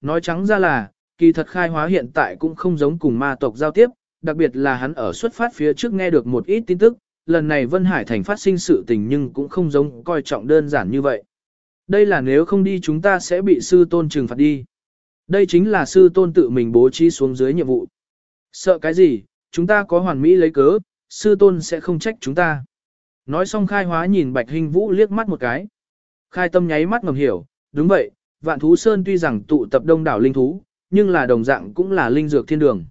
nói trắng ra là, kỳ thật khai hóa hiện tại cũng không giống cùng ma tộc giao tiếp, đặc biệt là hắn ở xuất phát phía trước nghe được một ít tin tức, lần này Vân Hải Thành phát sinh sự tình nhưng cũng không giống coi trọng đơn giản như vậy. Đây là nếu không đi chúng ta sẽ bị sư tôn trừng phạt đi. Đây chính là sư tôn tự mình bố trí xuống dưới nhiệm vụ. Sợ cái gì, chúng ta có hoàn mỹ lấy cớ, sư tôn sẽ không trách chúng ta. Nói xong khai hóa nhìn Bạch Hình Vũ liếc mắt một cái. Khai tâm nháy mắt ngầm hiểu, đúng vậy, vạn thú sơn tuy rằng tụ tập đông đảo linh thú, nhưng là đồng dạng cũng là linh dược thiên đường.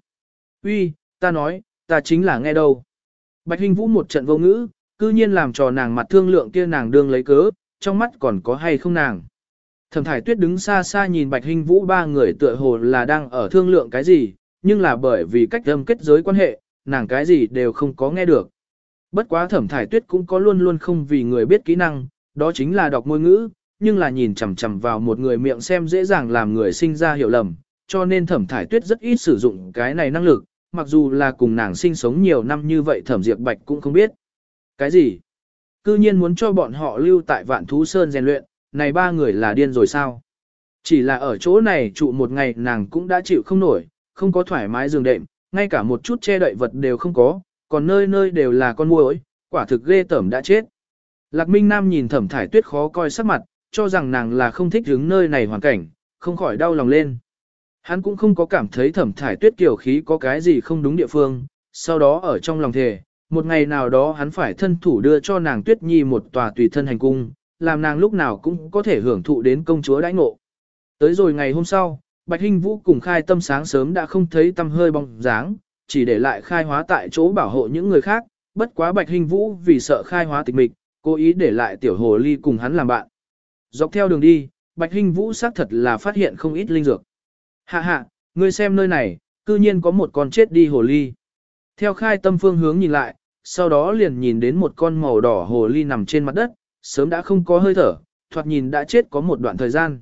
Uy, ta nói, ta chính là nghe đâu. Bạch Hinh Vũ một trận vô ngữ, cư nhiên làm trò nàng mặt thương lượng kia nàng đương lấy cớ, trong mắt còn có hay không nàng. Thẩm thải tuyết đứng xa xa nhìn Bạch Hinh Vũ ba người tựa hồ là đang ở thương lượng cái gì, nhưng là bởi vì cách âm kết giới quan hệ, nàng cái gì đều không có nghe được. Bất quá thẩm thải tuyết cũng có luôn luôn không vì người biết kỹ năng, đó chính là đọc ngôn ngữ, nhưng là nhìn chằm chằm vào một người miệng xem dễ dàng làm người sinh ra hiểu lầm, cho nên thẩm thải tuyết rất ít sử dụng cái này năng lực, mặc dù là cùng nàng sinh sống nhiều năm như vậy thẩm diệp bạch cũng không biết. Cái gì? Cư nhiên muốn cho bọn họ lưu tại vạn thú sơn rèn luyện, này ba người là điên rồi sao? Chỉ là ở chỗ này trụ một ngày nàng cũng đã chịu không nổi, không có thoải mái giường đệm, ngay cả một chút che đậy vật đều không có, còn nơi nơi đều là con muỗi, quả thực ghê tởm đã chết. Lạc Minh Nam nhìn thẩm thải tuyết khó coi sắc mặt, cho rằng nàng là không thích đứng nơi này hoàn cảnh, không khỏi đau lòng lên. Hắn cũng không có cảm thấy thẩm thải tuyết kiểu khí có cái gì không đúng địa phương, sau đó ở trong lòng thề, một ngày nào đó hắn phải thân thủ đưa cho nàng tuyết nhi một tòa tùy thân hành cung, làm nàng lúc nào cũng có thể hưởng thụ đến công chúa đãi ngộ. Tới rồi ngày hôm sau, Bạch Hinh Vũ cùng khai tâm sáng sớm đã không thấy tâm hơi bóng dáng, chỉ để lại khai hóa tại chỗ bảo hộ những người khác, bất quá Bạch Hinh Vũ vì sợ khai hóa tịch mịch, cố ý để lại tiểu hồ ly cùng hắn làm bạn. Dọc theo đường đi, Bạch Hinh Vũ xác thật là phát hiện không ít linh dược. Hạ hạ, ngươi xem nơi này, cư nhiên có một con chết đi hồ ly. Theo khai tâm phương hướng nhìn lại, sau đó liền nhìn đến một con màu đỏ hồ ly nằm trên mặt đất, sớm đã không có hơi thở, thoạt nhìn đã chết có một đoạn thời gian.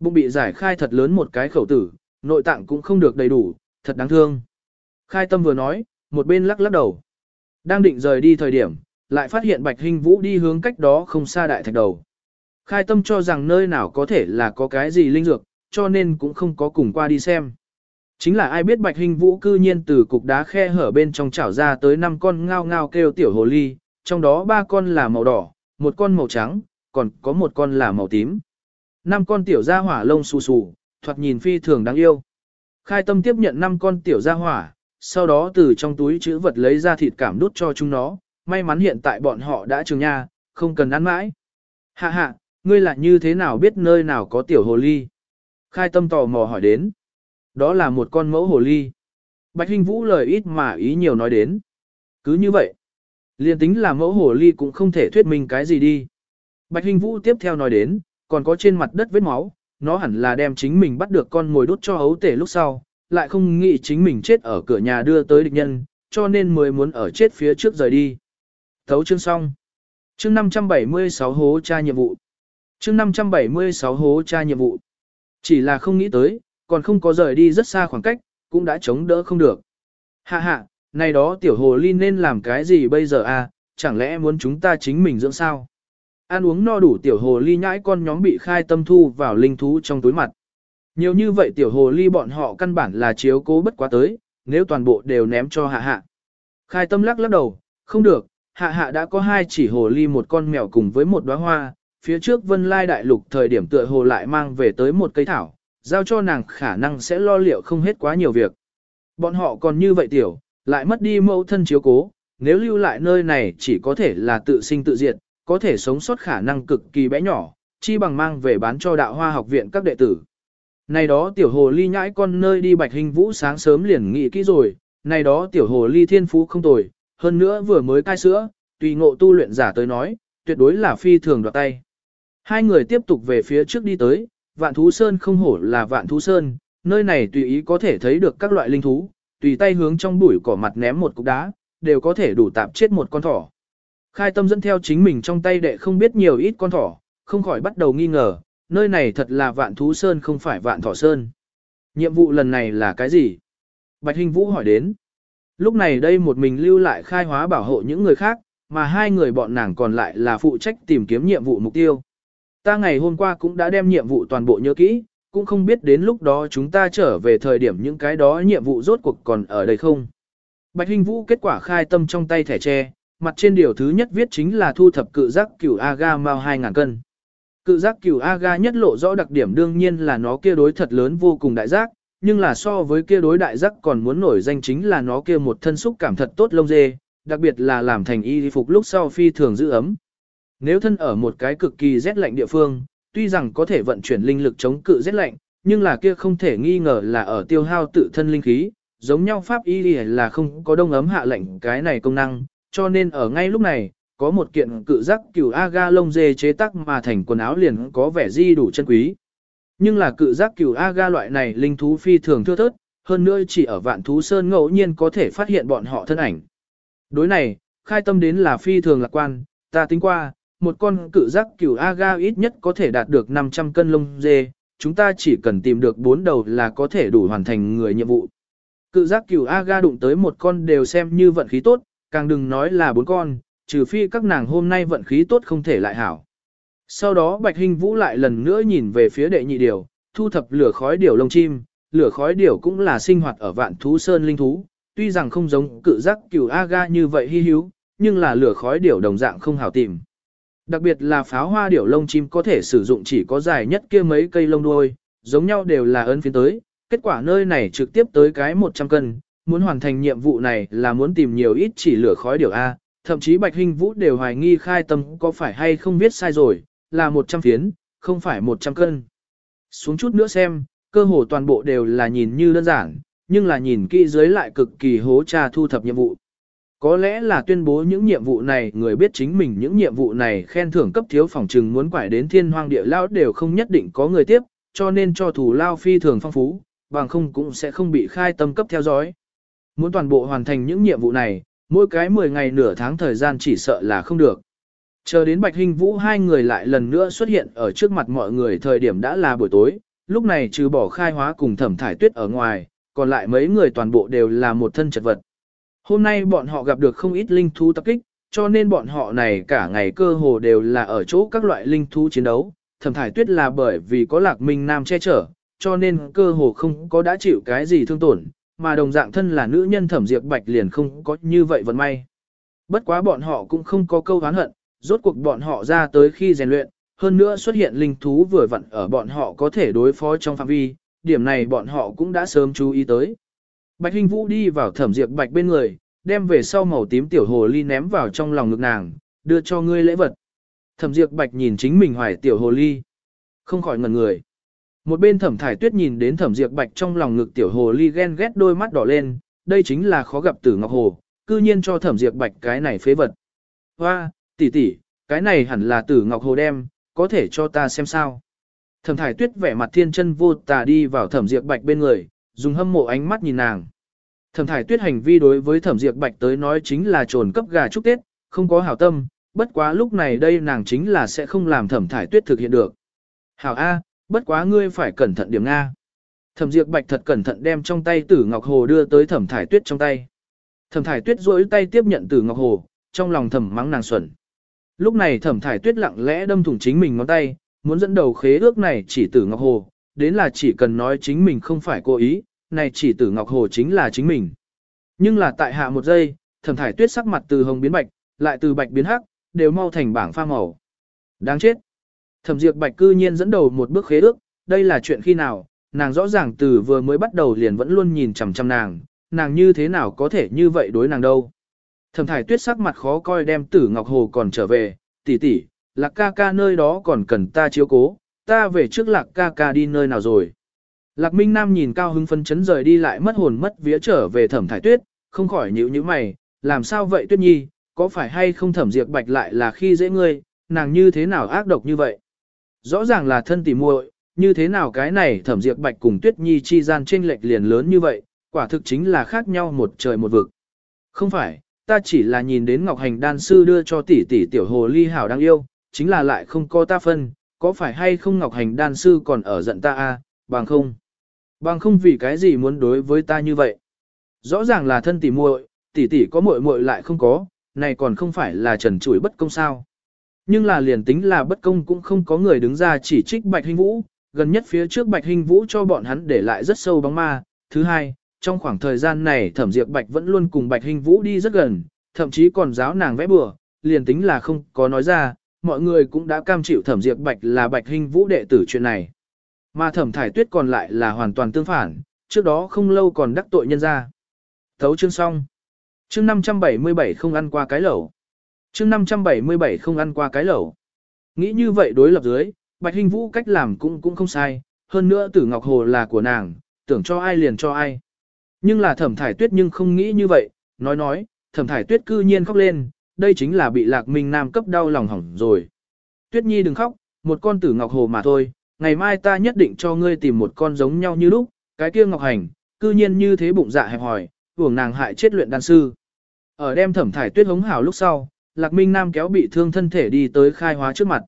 Bụng bị giải khai thật lớn một cái khẩu tử, nội tạng cũng không được đầy đủ, thật đáng thương. Khai tâm vừa nói, một bên lắc lắc đầu. Đang định rời đi thời điểm, lại phát hiện Bạch Hinh Vũ đi hướng cách đó không xa đại thạch đầu. Khai tâm cho rằng nơi nào có thể là có cái gì linh dược, cho nên cũng không có cùng qua đi xem. Chính là ai biết Bạch hình Vũ cư nhiên từ cục đá khe hở bên trong chảo ra tới năm con ngao ngao kêu tiểu hồ ly, trong đó ba con là màu đỏ, một con màu trắng, còn có một con là màu tím. Năm con tiểu gia hỏa lông xù xù, thoạt nhìn phi thường đáng yêu. Khai tâm tiếp nhận năm con tiểu gia hỏa, sau đó từ trong túi chữ vật lấy ra thịt cảm đút cho chúng nó, may mắn hiện tại bọn họ đã trường nha, không cần ăn mãi. Hạ hạ, ngươi là như thế nào biết nơi nào có tiểu hồ ly? Khai tâm tò mò hỏi đến. Đó là một con mẫu hồ ly. Bạch Hinh Vũ lời ít mà ý nhiều nói đến. Cứ như vậy, liền tính là mẫu hồ ly cũng không thể thuyết minh cái gì đi. Bạch Hinh Vũ tiếp theo nói đến, còn có trên mặt đất vết máu, nó hẳn là đem chính mình bắt được con ngồi đốt cho hấu tể lúc sau, lại không nghĩ chính mình chết ở cửa nhà đưa tới địch nhân, cho nên mới muốn ở chết phía trước rời đi. Thấu chương xong. Chương 576 hố tra nhiệm vụ. Chương 576 hố tra nhiệm vụ. Chỉ là không nghĩ tới, còn không có rời đi rất xa khoảng cách, cũng đã chống đỡ không được. Hạ hạ, này đó tiểu hồ ly nên làm cái gì bây giờ à, chẳng lẽ muốn chúng ta chính mình dưỡng sao? Ăn uống no đủ tiểu hồ ly nhãi con nhóm bị khai tâm thu vào linh thú trong túi mặt. Nhiều như vậy tiểu hồ ly bọn họ căn bản là chiếu cố bất quá tới, nếu toàn bộ đều ném cho hạ hạ. Khai tâm lắc lắc đầu, không được, hạ hạ đã có hai chỉ hồ ly một con mèo cùng với một đóa hoa, phía trước vân lai đại lục thời điểm tựa hồ lại mang về tới một cây thảo, giao cho nàng khả năng sẽ lo liệu không hết quá nhiều việc. Bọn họ còn như vậy tiểu, lại mất đi mẫu thân chiếu cố, nếu lưu lại nơi này chỉ có thể là tự sinh tự diệt, có thể sống sót khả năng cực kỳ bé nhỏ, chi bằng mang về bán cho đạo hoa học viện các đệ tử. Này đó tiểu hồ ly nhãi con nơi đi bạch hình vũ sáng sớm liền nghĩ kỹ rồi, này đó tiểu hồ ly thiên phú không tồi, hơn nữa vừa mới cai sữa, tùy ngộ tu luyện giả tới nói, tuyệt đối là phi thường đoạt tay. Hai người tiếp tục về phía trước đi tới, vạn thú sơn không hổ là vạn thú sơn, nơi này tùy ý có thể thấy được các loại linh thú, tùy tay hướng trong bụi cỏ mặt ném một cục đá, đều có thể đủ tạp chết một con thỏ. Khai tâm dẫn theo chính mình trong tay đệ không biết nhiều ít con thỏ, không khỏi bắt đầu nghi ngờ, nơi này thật là vạn thú sơn không phải vạn thỏ sơn. Nhiệm vụ lần này là cái gì? Bạch Hình Vũ hỏi đến. Lúc này đây một mình lưu lại khai hóa bảo hộ những người khác, mà hai người bọn nàng còn lại là phụ trách tìm kiếm nhiệm vụ mục tiêu. Ta ngày hôm qua cũng đã đem nhiệm vụ toàn bộ nhớ kỹ, cũng không biết đến lúc đó chúng ta trở về thời điểm những cái đó nhiệm vụ rốt cuộc còn ở đây không. Bạch Hinh Vũ kết quả khai tâm trong tay thẻ tre, mặt trên điều thứ nhất viết chính là thu thập cự giác cửu aga mao 2.000 cân. Cự giác cửu aga nhất lộ rõ đặc điểm đương nhiên là nó kia đối thật lớn vô cùng đại giác, nhưng là so với kia đối đại giác còn muốn nổi danh chính là nó kia một thân xúc cảm thật tốt lông dê, đặc biệt là làm thành y phục lúc sau phi thường giữ ấm. Nếu thân ở một cái cực kỳ rét lạnh địa phương, tuy rằng có thể vận chuyển linh lực chống cự rét lạnh, nhưng là kia không thể nghi ngờ là ở tiêu hao tự thân linh khí, giống nhau pháp y là không có đông ấm hạ lạnh cái này công năng, cho nên ở ngay lúc này, có một kiện cự giác cửu aga lông dê chế tác mà thành quần áo liền có vẻ di đủ chân quý. Nhưng là cự giác cửu aga loại này linh thú phi thường thưa thớt, hơn nữa chỉ ở vạn thú sơn ngẫu nhiên có thể phát hiện bọn họ thân ảnh. Đối này, khai tâm đến là phi thường lạc quan, ta tính qua, một con cự giác cửu aga ít nhất có thể đạt được 500 cân lông dê, chúng ta chỉ cần tìm được bốn đầu là có thể đủ hoàn thành người nhiệm vụ. Cự giác cửu aga đụng tới một con đều xem như vận khí tốt, càng đừng nói là bốn con, trừ phi các nàng hôm nay vận khí tốt không thể lại hảo. Sau đó Bạch Hinh Vũ lại lần nữa nhìn về phía đệ nhị điều, thu thập lửa khói điều lông chim, lửa khói điều cũng là sinh hoạt ở vạn thú sơn linh thú, tuy rằng không giống cự giác cửu aga như vậy hy hữu, nhưng là lửa khói điều đồng dạng không hảo tìm. Đặc biệt là pháo hoa điểu lông chim có thể sử dụng chỉ có dài nhất kia mấy cây lông đuôi, giống nhau đều là ấn phiến tới, kết quả nơi này trực tiếp tới cái 100 cân, muốn hoàn thành nhiệm vụ này là muốn tìm nhiều ít chỉ lửa khói điểu A, thậm chí Bạch Hình Vũ đều hoài nghi khai tâm có phải hay không biết sai rồi, là 100 phiến, không phải 100 cân. Xuống chút nữa xem, cơ hồ toàn bộ đều là nhìn như đơn giản, nhưng là nhìn kỹ dưới lại cực kỳ hố trà thu thập nhiệm vụ. Có lẽ là tuyên bố những nhiệm vụ này người biết chính mình những nhiệm vụ này khen thưởng cấp thiếu phòng trừng muốn quải đến thiên hoang địa lao đều không nhất định có người tiếp, cho nên cho thủ lao phi thường phong phú, bằng không cũng sẽ không bị khai tâm cấp theo dõi. Muốn toàn bộ hoàn thành những nhiệm vụ này, mỗi cái 10 ngày nửa tháng thời gian chỉ sợ là không được. Chờ đến Bạch Hinh Vũ hai người lại lần nữa xuất hiện ở trước mặt mọi người thời điểm đã là buổi tối, lúc này trừ bỏ khai hóa cùng thẩm thải tuyết ở ngoài, còn lại mấy người toàn bộ đều là một thân chật vật. Hôm nay bọn họ gặp được không ít linh thú tập kích, cho nên bọn họ này cả ngày cơ hồ đều là ở chỗ các loại linh thú chiến đấu. Thẩm thải tuyết là bởi vì có lạc minh nam che chở, cho nên cơ hồ không có đã chịu cái gì thương tổn, mà đồng dạng thân là nữ nhân thẩm diệp bạch liền không có như vậy vận may. Bất quá bọn họ cũng không có câu hán hận, rốt cuộc bọn họ ra tới khi rèn luyện, hơn nữa xuất hiện linh thú vừa vặn ở bọn họ có thể đối phó trong phạm vi, điểm này bọn họ cũng đã sớm chú ý tới. Bạch Hinh Vũ đi vào thẩm diệp bạch bên người, đem về sau màu tím tiểu hồ ly ném vào trong lòng ngực nàng, đưa cho ngươi lễ vật. Thẩm Diệp bạch nhìn chính mình hoài tiểu hồ ly, không khỏi ngẩn người. Một bên thẩm thải tuyết nhìn đến thẩm Diệp bạch trong lòng ngực tiểu hồ ly ghen ghét đôi mắt đỏ lên, đây chính là khó gặp tử ngọc hồ, cư nhiên cho thẩm Diệp bạch cái này phế vật. Hoa, tỷ tỷ, cái này hẳn là tử ngọc hồ đem, có thể cho ta xem sao. Thẩm thải tuyết vẻ mặt thiên chân vô tà đi vào thẩm Diệp bạch bên người, dùng hâm mộ ánh mắt nhìn nàng. Thẩm thải tuyết hành vi đối với thẩm diệt bạch tới nói chính là trồn cấp gà chúc Tết, không có hảo tâm, bất quá lúc này đây nàng chính là sẽ không làm thẩm thải tuyết thực hiện được. Hảo A, bất quá ngươi phải cẩn thận điểm Nga. Thẩm diệt bạch thật cẩn thận đem trong tay tử ngọc hồ đưa tới thẩm thải tuyết trong tay. Thẩm thải tuyết duỗi tay tiếp nhận tử ngọc hồ, trong lòng thẩm mắng nàng xuẩn. Lúc này thẩm thải tuyết lặng lẽ đâm thủng chính mình ngón tay, muốn dẫn đầu khế ước này chỉ tử ngọc hồ, đến là chỉ cần nói chính mình không phải cố ý, này chỉ tử ngọc hồ chính là chính mình. Nhưng là tại hạ một giây, thẩm thải tuyết sắc mặt từ hồng biến bạch, lại từ bạch biến hắc, đều mau thành bảng pha màu. Đáng chết. Thẩm diệt bạch cư nhiên dẫn đầu một bước khế ước, đây là chuyện khi nào, nàng rõ ràng từ vừa mới bắt đầu liền vẫn luôn nhìn chằm chằm nàng, nàng như thế nào có thể như vậy đối nàng đâu. Thẩm thải tuyết sắc mặt khó coi đem tử ngọc hồ còn trở về, tỷ tỷ, lạc ca ca nơi đó còn cần ta chiếu cố, ta về trước lạc ca ca đi nơi nào rồi. Lạc Minh Nam nhìn cao hứng phân chấn rời đi lại mất hồn mất vía trở về thẩm thải tuyết, không khỏi nhíu nhíu mày, làm sao vậy tuyết nhi, có phải hay không thẩm diệt bạch lại là khi dễ ngươi, nàng như thế nào ác độc như vậy. Rõ ràng là thân tỉ muội, như thế nào cái này thẩm diệt bạch cùng tuyết nhi chi gian chênh lệch liền lớn như vậy, quả thực chính là khác nhau một trời một vực. Không phải, ta chỉ là nhìn đến Ngọc Hành đan sư đưa cho tỷ tỷ tiểu hồ ly hảo đang yêu, chính là lại không có ta phân, có phải hay không Ngọc Hành đan sư còn ở giận ta a, à, bằng không. Bằng không vì cái gì muốn đối với ta như vậy. Rõ ràng là thân tỷ muội, tỷ tỷ có muội muội lại không có, này còn không phải là trần chuỗi bất công sao. Nhưng là liền tính là bất công cũng không có người đứng ra chỉ trích Bạch Hinh Vũ, gần nhất phía trước Bạch Hình Vũ cho bọn hắn để lại rất sâu bóng ma. Thứ hai, trong khoảng thời gian này Thẩm Diệp Bạch vẫn luôn cùng Bạch Hình Vũ đi rất gần, thậm chí còn giáo nàng vẽ bừa, liền tính là không có nói ra, mọi người cũng đã cam chịu Thẩm Diệp Bạch là Bạch Hình Vũ đệ tử chuyện này. Mà Thẩm Thải Tuyết còn lại là hoàn toàn tương phản, trước đó không lâu còn đắc tội nhân ra. Thấu chương xong. Chương 577 không ăn qua cái lẩu. Chương 577 không ăn qua cái lẩu. Nghĩ như vậy đối lập dưới, Bạch Hinh Vũ cách làm cũng cũng không sai, hơn nữa Tử Ngọc Hồ là của nàng, tưởng cho ai liền cho ai. Nhưng là Thẩm Thải Tuyết nhưng không nghĩ như vậy, nói nói, Thẩm Thải Tuyết cư nhiên khóc lên, đây chính là bị Lạc Minh Nam cấp đau lòng hỏng rồi. Tuyết Nhi đừng khóc, một con Tử Ngọc Hồ mà thôi, ngày mai ta nhất định cho ngươi tìm một con giống nhau như lúc, cái kia Ngọc Hành, cư nhiên như thế bụng dạ hẹp hòi, hưởng nàng hại chết luyện đan sư. Ở đem Thẩm Thải Tuyết hống hảo lúc sau, Lạc Minh Nam kéo bị thương thân thể đi tới khai hóa trước mặt.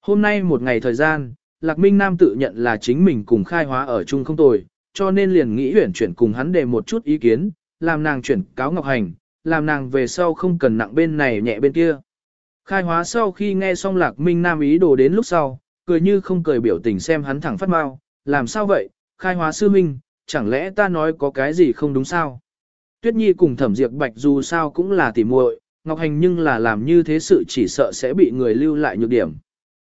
Hôm nay một ngày thời gian, Lạc Minh Nam tự nhận là chính mình cùng khai hóa ở chung không tồi, cho nên liền nghĩ huyển chuyển cùng hắn để một chút ý kiến, làm nàng chuyển cáo Ngọc Hành, làm nàng về sau không cần nặng bên này nhẹ bên kia. Khai hóa sau khi nghe xong Lạc Minh Nam ý đồ đến lúc sau, cười như không cười biểu tình xem hắn thẳng phát mau, làm sao vậy, khai hóa sư minh, chẳng lẽ ta nói có cái gì không đúng sao? Tuyết Nhi cùng Thẩm Diệp Bạch dù sao cũng là tỉ muội, Ngọc Hành nhưng là làm như thế sự chỉ sợ sẽ bị người lưu lại nhược điểm.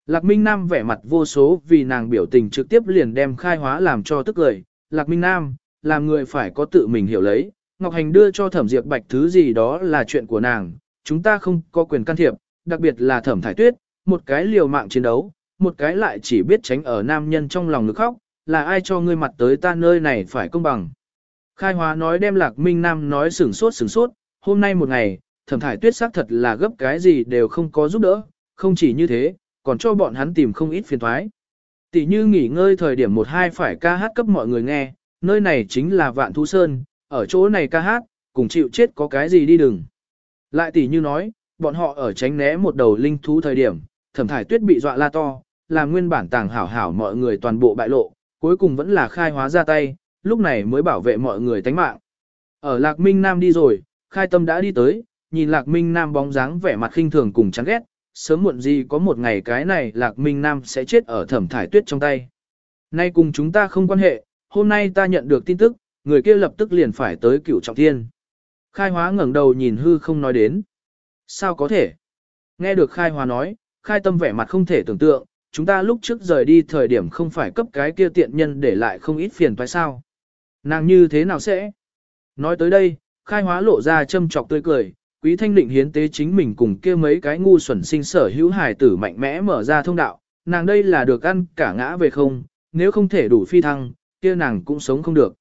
Lạc Minh Nam vẻ mặt vô số vì nàng biểu tình trực tiếp liền đem khai hóa làm cho tức cười. Lạc Minh Nam, làm người phải có tự mình hiểu lấy, Ngọc Hành đưa cho Thẩm Diệp Bạch thứ gì đó là chuyện của nàng, chúng ta không có quyền can thiệp, đặc biệt là Thẩm Thải Tuyết, một cái liều mạng chiến đấu, một cái lại chỉ biết tránh ở nam nhân trong lòng nước khóc, là ai cho ngươi mặt tới ta nơi này phải công bằng. Khai hóa nói đem Lạc Minh Nam nói sửng sốt sửng sốt, hôm nay một ngày, Thẩm Thải Tuyết xác thật là gấp cái gì đều không có giúp đỡ, không chỉ như thế, còn cho bọn hắn tìm không ít phiền thoái. Tỷ như nghỉ ngơi thời điểm một hai phải ca hát cấp mọi người nghe, nơi này chính là Vạn Thú Sơn, ở chỗ này ca hát, cùng chịu chết có cái gì đi đừng. Lại tỷ như nói, bọn họ ở tránh né một đầu linh thú thời điểm, thẩm thải tuyết bị dọa la to, làm nguyên bản tàng hảo hảo mọi người toàn bộ bại lộ, cuối cùng vẫn là khai hóa ra tay, lúc này mới bảo vệ mọi người tánh mạng. Ở Lạc Minh Nam đi rồi, khai tâm đã đi tới, nhìn Lạc Minh Nam bóng dáng vẻ mặt khinh thường cùng chán ghét, sớm muộn gì có một ngày cái này Lạc Minh Nam sẽ chết ở thẩm thải tuyết trong tay. Nay cùng chúng ta không quan hệ, hôm nay ta nhận được tin tức, người kia lập tức liền phải tới cửu trọng thiên. Khai hóa ngẩng đầu nhìn hư không nói đến. Sao có thể? Nghe được khai hóa nói, khai tâm vẻ mặt không thể tưởng tượng, chúng ta lúc trước rời đi thời điểm không phải cấp cái kia tiện nhân để lại không ít phiền phải sao. Nàng như thế nào sẽ? Nói tới đây, khai hóa lộ ra châm trọc tươi cười, quý thanh định hiến tế chính mình cùng kia mấy cái ngu xuẩn sinh sở hữu hài tử mạnh mẽ mở ra thông đạo, nàng đây là được ăn cả ngã về không, nếu không thể đủ phi thăng, kia nàng cũng sống không được.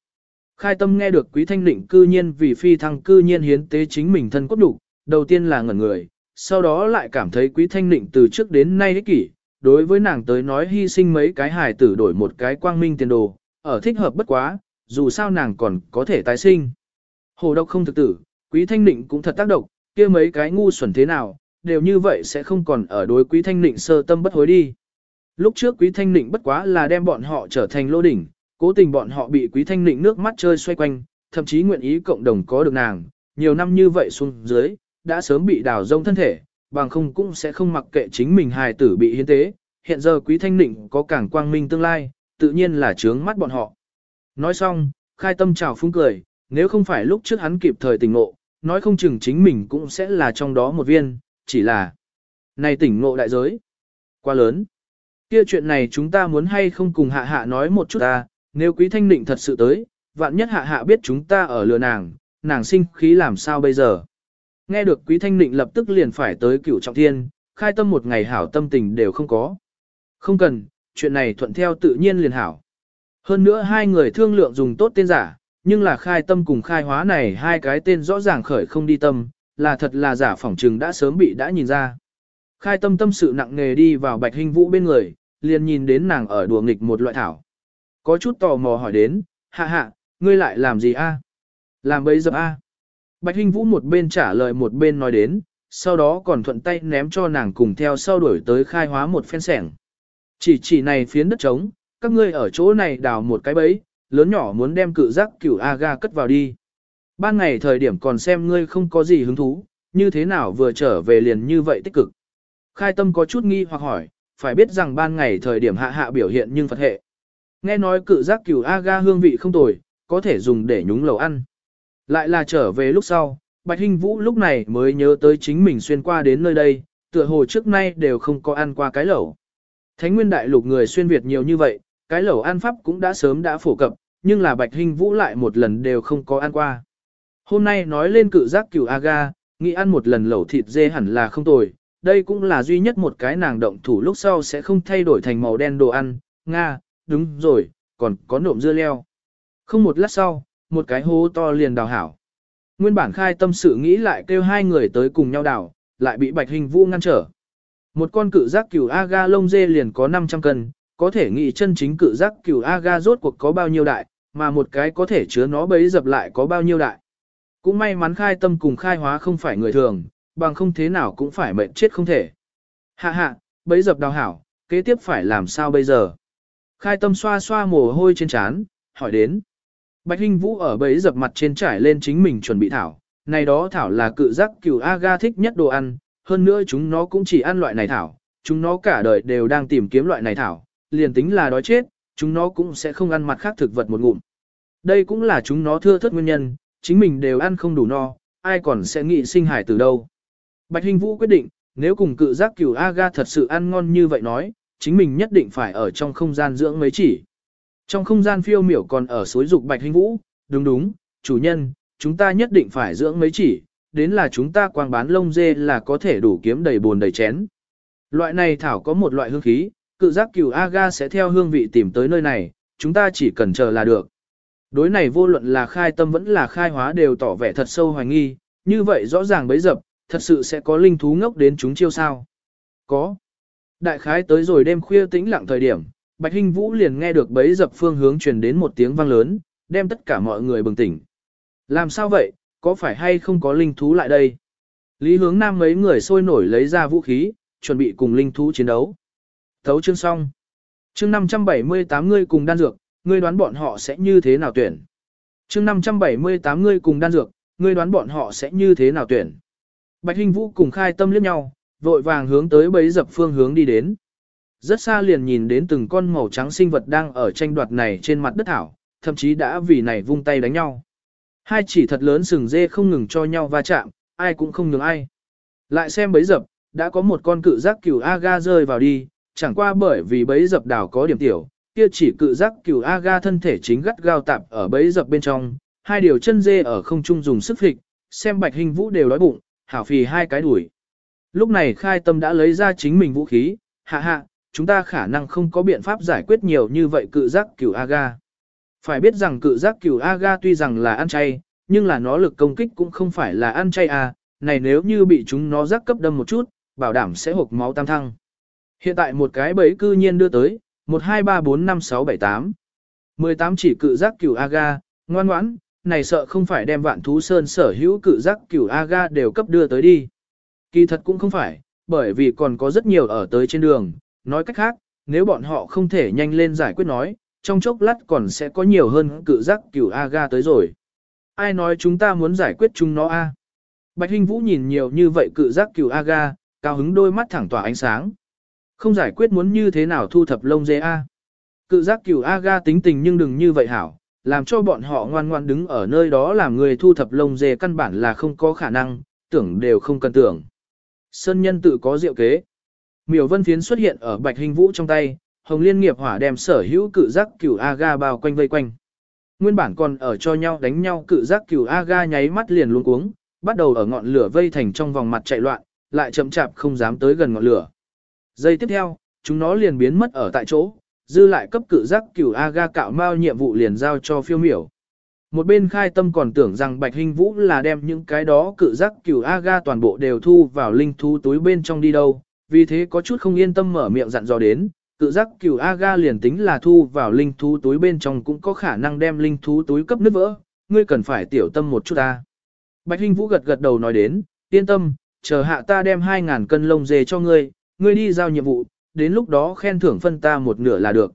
Khai tâm nghe được quý thanh định cư nhiên vì phi thăng cư nhiên hiến tế chính mình thân cốt đủ, đầu tiên là ngẩn người, sau đó lại cảm thấy quý thanh định từ trước đến nay ích kỷ, đối với nàng tới nói hy sinh mấy cái hài tử đổi một cái quang minh tiền đồ, ở thích hợp bất quá, dù sao nàng còn có thể tái sinh. Hồ độc không thực tử, quý thanh định cũng thật tác động, kia mấy cái ngu xuẩn thế nào, đều như vậy sẽ không còn ở đối quý thanh định sơ tâm bất hối đi. Lúc trước quý thanh định bất quá là đem bọn họ trở thành lô đỉnh, cố tình bọn họ bị quý thanh định nước mắt chơi xoay quanh, thậm chí nguyện ý cộng đồng có được nàng, nhiều năm như vậy xuống dưới, đã sớm bị đào rông thân thể, bằng không cũng sẽ không mặc kệ chính mình hài tử bị hiến tế, hiện giờ quý thanh nịnh có càng quang minh tương lai, tự nhiên là trướng mắt bọn họ. Nói xong, khai tâm chào phúng cười, nếu không phải lúc trước hắn kịp thời tỉnh ngộ, nói không chừng chính mình cũng sẽ là trong đó một viên, chỉ là này tỉnh ngộ đại giới. Quá lớn. Kia chuyện này chúng ta muốn hay không cùng hạ hạ nói một chút ta, nếu quý thanh nịnh thật sự tới, vạn nhất hạ hạ biết chúng ta ở lừa nàng, nàng sinh khí làm sao bây giờ. Nghe được quý thanh định lập tức liền phải tới cửu trọng thiên, khai tâm một ngày hảo tâm tình đều không có. Không cần, chuyện này thuận theo tự nhiên liền hảo. Hơn nữa hai người thương lượng dùng tốt tên giả, nhưng là khai tâm cùng khai hóa này hai cái tên rõ ràng khởi không đi tâm, là thật là giả phỏng trừng đã sớm bị đã nhìn ra. Khai tâm tâm sự nặng nề đi vào bạch hình vũ bên người, liền nhìn đến nàng ở đùa nghịch một loại thảo. Có chút tò mò hỏi đến, hạ hạ, ngươi lại làm gì a? Làm bấy giờ a? Bạch Hinh vũ một bên trả lời một bên nói đến, sau đó còn thuận tay ném cho nàng cùng theo sau đuổi tới khai hóa một phen sẻng. Chỉ chỉ này phiến đất trống, các ngươi ở chỗ này đào một cái bẫy, lớn nhỏ muốn đem cự giác cửu aga cất vào đi. Ban ngày thời điểm còn xem ngươi không có gì hứng thú, như thế nào vừa trở về liền như vậy tích cực. Khai tâm có chút nghi hoặc hỏi, phải biết rằng ban ngày thời điểm hạ hạ biểu hiện nhưng Phật hệ. Nghe nói cự giác cửu aga hương vị không tồi, có thể dùng để nhúng lẩu ăn. Lại là trở về lúc sau, Bạch Hinh Vũ lúc này mới nhớ tới chính mình xuyên qua đến nơi đây, tựa hồ trước nay đều không có ăn qua cái lẩu. Thánh nguyên đại lục người xuyên Việt nhiều như vậy, cái lẩu ăn pháp cũng đã sớm đã phổ cập, nhưng là Bạch Hinh Vũ lại một lần đều không có ăn qua. Hôm nay nói lên cự giác cửu aga, nghĩ ăn một lần lẩu thịt dê hẳn là không tồi, đây cũng là duy nhất một cái nàng động thủ lúc sau sẽ không thay đổi thành màu đen đồ ăn, Nga, đúng rồi, còn có nộm dưa leo. Không một lát sau, một cái hố to liền đào hảo. Nguyên bản khai tâm sự nghĩ lại kêu hai người tới cùng nhau đào, lại bị bạch hình vũ ngăn trở. Một con cự giác cửu aga lông dê liền có 500 cân, có thể nghĩ chân chính cự giác cửu aga rốt cuộc có bao nhiêu đại, mà một cái có thể chứa nó bấy dập lại có bao nhiêu đại. Cũng may mắn khai tâm cùng khai hóa không phải người thường, bằng không thế nào cũng phải mệnh chết không thể. Hạ hạ, bấy dập đào hảo, kế tiếp phải làm sao bây giờ? Khai tâm xoa xoa mồ hôi trên trán, hỏi đến. Bạch Hinh Vũ ở bấy dập mặt trên trải lên chính mình chuẩn bị thảo, này đó thảo là cự giác cửu aga thích nhất đồ ăn, hơn nữa chúng nó cũng chỉ ăn loại này thảo, chúng nó cả đời đều đang tìm kiếm loại này thảo, liền tính là đói chết, chúng nó cũng sẽ không ăn mặt khác thực vật một ngụm. Đây cũng là chúng nó thưa thất nguyên nhân, chính mình đều ăn không đủ no, ai còn sẽ nghĩ sinh hải từ đâu. Bạch Hinh Vũ quyết định, nếu cùng cự giác cửu aga thật sự ăn ngon như vậy nói, chính mình nhất định phải ở trong không gian dưỡng mấy chỉ. Trong không gian phiêu miểu còn ở suối dục Bạch hình Vũ, đúng đúng, chủ nhân, chúng ta nhất định phải dưỡng mấy chỉ, đến là chúng ta quang bán lông dê là có thể đủ kiếm đầy bồn đầy chén. Loại này thảo có một loại hương khí, cự giác cửu aga sẽ theo hương vị tìm tới nơi này, chúng ta chỉ cần chờ là được. Đối này vô luận là khai tâm vẫn là khai hóa đều tỏ vẻ thật sâu hoài nghi, như vậy rõ ràng bấy dập, thật sự sẽ có linh thú ngốc đến chúng chiêu sao. Có. Đại khái tới rồi đêm khuya tĩnh lặng thời điểm, Bạch Hinh Vũ liền nghe được bấy dập phương hướng truyền đến một tiếng vang lớn, đem tất cả mọi người bừng tỉnh. Làm sao vậy, có phải hay không có linh thú lại đây? Lý hướng nam mấy người sôi nổi lấy ra vũ khí, chuẩn bị cùng linh thú chiến đấu. Thấu chương xong. Chương 578 ngươi cùng đan dược, ngươi đoán bọn họ sẽ như thế nào tuyển? Chương 578 ngươi cùng đan dược, ngươi đoán bọn họ sẽ như thế nào tuyển? Bạch Hinh Vũ cùng khai tâm liếc nhau, vội vàng hướng tới bấy dập phương hướng đi đến. Rất xa liền nhìn đến từng con màu trắng sinh vật đang ở tranh đoạt này trên mặt đất thảo, thậm chí đã vì này vung tay đánh nhau. Hai chỉ thật lớn sừng dê không ngừng cho nhau va chạm, ai cũng không nhường ai. Lại xem bấy dập, đã có một con cự giác cửu aga rơi vào đi, chẳng qua bởi vì bấy dập đảo có điểm tiểu, kia chỉ cự giác cửu aga thân thể chính gắt gao tạp ở bấy dập bên trong, hai điều chân dê ở không trung dùng sức phịch, xem bạch hình vũ đều đói bụng, hảo phì hai cái đuổi. Lúc này khai tâm đã lấy ra chính mình vũ khí, hạ hạ, chúng ta khả năng không có biện pháp giải quyết nhiều như vậy cự giác cửu aga. Phải biết rằng cự giác cửu aga tuy rằng là ăn chay, nhưng là nó lực công kích cũng không phải là ăn chay à, này nếu như bị chúng nó giác cấp đâm một chút, bảo đảm sẽ hộp máu tam thăng. Hiện tại một cái bẫy cư nhiên đưa tới, 1 2 3 4 5 6 7 8. 18 chỉ cự giác cửu aga, ngoan ngoãn, này sợ không phải đem vạn thú sơn sở hữu cự giác cửu aga đều cấp đưa tới đi. Kỳ thật cũng không phải, bởi vì còn có rất nhiều ở tới trên đường, nói cách khác, nếu bọn họ không thể nhanh lên giải quyết nói, trong chốc lát còn sẽ có nhiều hơn cự giác cửu aga tới rồi. Ai nói chúng ta muốn giải quyết chúng nó a? Bạch Hinh Vũ nhìn nhiều như vậy cự giác cửu aga, cao hứng đôi mắt thẳng tỏa ánh sáng. Không giải quyết muốn như thế nào thu thập lông dê a? Cự giác cửu aga tính tình nhưng đừng như vậy hảo, làm cho bọn họ ngoan ngoan đứng ở nơi đó làm người thu thập lông dê căn bản là không có khả năng, tưởng đều không cần tưởng. Sơn nhân tự có diệu kế. Miểu vân phiến xuất hiện ở bạch hình vũ trong tay, hồng liên nghiệp hỏa đem sở hữu cự giác cửu aga bao quanh vây quanh. Nguyên bản còn ở cho nhau đánh nhau cự giác cửu aga nháy mắt liền luống cuống, bắt đầu ở ngọn lửa vây thành trong vòng mặt chạy loạn, lại chậm chạp không dám tới gần ngọn lửa. Giây tiếp theo, chúng nó liền biến mất ở tại chỗ, dư lại cấp cự giác cửu aga cạo mao nhiệm vụ liền giao cho phiêu miểu. Một bên khai tâm còn tưởng rằng Bạch Hình Vũ là đem những cái đó cự giác cửu aga toàn bộ đều thu vào linh thú túi bên trong đi đâu, vì thế có chút không yên tâm mở miệng dặn dò đến, cự giác cửu aga liền tính là thu vào linh thú túi bên trong cũng có khả năng đem linh thú túi cấp nứt vỡ, ngươi cần phải tiểu tâm một chút ta. Bạch Hinh Vũ gật gật đầu nói đến, yên tâm, chờ hạ ta đem 2.000 cân lông dê cho ngươi, ngươi đi giao nhiệm vụ, đến lúc đó khen thưởng phân ta một nửa là được.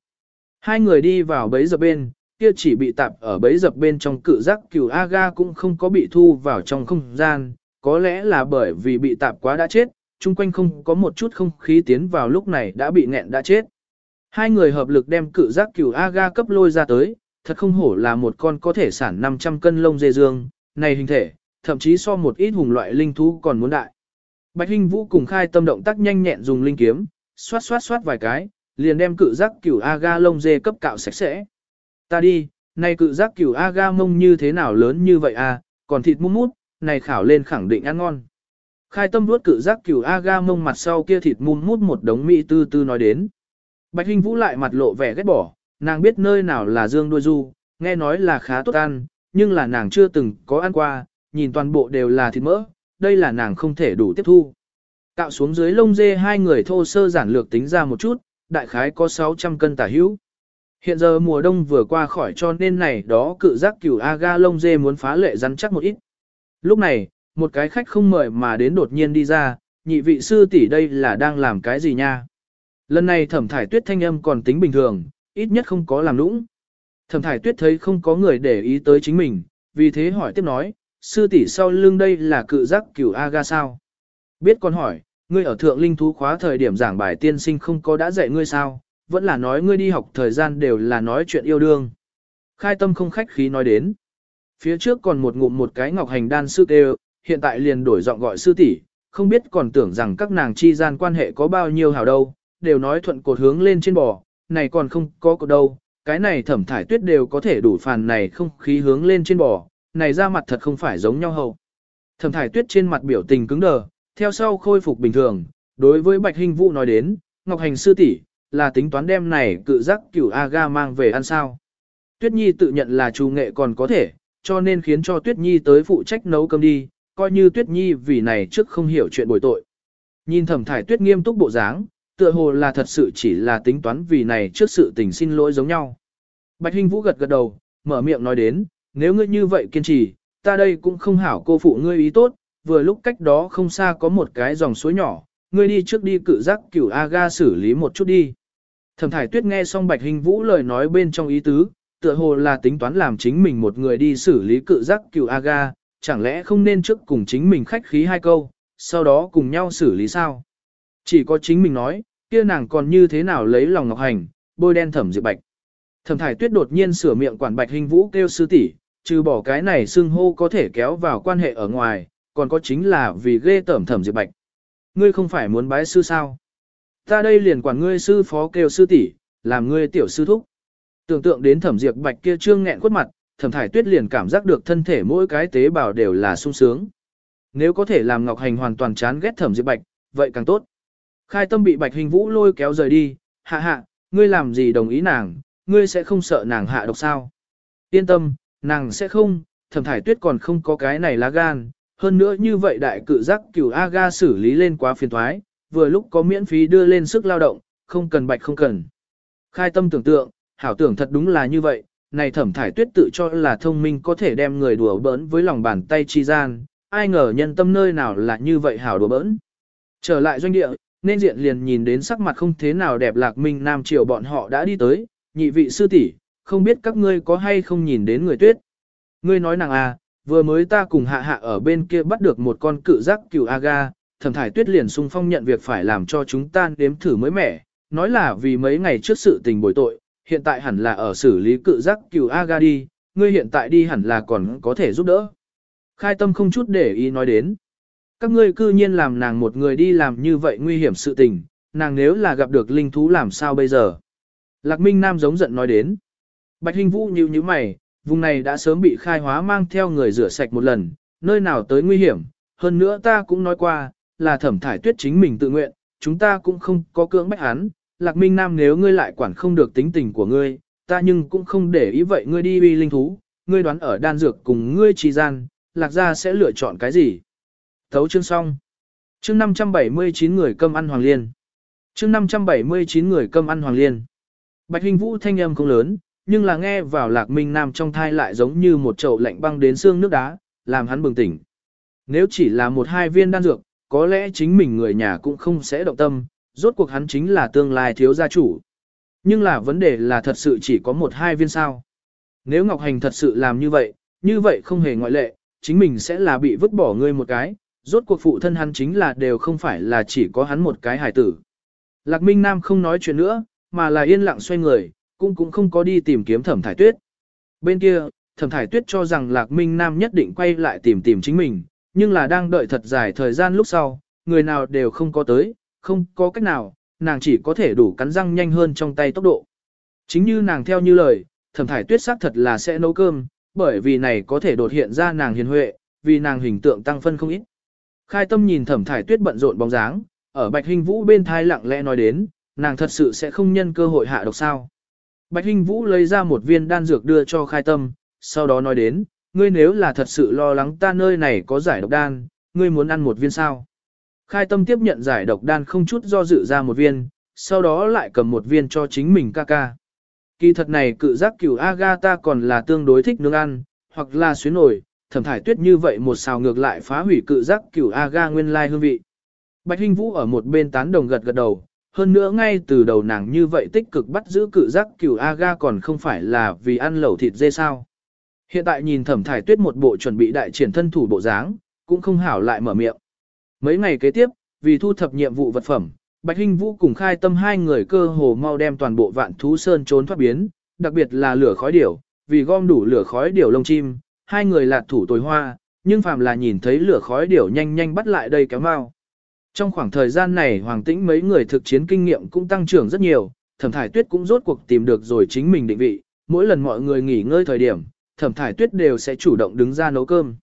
Hai người đi vào bấy giờ bên, kia chỉ bị tạp ở bấy dập bên trong cự giác cửu aga cũng không có bị thu vào trong không gian, có lẽ là bởi vì bị tạp quá đã chết, chung quanh không có một chút không khí tiến vào lúc này đã bị nghẹn đã chết. Hai người hợp lực đem cự giác cửu aga cấp lôi ra tới, thật không hổ là một con có thể sản 500 cân lông dê dương, này hình thể, thậm chí so một ít hùng loại linh thú còn muốn đại. Bạch Hinh Vũ cùng khai tâm động tác nhanh nhẹn dùng linh kiếm, xoát xoát xoát vài cái, liền đem cự giác cửu aga lông dê cấp cạo sạch sẽ. Ta đi, này cự giác cửu aga mông như thế nào lớn như vậy à, còn thịt mút mút, này khảo lên khẳng định ăn ngon. Khai tâm vuốt cự giác cửu aga mông mặt sau kia thịt mút mút một đống mỹ tư tư nói đến. Bạch Hinh Vũ lại mặt lộ vẻ ghét bỏ, nàng biết nơi nào là dương đuôi du, nghe nói là khá tốt ăn, nhưng là nàng chưa từng có ăn qua, nhìn toàn bộ đều là thịt mỡ, đây là nàng không thể đủ tiếp thu. Cạo xuống dưới lông dê hai người thô sơ giản lược tính ra một chút, đại khái có 600 cân tả hữu. Hiện giờ mùa đông vừa qua khỏi cho nên này đó cự giác cửu aga lông dê muốn phá lệ rắn chắc một ít. Lúc này, một cái khách không mời mà đến đột nhiên đi ra, nhị vị sư tỷ đây là đang làm cái gì nha? Lần này thẩm thải tuyết thanh âm còn tính bình thường, ít nhất không có làm nũng. Thẩm thải tuyết thấy không có người để ý tới chính mình, vì thế hỏi tiếp nói, sư tỷ sau lưng đây là cự giác cửu aga sao? Biết con hỏi, ngươi ở thượng linh thú khóa thời điểm giảng bài tiên sinh không có đã dạy ngươi sao, vẫn là nói ngươi đi học thời gian đều là nói chuyện yêu đương. Khai tâm không khách khí nói đến. Phía trước còn một ngụm một cái ngọc hành đan sư kêu, hiện tại liền đổi giọng gọi sư tỷ, không biết còn tưởng rằng các nàng chi gian quan hệ có bao nhiêu hào đâu, đều nói thuận cột hướng lên trên bò, này còn không có cột đâu, cái này thẩm thải tuyết đều có thể đủ phàn này không khí hướng lên trên bò, này ra mặt thật không phải giống nhau hậu. Thẩm thải tuyết trên mặt biểu tình cứng đờ, theo sau khôi phục bình thường, đối với Bạch hình Vũ nói đến, Ngọc Hành sư tỷ là tính toán đem này cự giác cửu aga mang về ăn sao. Tuyết Nhi tự nhận là chủ nghệ còn có thể, cho nên khiến cho Tuyết Nhi tới phụ trách nấu cơm đi, coi như Tuyết Nhi vì này trước không hiểu chuyện bồi tội. Nhìn thẩm thải Tuyết nghiêm túc bộ dáng, tựa hồ là thật sự chỉ là tính toán vì này trước sự tình xin lỗi giống nhau. Bạch Hinh Vũ gật gật đầu, mở miệng nói đến, nếu ngươi như vậy kiên trì, ta đây cũng không hảo cô phụ ngươi ý tốt, vừa lúc cách đó không xa có một cái dòng suối nhỏ, ngươi đi trước đi cự giác cửu aga xử lý một chút đi. Thẩm thải tuyết nghe xong Bạch Hình Vũ lời nói bên trong ý tứ, tựa hồ là tính toán làm chính mình một người đi xử lý cự giác cửu aga, chẳng lẽ không nên trước cùng chính mình khách khí hai câu, sau đó cùng nhau xử lý sao? Chỉ có chính mình nói, kia nàng còn như thế nào lấy lòng Ngọc Hành, bôi đen thẩm diệp bạch. Thẩm thải tuyết đột nhiên sửa miệng quản Bạch Hình Vũ kêu sư tỷ, trừ bỏ cái này xưng hô có thể kéo vào quan hệ ở ngoài, còn có chính là vì ghê tởm thẩm diệp bạch. Ngươi không phải muốn bái sư sao? Ta đây liền quản ngươi sư phó kêu sư tỷ, làm ngươi tiểu sư thúc. Tưởng tượng đến thẩm diệp bạch kia trương nghẹn khuất mặt, thẩm thải tuyết liền cảm giác được thân thể mỗi cái tế bào đều là sung sướng. Nếu có thể làm Ngọc Hành hoàn toàn chán ghét thẩm diệp bạch, vậy càng tốt. Khai tâm bị bạch hình vũ lôi kéo rời đi, hạ hạ, ngươi làm gì đồng ý nàng, ngươi sẽ không sợ nàng hạ độc sao. Yên tâm, nàng sẽ không, thẩm thải tuyết còn không có cái này lá gan, hơn nữa như vậy đại cự giác cửu aga xử lý lên quá phiền thoái, vừa lúc có miễn phí đưa lên sức lao động, không cần bạch không cần. Khai tâm tưởng tượng, hảo tưởng thật đúng là như vậy, này thẩm thải tuyết tự cho là thông minh có thể đem người đùa bỡn với lòng bàn tay chi gian, ai ngờ nhân tâm nơi nào là như vậy hảo đùa bỡn. Trở lại doanh địa, nên diện liền nhìn đến sắc mặt không thế nào đẹp lạc minh nam triều bọn họ đã đi tới, nhị vị sư tỷ, không biết các ngươi có hay không nhìn đến người tuyết. Ngươi nói nàng à, vừa mới ta cùng hạ hạ ở bên kia bắt được một con cự giác cựu aga, thẩm thải tuyết liền sung phong nhận việc phải làm cho chúng ta đếm thử mới mẻ, nói là vì mấy ngày trước sự tình bồi tội, hiện tại hẳn là ở xử lý cự giác cửu aga đi, ngươi hiện tại đi hẳn là còn có thể giúp đỡ. Khai tâm không chút để ý nói đến. Các ngươi cư nhiên làm nàng một người đi làm như vậy nguy hiểm sự tình, nàng nếu là gặp được linh thú làm sao bây giờ? Lạc Minh Nam giống giận nói đến. Bạch hình Vũ nhíu nhíu mày, vùng này đã sớm bị khai hóa mang theo người rửa sạch một lần, nơi nào tới nguy hiểm, hơn nữa ta cũng nói qua, là thẩm thải tuyết chính mình tự nguyện, chúng ta cũng không có cưỡng bách hắn, lạc minh nam nếu ngươi lại quản không được tính tình của ngươi, ta nhưng cũng không để ý vậy ngươi đi uy linh thú, ngươi đoán ở đan dược cùng ngươi trì gian, lạc gia sẽ lựa chọn cái gì. Thấu chương xong. Chương 579 người cơm ăn hoàng liên. Chương 579 người cơm ăn hoàng liên. Bạch Hình Vũ thanh âm không lớn, nhưng là nghe vào lạc minh nam trong thai lại giống như một chậu lạnh băng đến xương nước đá, làm hắn bừng tỉnh. Nếu chỉ là một hai viên đan dược, có lẽ chính mình người nhà cũng không sẽ động tâm, rốt cuộc hắn chính là tương lai thiếu gia chủ. Nhưng là vấn đề là thật sự chỉ có một hai viên sao. Nếu Ngọc Hành thật sự làm như vậy, như vậy không hề ngoại lệ, chính mình sẽ là bị vứt bỏ ngươi một cái, rốt cuộc phụ thân hắn chính là đều không phải là chỉ có hắn một cái hài tử. Lạc Minh Nam không nói chuyện nữa, mà là yên lặng xoay người, cũng cũng không có đi tìm kiếm thẩm thải tuyết. Bên kia, thẩm thải tuyết cho rằng Lạc Minh Nam nhất định quay lại tìm tìm chính mình, nhưng là đang đợi thật dài thời gian lúc sau, người nào đều không có tới, không có cách nào, nàng chỉ có thể đủ cắn răng nhanh hơn trong tay tốc độ. Chính như nàng theo như lời, thẩm thải tuyết sắc thật là sẽ nấu cơm, bởi vì này có thể đột hiện ra nàng hiền huệ, vì nàng hình tượng tăng phân không ít. Khai tâm nhìn thẩm thải tuyết bận rộn bóng dáng, ở bạch hình vũ bên thai lặng lẽ nói đến, nàng thật sự sẽ không nhân cơ hội hạ độc sao. Bạch hình vũ lấy ra một viên đan dược đưa cho khai tâm, sau đó nói đến, ngươi nếu là thật sự lo lắng ta nơi này có giải độc đan, ngươi muốn ăn một viên sao. Khai tâm tiếp nhận giải độc đan không chút do dự ra một viên, sau đó lại cầm một viên cho chính mình ca ca. Kỳ thật này cự giác cửu Agatha còn là tương đối thích nướng ăn, hoặc là xuyến nổi, thẩm thải tuyết như vậy một xào ngược lại phá hủy cự giác cửu Aga nguyên lai hương vị. Bạch Hinh Vũ ở một bên tán đồng gật gật đầu, hơn nữa ngay từ đầu nàng như vậy tích cực bắt giữ cự giác cửu Aga còn không phải là vì ăn lẩu thịt dê sao. Hiện tại nhìn thẩm thải tuyết một bộ chuẩn bị đại triển thân thủ bộ dáng, cũng không hảo lại mở miệng. Mấy ngày kế tiếp, vì thu thập nhiệm vụ vật phẩm, Bạch Hinh Vũ cùng khai tâm hai người cơ hồ mau đem toàn bộ vạn thú sơn trốn thoát biến, đặc biệt là lửa khói điểu, vì gom đủ lửa khói điểu lông chim, hai người lạt thủ tồi hoa, nhưng phàm là nhìn thấy lửa khói điểu nhanh nhanh bắt lại đây kéo mau. Trong khoảng thời gian này Hoàng Tĩnh mấy người thực chiến kinh nghiệm cũng tăng trưởng rất nhiều, Thẩm Thải Tuyết cũng rốt cuộc tìm được rồi chính mình định vị, mỗi lần mọi người nghỉ ngơi thời điểm, Thẩm Thải Tuyết đều sẽ chủ động đứng ra nấu cơm.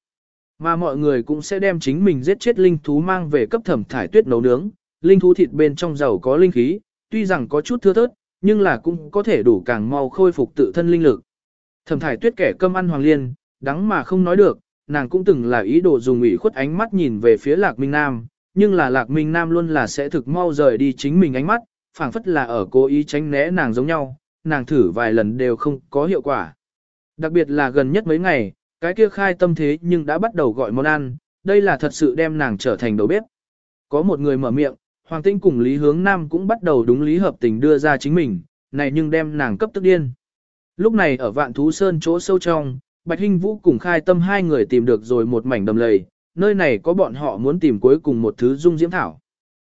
Mà mọi người cũng sẽ đem chính mình giết chết linh thú mang về cấp Thẩm Thải Tuyết nấu nướng, linh thú thịt bên trong giàu có linh khí, tuy rằng có chút thưa thớt, nhưng là cũng có thể đủ càng mau khôi phục tự thân linh lực. Thẩm Thải Tuyết kẻ cơm ăn hoàng liên, đắng mà không nói được, nàng cũng từng là ý đồ dùng ủy khuất ánh mắt nhìn về phía Lạc Minh Nam, nhưng là Lạc Minh Nam luôn là sẽ thực mau rời đi chính mình ánh mắt, phảng phất là ở cố ý tránh né nàng giống nhau, nàng thử vài lần đều không có hiệu quả. Đặc biệt là gần nhất mấy ngày, cái kia khai tâm thế nhưng đã bắt đầu gọi món ăn, đây là thật sự đem nàng trở thành đầu bếp. Có một người mở miệng, Hoàng Tinh cùng Lý Hướng Nam cũng bắt đầu đúng lý hợp tình đưa ra chính mình, này nhưng đem nàng cấp tức điên. Lúc này ở vạn thú sơn chỗ sâu trong, Bạch Hinh Vũ cùng khai tâm hai người tìm được rồi một mảnh đầm lầy, nơi này có bọn họ muốn tìm cuối cùng một thứ dung diễm thảo.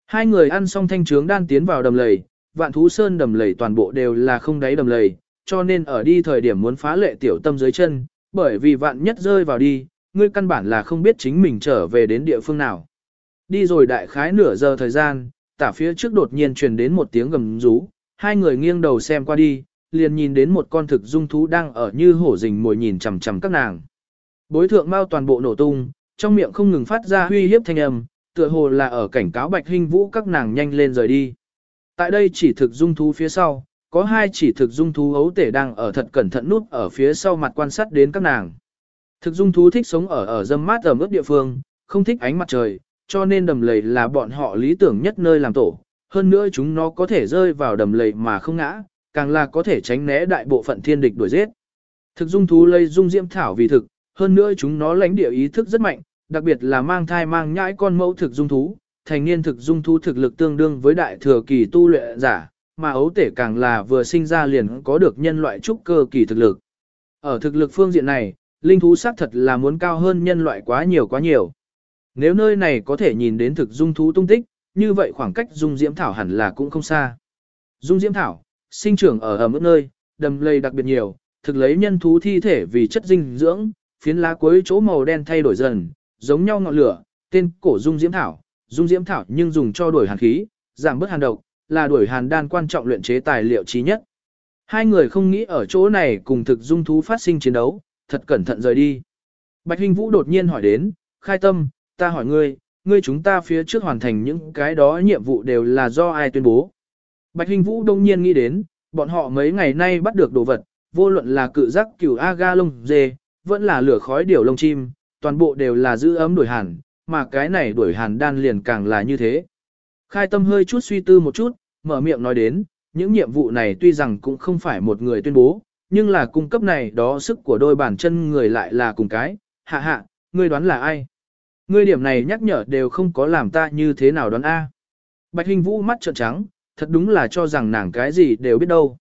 Hai người ăn xong thanh trướng đan tiến vào đầm lầy, vạn thú sơn đầm lầy toàn bộ đều là không đáy đầm lầy, cho nên ở đi thời điểm muốn phá lệ tiểu tâm dưới chân, bởi vì vạn nhất rơi vào đi, ngươi căn bản là không biết chính mình trở về đến địa phương nào. Đi rồi đại khái nửa giờ thời gian, tả phía trước đột nhiên truyền đến một tiếng gầm rú, hai người nghiêng đầu xem qua đi, liền nhìn đến một con thực dung thú đang ở như hổ rình mồi nhìn chằm chằm các nàng. Bối thượng mau toàn bộ nổ tung, trong miệng không ngừng phát ra huy hiếp thanh âm, tựa hồ là ở cảnh cáo Bạch Hinh Vũ các nàng nhanh lên rời đi. Tại đây chỉ thực dung thú phía sau, có hai chỉ thực dung thú ấu tể đang ở thật cẩn thận nút ở phía sau mặt quan sát đến các nàng. Thực dung thú thích sống ở ở dâm mát ở mức địa phương, không thích ánh mặt trời, cho nên đầm lầy là bọn họ lý tưởng nhất nơi làm tổ. Hơn nữa chúng nó có thể rơi vào đầm lầy mà không ngã, càng là có thể tránh né đại bộ phận thiên địch đuổi giết. Thực dung thú lây dung diễm thảo vì thực, hơn nữa chúng nó lãnh địa ý thức rất mạnh, đặc biệt là mang thai mang nhãi con mẫu thực dung thú, thành niên thực dung thú thực lực tương đương với đại thừa kỳ tu luyện giả, mà ấu tể càng là vừa sinh ra liền có được nhân loại trúc cơ kỳ thực lực. Ở thực lực phương diện này, linh thú xác thật là muốn cao hơn nhân loại quá nhiều quá nhiều. Nếu nơi này có thể nhìn đến thực dung thú tung tích, như vậy khoảng cách dung diễm thảo hẳn là cũng không xa. Dung diễm thảo, sinh trưởng ở ẩm ướt nơi, đầm lầy đặc biệt nhiều, thực lấy nhân thú thi thể vì chất dinh dưỡng, phiến lá cuối chỗ màu đen thay đổi dần, giống nhau ngọn lửa, tên cổ dung diễm thảo, dung diễm thảo nhưng dùng cho đổi hàn khí, giảm bớt hàn độc, là đuổi hàn đan quan trọng luyện chế tài liệu trí nhất. Hai người không nghĩ ở chỗ này cùng thực dung thú phát sinh chiến đấu, thật cẩn thận rời đi. Bạch Hình Vũ đột nhiên hỏi đến, khai tâm, ta hỏi ngươi, ngươi chúng ta phía trước hoàn thành những cái đó nhiệm vụ đều là do ai tuyên bố. Bạch Hình Vũ đông nhiên nghĩ đến, bọn họ mấy ngày nay bắt được đồ vật, vô luận là cự giác cửu aga lông dê, vẫn là lửa khói điểu lông chim, toàn bộ đều là giữ ấm đuổi hàn, mà cái này đuổi hàn đan liền càng là như thế. Khai tâm hơi chút suy tư một chút, mở miệng nói đến, những nhiệm vụ này tuy rằng cũng không phải một người tuyên bố, nhưng là cung cấp này đó sức của đôi bàn chân người lại là cùng cái, hạ hạ, ngươi đoán là ai? Ngươi điểm này nhắc nhở đều không có làm ta như thế nào đoán A. Bạch Hình Vũ mắt trợn trắng, thật đúng là cho rằng nàng cái gì đều biết đâu.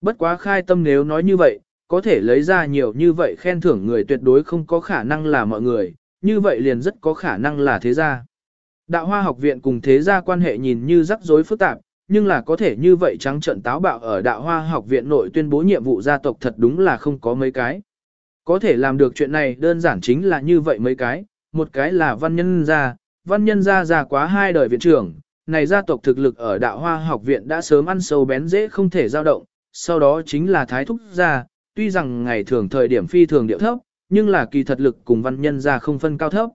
Bất quá khai tâm nếu nói như vậy, có thể lấy ra nhiều như vậy khen thưởng người tuyệt đối không có khả năng là mọi người, như vậy liền rất có khả năng là thế gia. Đạo hoa học viện cùng thế gia quan hệ nhìn như rắc rối phức tạp, nhưng là có thể như vậy trắng trận táo bạo ở đạo hoa học viện nội tuyên bố nhiệm vụ gia tộc thật đúng là không có mấy cái. Có thể làm được chuyện này đơn giản chính là như vậy mấy cái, một cái là văn nhân gia, văn nhân gia già quá hai đời viện trưởng, này gia tộc thực lực ở đạo hoa học viện đã sớm ăn sâu bén dễ không thể dao động, sau đó chính là thái thúc gia, tuy rằng ngày thường thời điểm phi thường điệu thấp, nhưng là kỳ thật lực cùng văn nhân gia không phân cao thấp.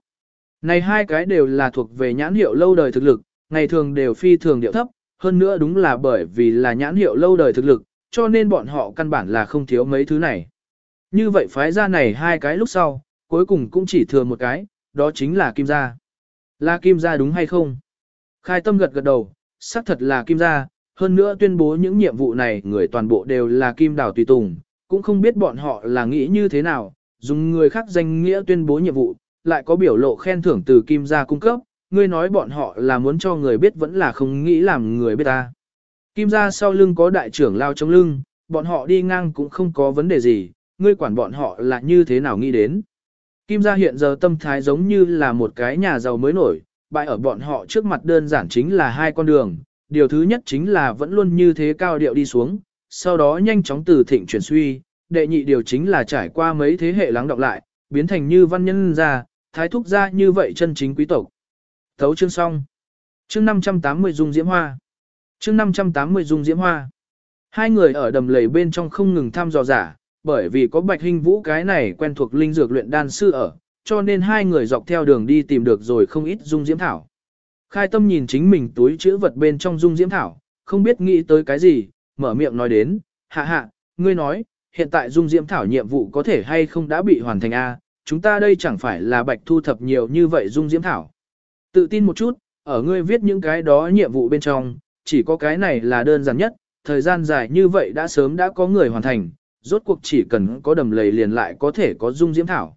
Này hai cái đều là thuộc về nhãn hiệu lâu đời thực lực, ngày thường đều phi thường điệu thấp, hơn nữa đúng là bởi vì là nhãn hiệu lâu đời thực lực, cho nên bọn họ căn bản là không thiếu mấy thứ này. Như vậy phái gia này hai cái lúc sau, cuối cùng cũng chỉ thừa một cái, đó chính là kim gia. Là kim gia đúng hay không? Khai tâm gật gật đầu, xác thật là kim gia, hơn nữa tuyên bố những nhiệm vụ này người toàn bộ đều là kim đảo tùy tùng, cũng không biết bọn họ là nghĩ như thế nào, dùng người khác danh nghĩa tuyên bố nhiệm vụ, lại có biểu lộ khen thưởng từ kim gia cung cấp, ngươi nói bọn họ là muốn cho người biết vẫn là không nghĩ làm người biết ta. Kim gia sau lưng có đại trưởng lao trong lưng, bọn họ đi ngang cũng không có vấn đề gì, ngươi quản bọn họ là như thế nào nghĩ đến. Kim gia hiện giờ tâm thái giống như là một cái nhà giàu mới nổi, bại ở bọn họ trước mặt đơn giản chính là hai con đường, điều thứ nhất chính là vẫn luôn như thế cao điệu đi xuống, sau đó nhanh chóng từ thịnh chuyển suy, đệ nhị điều chính là trải qua mấy thế hệ lắng đọng lại, biến thành như văn nhân gia, thái thúc ra như vậy chân chính quý tộc. Thấu chương xong. Chương 580 dung diễm hoa. Chương 580 dung diễm hoa. Hai người ở đầm lầy bên trong không ngừng thăm dò giả, bởi vì có Bạch Hinh Vũ cái này quen thuộc linh dược luyện đan sư ở, cho nên hai người dọc theo đường đi tìm được rồi không ít dung diễm thảo. Khai tâm nhìn chính mình túi chữ vật bên trong dung diễm thảo, không biết nghĩ tới cái gì, mở miệng nói đến, hạ hạ, ngươi nói, hiện tại dung diễm thảo nhiệm vụ có thể hay không đã bị hoàn thành A, chúng ta đây chẳng phải là bạch thu thập nhiều như vậy dung diễm thảo. Tự tin một chút, ở ngươi viết những cái đó nhiệm vụ bên trong, chỉ có cái này là đơn giản nhất, thời gian dài như vậy đã sớm đã có người hoàn thành, rốt cuộc chỉ cần có đầm lầy liền lại có thể có dung diễm thảo.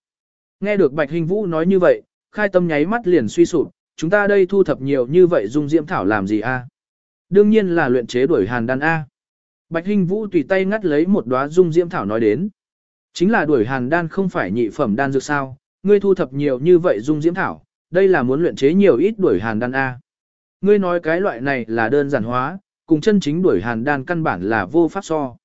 Nghe được Bạch Hình Vũ nói như vậy, khai tâm nháy mắt liền suy sụp, chúng ta đây thu thập nhiều như vậy dung diễm thảo làm gì a? Đương nhiên là luyện chế đuổi hàn đan A. Bạch Hình Vũ tùy tay ngắt lấy một đóa dung diễm thảo nói đến. Chính là đuổi hàn đan không phải nhị phẩm đan dược sao, ngươi thu thập nhiều như vậy dung diễm thảo, đây là muốn luyện chế nhiều ít đuổi hàn đan A. Ngươi nói cái loại này là đơn giản hóa, cùng chân chính đuổi hàn đan căn bản là vô pháp so.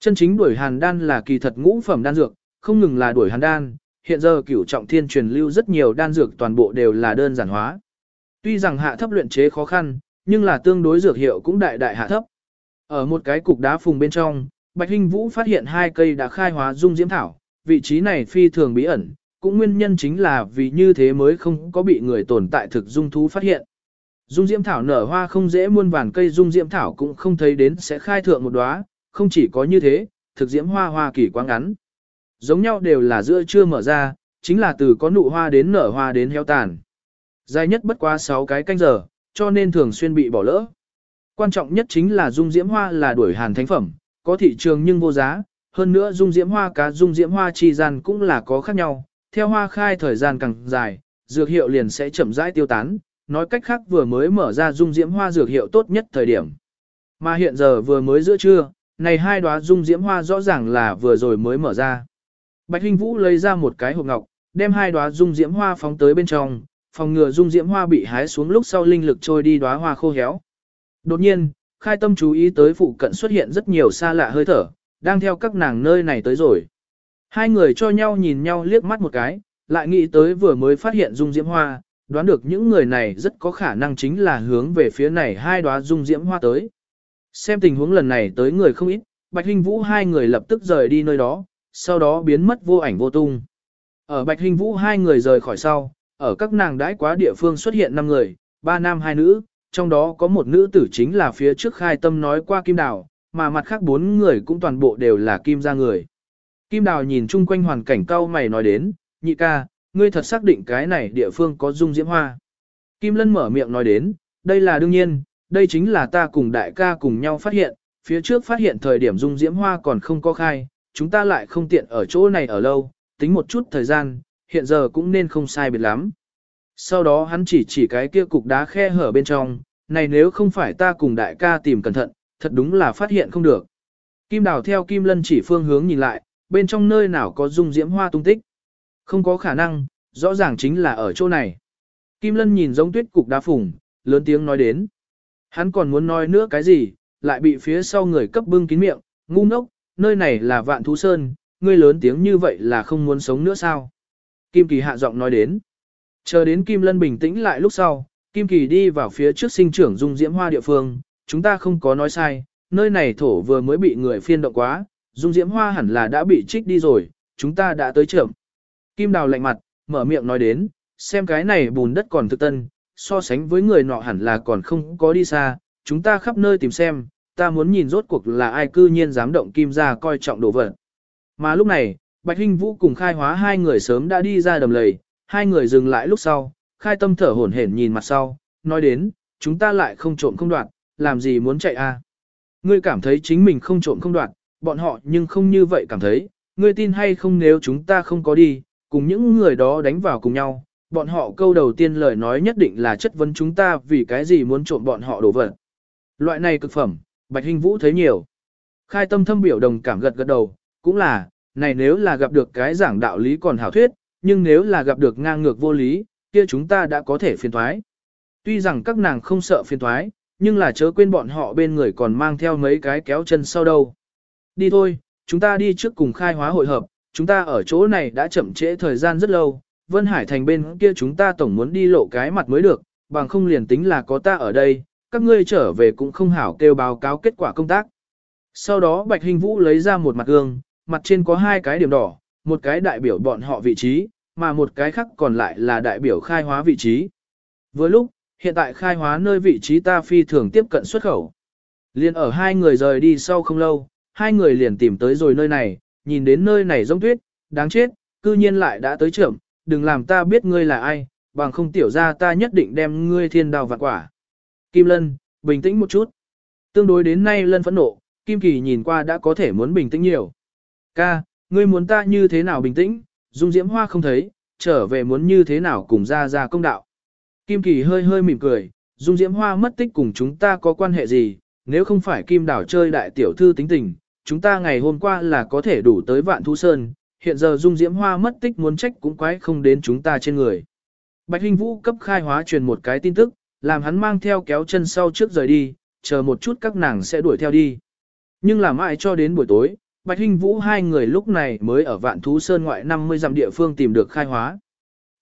Chân chính đuổi hàn đan là kỳ thật ngũ phẩm đan dược, không ngừng là đuổi hàn đan, hiện giờ cửu trọng thiên truyền lưu rất nhiều đan dược toàn bộ đều là đơn giản hóa. Tuy rằng hạ thấp luyện chế khó khăn, nhưng là tương đối dược hiệu cũng đại đại hạ thấp. Ở một cái cục đá phùng bên trong, Bạch Hinh Vũ phát hiện hai cây đã khai hóa dung diễm thảo, vị trí này phi thường bí ẩn, cũng nguyên nhân chính là vì như thế mới không có bị người tồn tại thực dung thú phát hiện. Dung diễm thảo nở hoa không dễ muôn vàn cây dung diễm thảo cũng không thấy đến sẽ khai thượng một đóa, không chỉ có như thế, thực diễm hoa hoa kỳ quá ngắn. Giống nhau đều là giữa chưa mở ra, chính là từ có nụ hoa đến nở hoa đến heo tàn. Dài nhất bất quá 6 cái canh giờ, cho nên thường xuyên bị bỏ lỡ. Quan trọng nhất chính là dung diễm hoa là đuổi hàn thánh phẩm, có thị trường nhưng vô giá, hơn nữa dung diễm hoa cá dung diễm hoa chi gian cũng là có khác nhau, theo hoa khai thời gian càng dài, dược hiệu liền sẽ chậm rãi tiêu tán, nói cách khác vừa mới mở ra dung diễm hoa dược hiệu tốt nhất thời điểm. Mà hiện giờ vừa mới giữa trưa, này hai đóa dung diễm hoa rõ ràng là vừa rồi mới mở ra. Bạch Hinh Vũ lấy ra một cái hộp ngọc, đem hai đóa dung diễm hoa phóng tới bên trong, phòng ngừa dung diễm hoa bị hái xuống lúc sau linh lực trôi đi đóa hoa khô héo. Đột nhiên, khai tâm chú ý tới phụ cận xuất hiện rất nhiều xa lạ hơi thở, đang theo các nàng nơi này tới rồi. Hai người cho nhau nhìn nhau liếc mắt một cái, lại nghĩ tới vừa mới phát hiện dung diễm hoa, đoán được những người này rất có khả năng chính là hướng về phía này hai đóa dung diễm hoa tới. Xem tình huống lần này tới người không ít, Bạch Hinh Vũ hai người lập tức rời đi nơi đó, sau đó biến mất vô ảnh vô tung. Ở Bạch Hinh Vũ hai người rời khỏi sau, ở các nàng đãi quá địa phương xuất hiện năm người, ba nam hai nữ, trong đó có một nữ tử chính là phía trước khai tâm nói qua Kim Đào, mà mặt khác bốn người cũng toàn bộ đều là Kim gia người. Kim Đào nhìn chung quanh hoàn cảnh cao mày nói đến, nhị ca, ngươi thật xác định cái này địa phương có dung diễm hoa. Kim Lân mở miệng nói đến, đây là đương nhiên, đây chính là ta cùng đại ca cùng nhau phát hiện, phía trước phát hiện thời điểm dung diễm hoa còn không có khai, chúng ta lại không tiện ở chỗ này ở lâu, tính một chút thời gian, hiện giờ cũng nên không sai biệt lắm. Sau đó hắn chỉ chỉ cái kia cục đá khe hở bên trong, này nếu không phải ta cùng đại ca tìm cẩn thận, thật đúng là phát hiện không được. Kim đào theo Kim Lân chỉ phương hướng nhìn lại, bên trong nơi nào có dung diễm hoa tung tích. Không có khả năng, rõ ràng chính là ở chỗ này. Kim Lân nhìn giống tuyết cục đá phùng, lớn tiếng nói đến. Hắn còn muốn nói nữa cái gì, lại bị phía sau người cấp bưng kín miệng, ngu ngốc, nơi này là vạn thú sơn, ngươi lớn tiếng như vậy là không muốn sống nữa sao? Kim Kỳ hạ giọng nói đến. Chờ đến Kim Lân bình tĩnh lại lúc sau, Kim Kỳ đi vào phía trước sinh trưởng dung diễm hoa địa phương, chúng ta không có nói sai, nơi này thổ vừa mới bị người phiên động quá, dung diễm hoa hẳn là đã bị trích đi rồi, chúng ta đã tới trưởng. Kim Đào lạnh mặt, mở miệng nói đến, xem cái này bùn đất còn thực tân, so sánh với người nọ hẳn là còn không có đi xa, chúng ta khắp nơi tìm xem, ta muốn nhìn rốt cuộc là ai cư nhiên dám động kim ra coi trọng đồ vật. Mà lúc này, Bạch Hinh Vũ cùng khai hóa hai người sớm đã đi ra đầm lầy, hai người dừng lại lúc sau, khai tâm thở hổn hển nhìn mặt sau, nói đến, chúng ta lại không trộm không đoạt, làm gì muốn chạy a? À? Ngươi cảm thấy chính mình không trộm không đoạt, bọn họ nhưng không như vậy cảm thấy, ngươi tin hay không nếu chúng ta không có đi, cùng những người đó đánh vào cùng nhau, bọn họ câu đầu tiên lời nói nhất định là chất vấn chúng ta vì cái gì muốn trộm bọn họ đồ vật. Loại này cực phẩm, Bạch hình Vũ thấy nhiều. Khai tâm thâm biểu đồng cảm gật gật đầu, cũng là, này nếu là gặp được cái giảng đạo lý còn hảo thuyết, nhưng nếu là gặp được ngang ngược vô lý, kia chúng ta đã có thể phiền thoái. Tuy rằng các nàng không sợ phiền thoái, nhưng là chớ quên bọn họ bên người còn mang theo mấy cái kéo chân sau đâu. Đi thôi, chúng ta đi trước cùng khai hóa hội hợp, chúng ta ở chỗ này đã chậm trễ thời gian rất lâu, Vân Hải thành bên kia chúng ta tổng muốn đi lộ cái mặt mới được, bằng không liền tính là có ta ở đây, các ngươi trở về cũng không hảo kêu báo cáo kết quả công tác. Sau đó Bạch Hình Vũ lấy ra một mặt gương, mặt trên có hai cái điểm đỏ, một cái đại biểu bọn họ vị trí, mà một cái khác còn lại là đại biểu khai hóa vị trí. Vừa lúc, hiện tại khai hóa nơi vị trí ta phi thường tiếp cận xuất khẩu. Liên ở hai người rời đi sau không lâu, hai người liền tìm tới rồi nơi này, nhìn đến nơi này giống tuyết, đáng chết, cư nhiên lại đã tới trưởng, đừng làm ta biết ngươi là ai, bằng không tiểu ra ta nhất định đem ngươi thiên đào vạn quả. Kim Lân, bình tĩnh một chút. Tương đối đến nay Lân phẫn nộ, Kim Kỳ nhìn qua đã có thể muốn bình tĩnh nhiều. Ca, ngươi muốn ta như thế nào bình tĩnh, Dung Diễm Hoa không thấy, trở về muốn như thế nào cùng ra ra công đạo. Kim Kỳ hơi hơi mỉm cười, Dung Diễm Hoa mất tích cùng chúng ta có quan hệ gì, nếu không phải Kim Đảo chơi đại tiểu thư tính tình, chúng ta ngày hôm qua là có thể đủ tới vạn thu sơn, hiện giờ Dung Diễm Hoa mất tích muốn trách cũng quái không đến chúng ta trên người. Bạch Hình Vũ cấp khai hóa truyền một cái tin tức, làm hắn mang theo kéo chân sau trước rời đi, chờ một chút các nàng sẽ đuổi theo đi. Nhưng làm mãi cho đến buổi tối, Bạch Hinh Vũ hai người lúc này mới ở Vạn Thú Sơn ngoại 50 dặm địa phương tìm được khai hóa.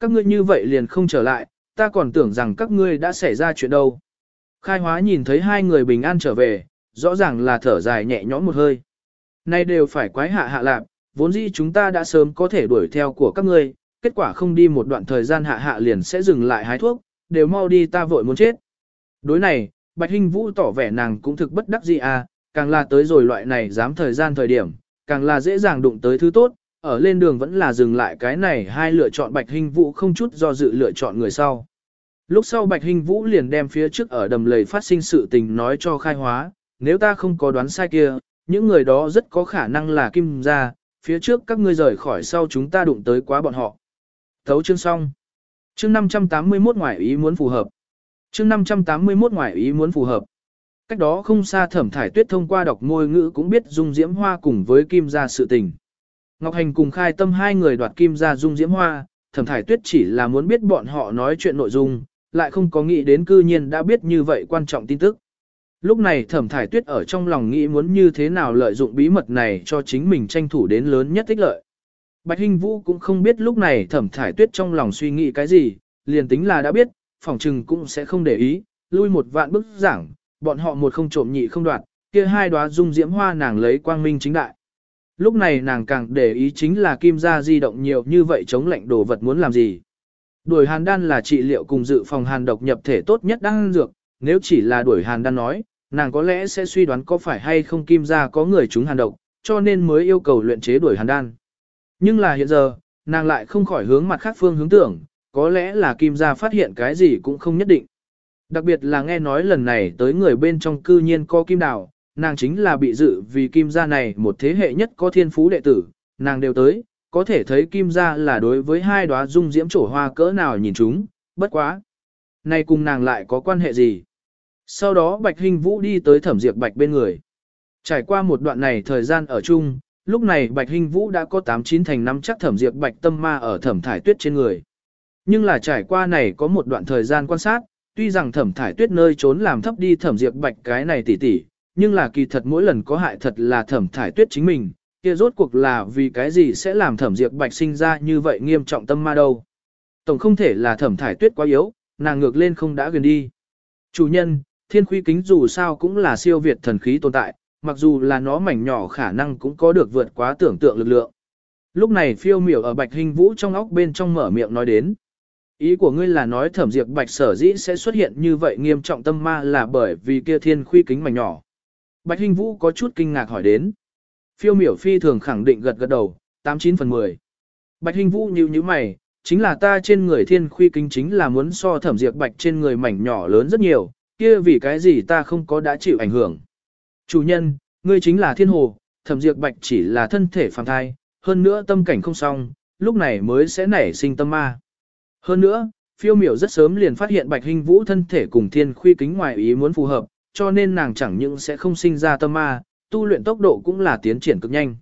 Các ngươi như vậy liền không trở lại, ta còn tưởng rằng các ngươi đã xảy ra chuyện đâu. Khai hóa nhìn thấy hai người bình an trở về, rõ ràng là thở dài nhẹ nhõm một hơi. Nay đều phải quái hạ hạ lạp, vốn dĩ chúng ta đã sớm có thể đuổi theo của các ngươi, kết quả không đi một đoạn thời gian hạ hạ liền sẽ dừng lại hái thuốc, đều mau đi ta vội muốn chết. Đối này, Bạch Hinh Vũ tỏ vẻ nàng cũng thực bất đắc dĩ à, càng là tới rồi loại này dám thời gian thời điểm, càng là dễ dàng đụng tới thứ tốt, ở lên đường vẫn là dừng lại cái này hai lựa chọn Bạch hình Vũ không chút do dự lựa chọn người sau. Lúc sau Bạch hình Vũ liền đem phía trước ở đầm lầy phát sinh sự tình nói cho khai hóa, nếu ta không có đoán sai kia, những người đó rất có khả năng là kim gia, phía trước các ngươi rời khỏi sau chúng ta đụng tới quá bọn họ. Thấu chương xong. Chương 581 ngoại ý muốn phù hợp. Chương 581 ngoại ý muốn phù hợp. Cách đó không xa thẩm thải tuyết thông qua đọc môi ngữ cũng biết dung diễm hoa cùng với kim gia sự tình. Ngọc Hành cùng khai tâm hai người đoạt kim gia dung diễm hoa, thẩm thải tuyết chỉ là muốn biết bọn họ nói chuyện nội dung, lại không có nghĩ đến cư nhiên đã biết như vậy quan trọng tin tức. Lúc này thẩm thải tuyết ở trong lòng nghĩ muốn như thế nào lợi dụng bí mật này cho chính mình tranh thủ đến lớn nhất tích lợi. Bạch Hinh Vũ cũng không biết lúc này thẩm thải tuyết trong lòng suy nghĩ cái gì, liền tính là đã biết, phỏng trừng cũng sẽ không để ý, lui một vạn bức giảng, bọn họ một không trộm nhị không đoạt, kia hai đóa dung diễm hoa nàng lấy quang minh chính đại. Lúc này nàng càng để ý chính là kim gia di động nhiều như vậy chống lạnh đồ vật muốn làm gì. Đuổi hàn đan là trị liệu cùng dự phòng hàn độc nhập thể tốt nhất đang dược, nếu chỉ là đuổi hàn đan nói, nàng có lẽ sẽ suy đoán có phải hay không kim gia có người chúng hàn độc, cho nên mới yêu cầu luyện chế đuổi hàn đan. Nhưng là hiện giờ, nàng lại không khỏi hướng mặt khác phương hướng tưởng, có lẽ là kim gia phát hiện cái gì cũng không nhất định. Đặc biệt là nghe nói lần này tới người bên trong cư nhiên có kim đào, nàng chính là bị dự vì kim gia này một thế hệ nhất có thiên phú đệ tử, nàng đều tới, có thể thấy kim gia là đối với hai đóa dung diễm trổ hoa cỡ nào nhìn chúng, bất quá. Này cùng nàng lại có quan hệ gì? Sau đó Bạch Hình Vũ đi tới thẩm diệt Bạch bên người. Trải qua một đoạn này thời gian ở chung, lúc này Bạch Hình Vũ đã có 8-9 thành năm chắc thẩm diệt Bạch tâm ma ở thẩm thải tuyết trên người. Nhưng là trải qua này có một đoạn thời gian quan sát, tuy rằng thẩm thải tuyết nơi trốn làm thấp đi thẩm diệt bạch cái này tỉ tỉ, nhưng là kỳ thật mỗi lần có hại thật là thẩm thải tuyết chính mình, kia rốt cuộc là vì cái gì sẽ làm thẩm diệt bạch sinh ra như vậy nghiêm trọng tâm ma đâu. Tổng không thể là thẩm thải tuyết quá yếu, nàng ngược lên không đã gần đi. Chủ nhân, thiên khuy kính dù sao cũng là siêu việt thần khí tồn tại, mặc dù là nó mảnh nhỏ khả năng cũng có được vượt quá tưởng tượng lực lượng. Lúc này phiêu miểu ở bạch hình vũ trong óc bên trong mở miệng nói đến. Ý của ngươi là nói thẩm diệt bạch sở dĩ sẽ xuất hiện như vậy nghiêm trọng tâm ma là bởi vì kia thiên khuy kính mảnh nhỏ. Bạch Hinh vũ có chút kinh ngạc hỏi đến. Phiêu miểu phi thường khẳng định gật gật đầu, 89 phần 10. Bạch Hinh vũ nhíu nhíu mày, chính là ta trên người thiên khuy kính chính là muốn so thẩm diệt bạch trên người mảnh nhỏ lớn rất nhiều, kia vì cái gì ta không có đã chịu ảnh hưởng. Chủ nhân, ngươi chính là thiên hồ, thẩm diệt bạch chỉ là thân thể phàm thai, hơn nữa tâm cảnh không xong, lúc này mới sẽ nảy sinh tâm ma. Hơn nữa, phiêu miểu rất sớm liền phát hiện bạch hình vũ thân thể cùng thiên khuy kính ngoài ý muốn phù hợp, cho nên nàng chẳng những sẽ không sinh ra tâm ma, tu luyện tốc độ cũng là tiến triển cực nhanh.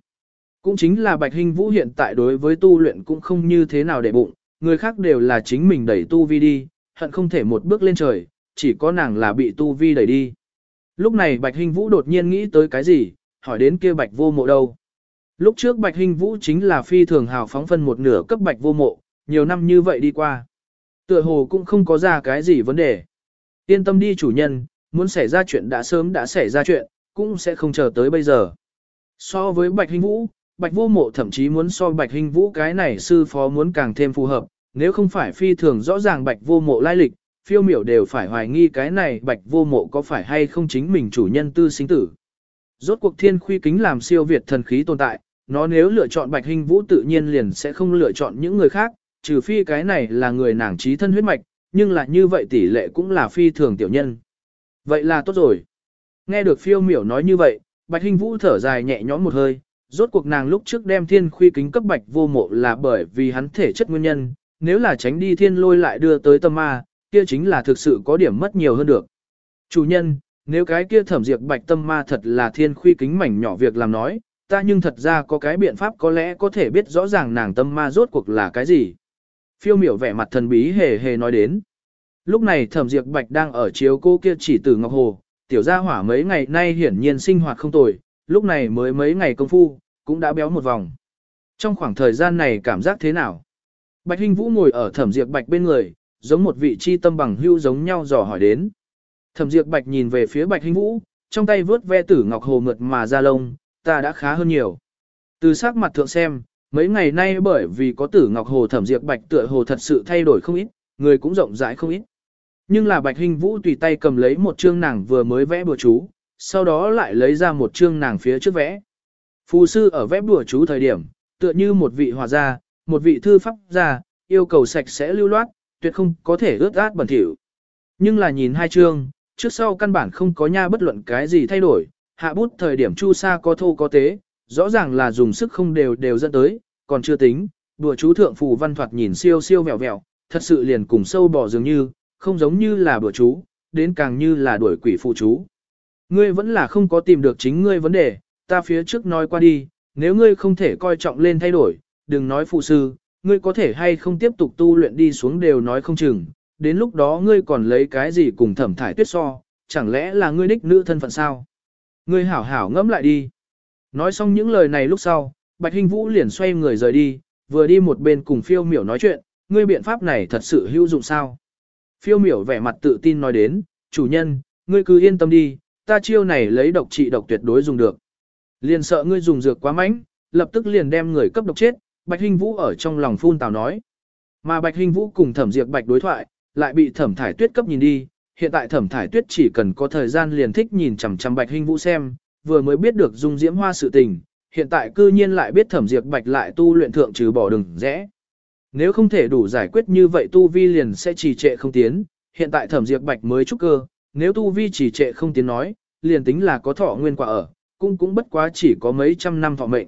Cũng chính là Bạch Hình Vũ hiện tại đối với tu luyện cũng không như thế nào để bụng, người khác đều là chính mình đẩy tu vi đi, hận không thể một bước lên trời, chỉ có nàng là bị tu vi đẩy đi. Lúc này Bạch Hình Vũ đột nhiên nghĩ tới cái gì, hỏi đến kia Bạch vô mộ đâu. Lúc trước Bạch Hình Vũ chính là phi thường hào phóng phân một nửa cấp Bạch vô mộ, nhiều năm như vậy đi qua. Tựa hồ cũng không có ra cái gì vấn đề. Yên tâm đi chủ nhân, muốn xảy ra chuyện đã sớm đã xảy ra chuyện, cũng sẽ không chờ tới bây giờ. So với Bạch Hình Vũ, Bạch Vô Mộ thậm chí muốn so Bạch Hình Vũ cái này sư phó muốn càng thêm phù hợp, nếu không phải phi thường rõ ràng Bạch Vô Mộ lai lịch, phiêu miểu đều phải hoài nghi cái này Bạch Vô Mộ có phải hay không chính mình chủ nhân tư sinh tử. Rốt cuộc thiên khuy kính làm siêu việt thần khí tồn tại, nó nếu lựa chọn Bạch Hình Vũ tự nhiên liền sẽ không lựa chọn những người khác, trừ phi cái này là người nàng trí thân huyết mạch, nhưng là như vậy tỷ lệ cũng là phi thường tiểu nhân. Vậy là tốt rồi. Nghe được phiêu miểu nói như vậy, Bạch Hình Vũ thở dài nhẹ nhõm một hơi, rốt cuộc nàng lúc trước đem thiên khuy kính cấp Bạch vô mộ là bởi vì hắn thể chất nguyên nhân, nếu là tránh đi thiên lôi lại đưa tới tâm ma, kia chính là thực sự có điểm mất nhiều hơn được. Chủ nhân, nếu cái kia thẩm diệt Bạch tâm ma thật là thiên khuy kính mảnh nhỏ việc làm nói, ta nhưng thật ra có cái biện pháp có lẽ có thể biết rõ ràng nàng tâm ma rốt cuộc là cái gì. Phiêu miểu vẻ mặt thần bí hề hề nói đến. Lúc này thẩm diệt Bạch đang ở chiếu cô kia chỉ tử Ngọc Hồ, tiểu gia hỏa mấy ngày nay hiển nhiên sinh hoạt không tồi, lúc này mới mấy ngày công phu, cũng đã béo một vòng. Trong khoảng thời gian này cảm giác thế nào? Bạch Hinh Vũ ngồi ở thẩm diệt bạch bên người, giống một vị chi tâm bằng hưu giống nhau dò hỏi đến. Thẩm diệt bạch nhìn về phía Bạch Hinh Vũ, trong tay vớt ve tử ngọc hồ mượt mà ra lông, ta đã khá hơn nhiều. Từ sắc mặt thượng xem, mấy ngày nay bởi vì có tử ngọc hồ thẩm diệt bạch tựa hồ thật sự thay đổi không ít, người cũng rộng rãi không ít. Nhưng là Bạch Hình Vũ tùy tay cầm lấy một chương nàng vừa mới vẽ bùa chú, sau đó lại lấy ra một chương nàng phía trước vẽ. Phù sư ở vẽ bùa chú thời điểm, tựa như một vị hòa gia, một vị thư pháp gia, yêu cầu sạch sẽ lưu loát, tuyệt không có thể ướt át bẩn thỉu. Nhưng là nhìn hai chương, trước sau căn bản không có nha bất luận cái gì thay đổi, hạ bút thời điểm chu sa có thô có tế, rõ ràng là dùng sức không đều đều dẫn tới, còn chưa tính, đùa chú thượng phù văn thoạt nhìn siêu siêu vẹo vẹo, thật sự liền cùng sâu bò dường như, không giống như là đùa chú, đến càng như là đuổi quỷ phụ chú. Ngươi vẫn là không có tìm được chính ngươi vấn đề, ta phía trước nói qua đi, nếu ngươi không thể coi trọng lên thay đổi, đừng nói phụ sư, ngươi có thể hay không tiếp tục tu luyện đi xuống đều nói không chừng, đến lúc đó ngươi còn lấy cái gì cùng thẩm thải tuyết so, chẳng lẽ là ngươi đích nữ thân phận sao? Ngươi hảo hảo ngẫm lại đi. Nói xong những lời này lúc sau, Bạch Hinh Vũ liền xoay người rời đi, vừa đi một bên cùng phiêu miểu nói chuyện, ngươi biện pháp này thật sự hữu dụng sao? Phiêu miểu vẻ mặt tự tin nói đến, chủ nhân, ngươi cứ yên tâm đi, ta chiêu này lấy độc trị độc tuyệt đối dùng được. Liền sợ ngươi dùng dược quá mạnh, lập tức liền đem người cấp độc chết, Bạch Hinh Vũ ở trong lòng phun tào nói. Mà Bạch Hinh Vũ cùng Thẩm Diệp Bạch đối thoại, lại bị Thẩm Thải Tuyết cấp nhìn đi, hiện tại Thẩm Thải Tuyết chỉ cần có thời gian liền thích nhìn chằm chằm Bạch Hinh Vũ xem, vừa mới biết được dung diễm hoa sự tình, hiện tại cư nhiên lại biết Thẩm diệt Bạch lại tu luyện thượng trừ bỏ đừng rẽ. Nếu không thể đủ giải quyết như vậy tu vi liền sẽ trì trệ không tiến, hiện tại thẩm diệt bạch mới trúc cơ, nếu tu vi trì trệ không tiến nói, liền tính là có thọ nguyên quả ở, cũng cũng bất quá chỉ có mấy trăm năm thọ mệnh.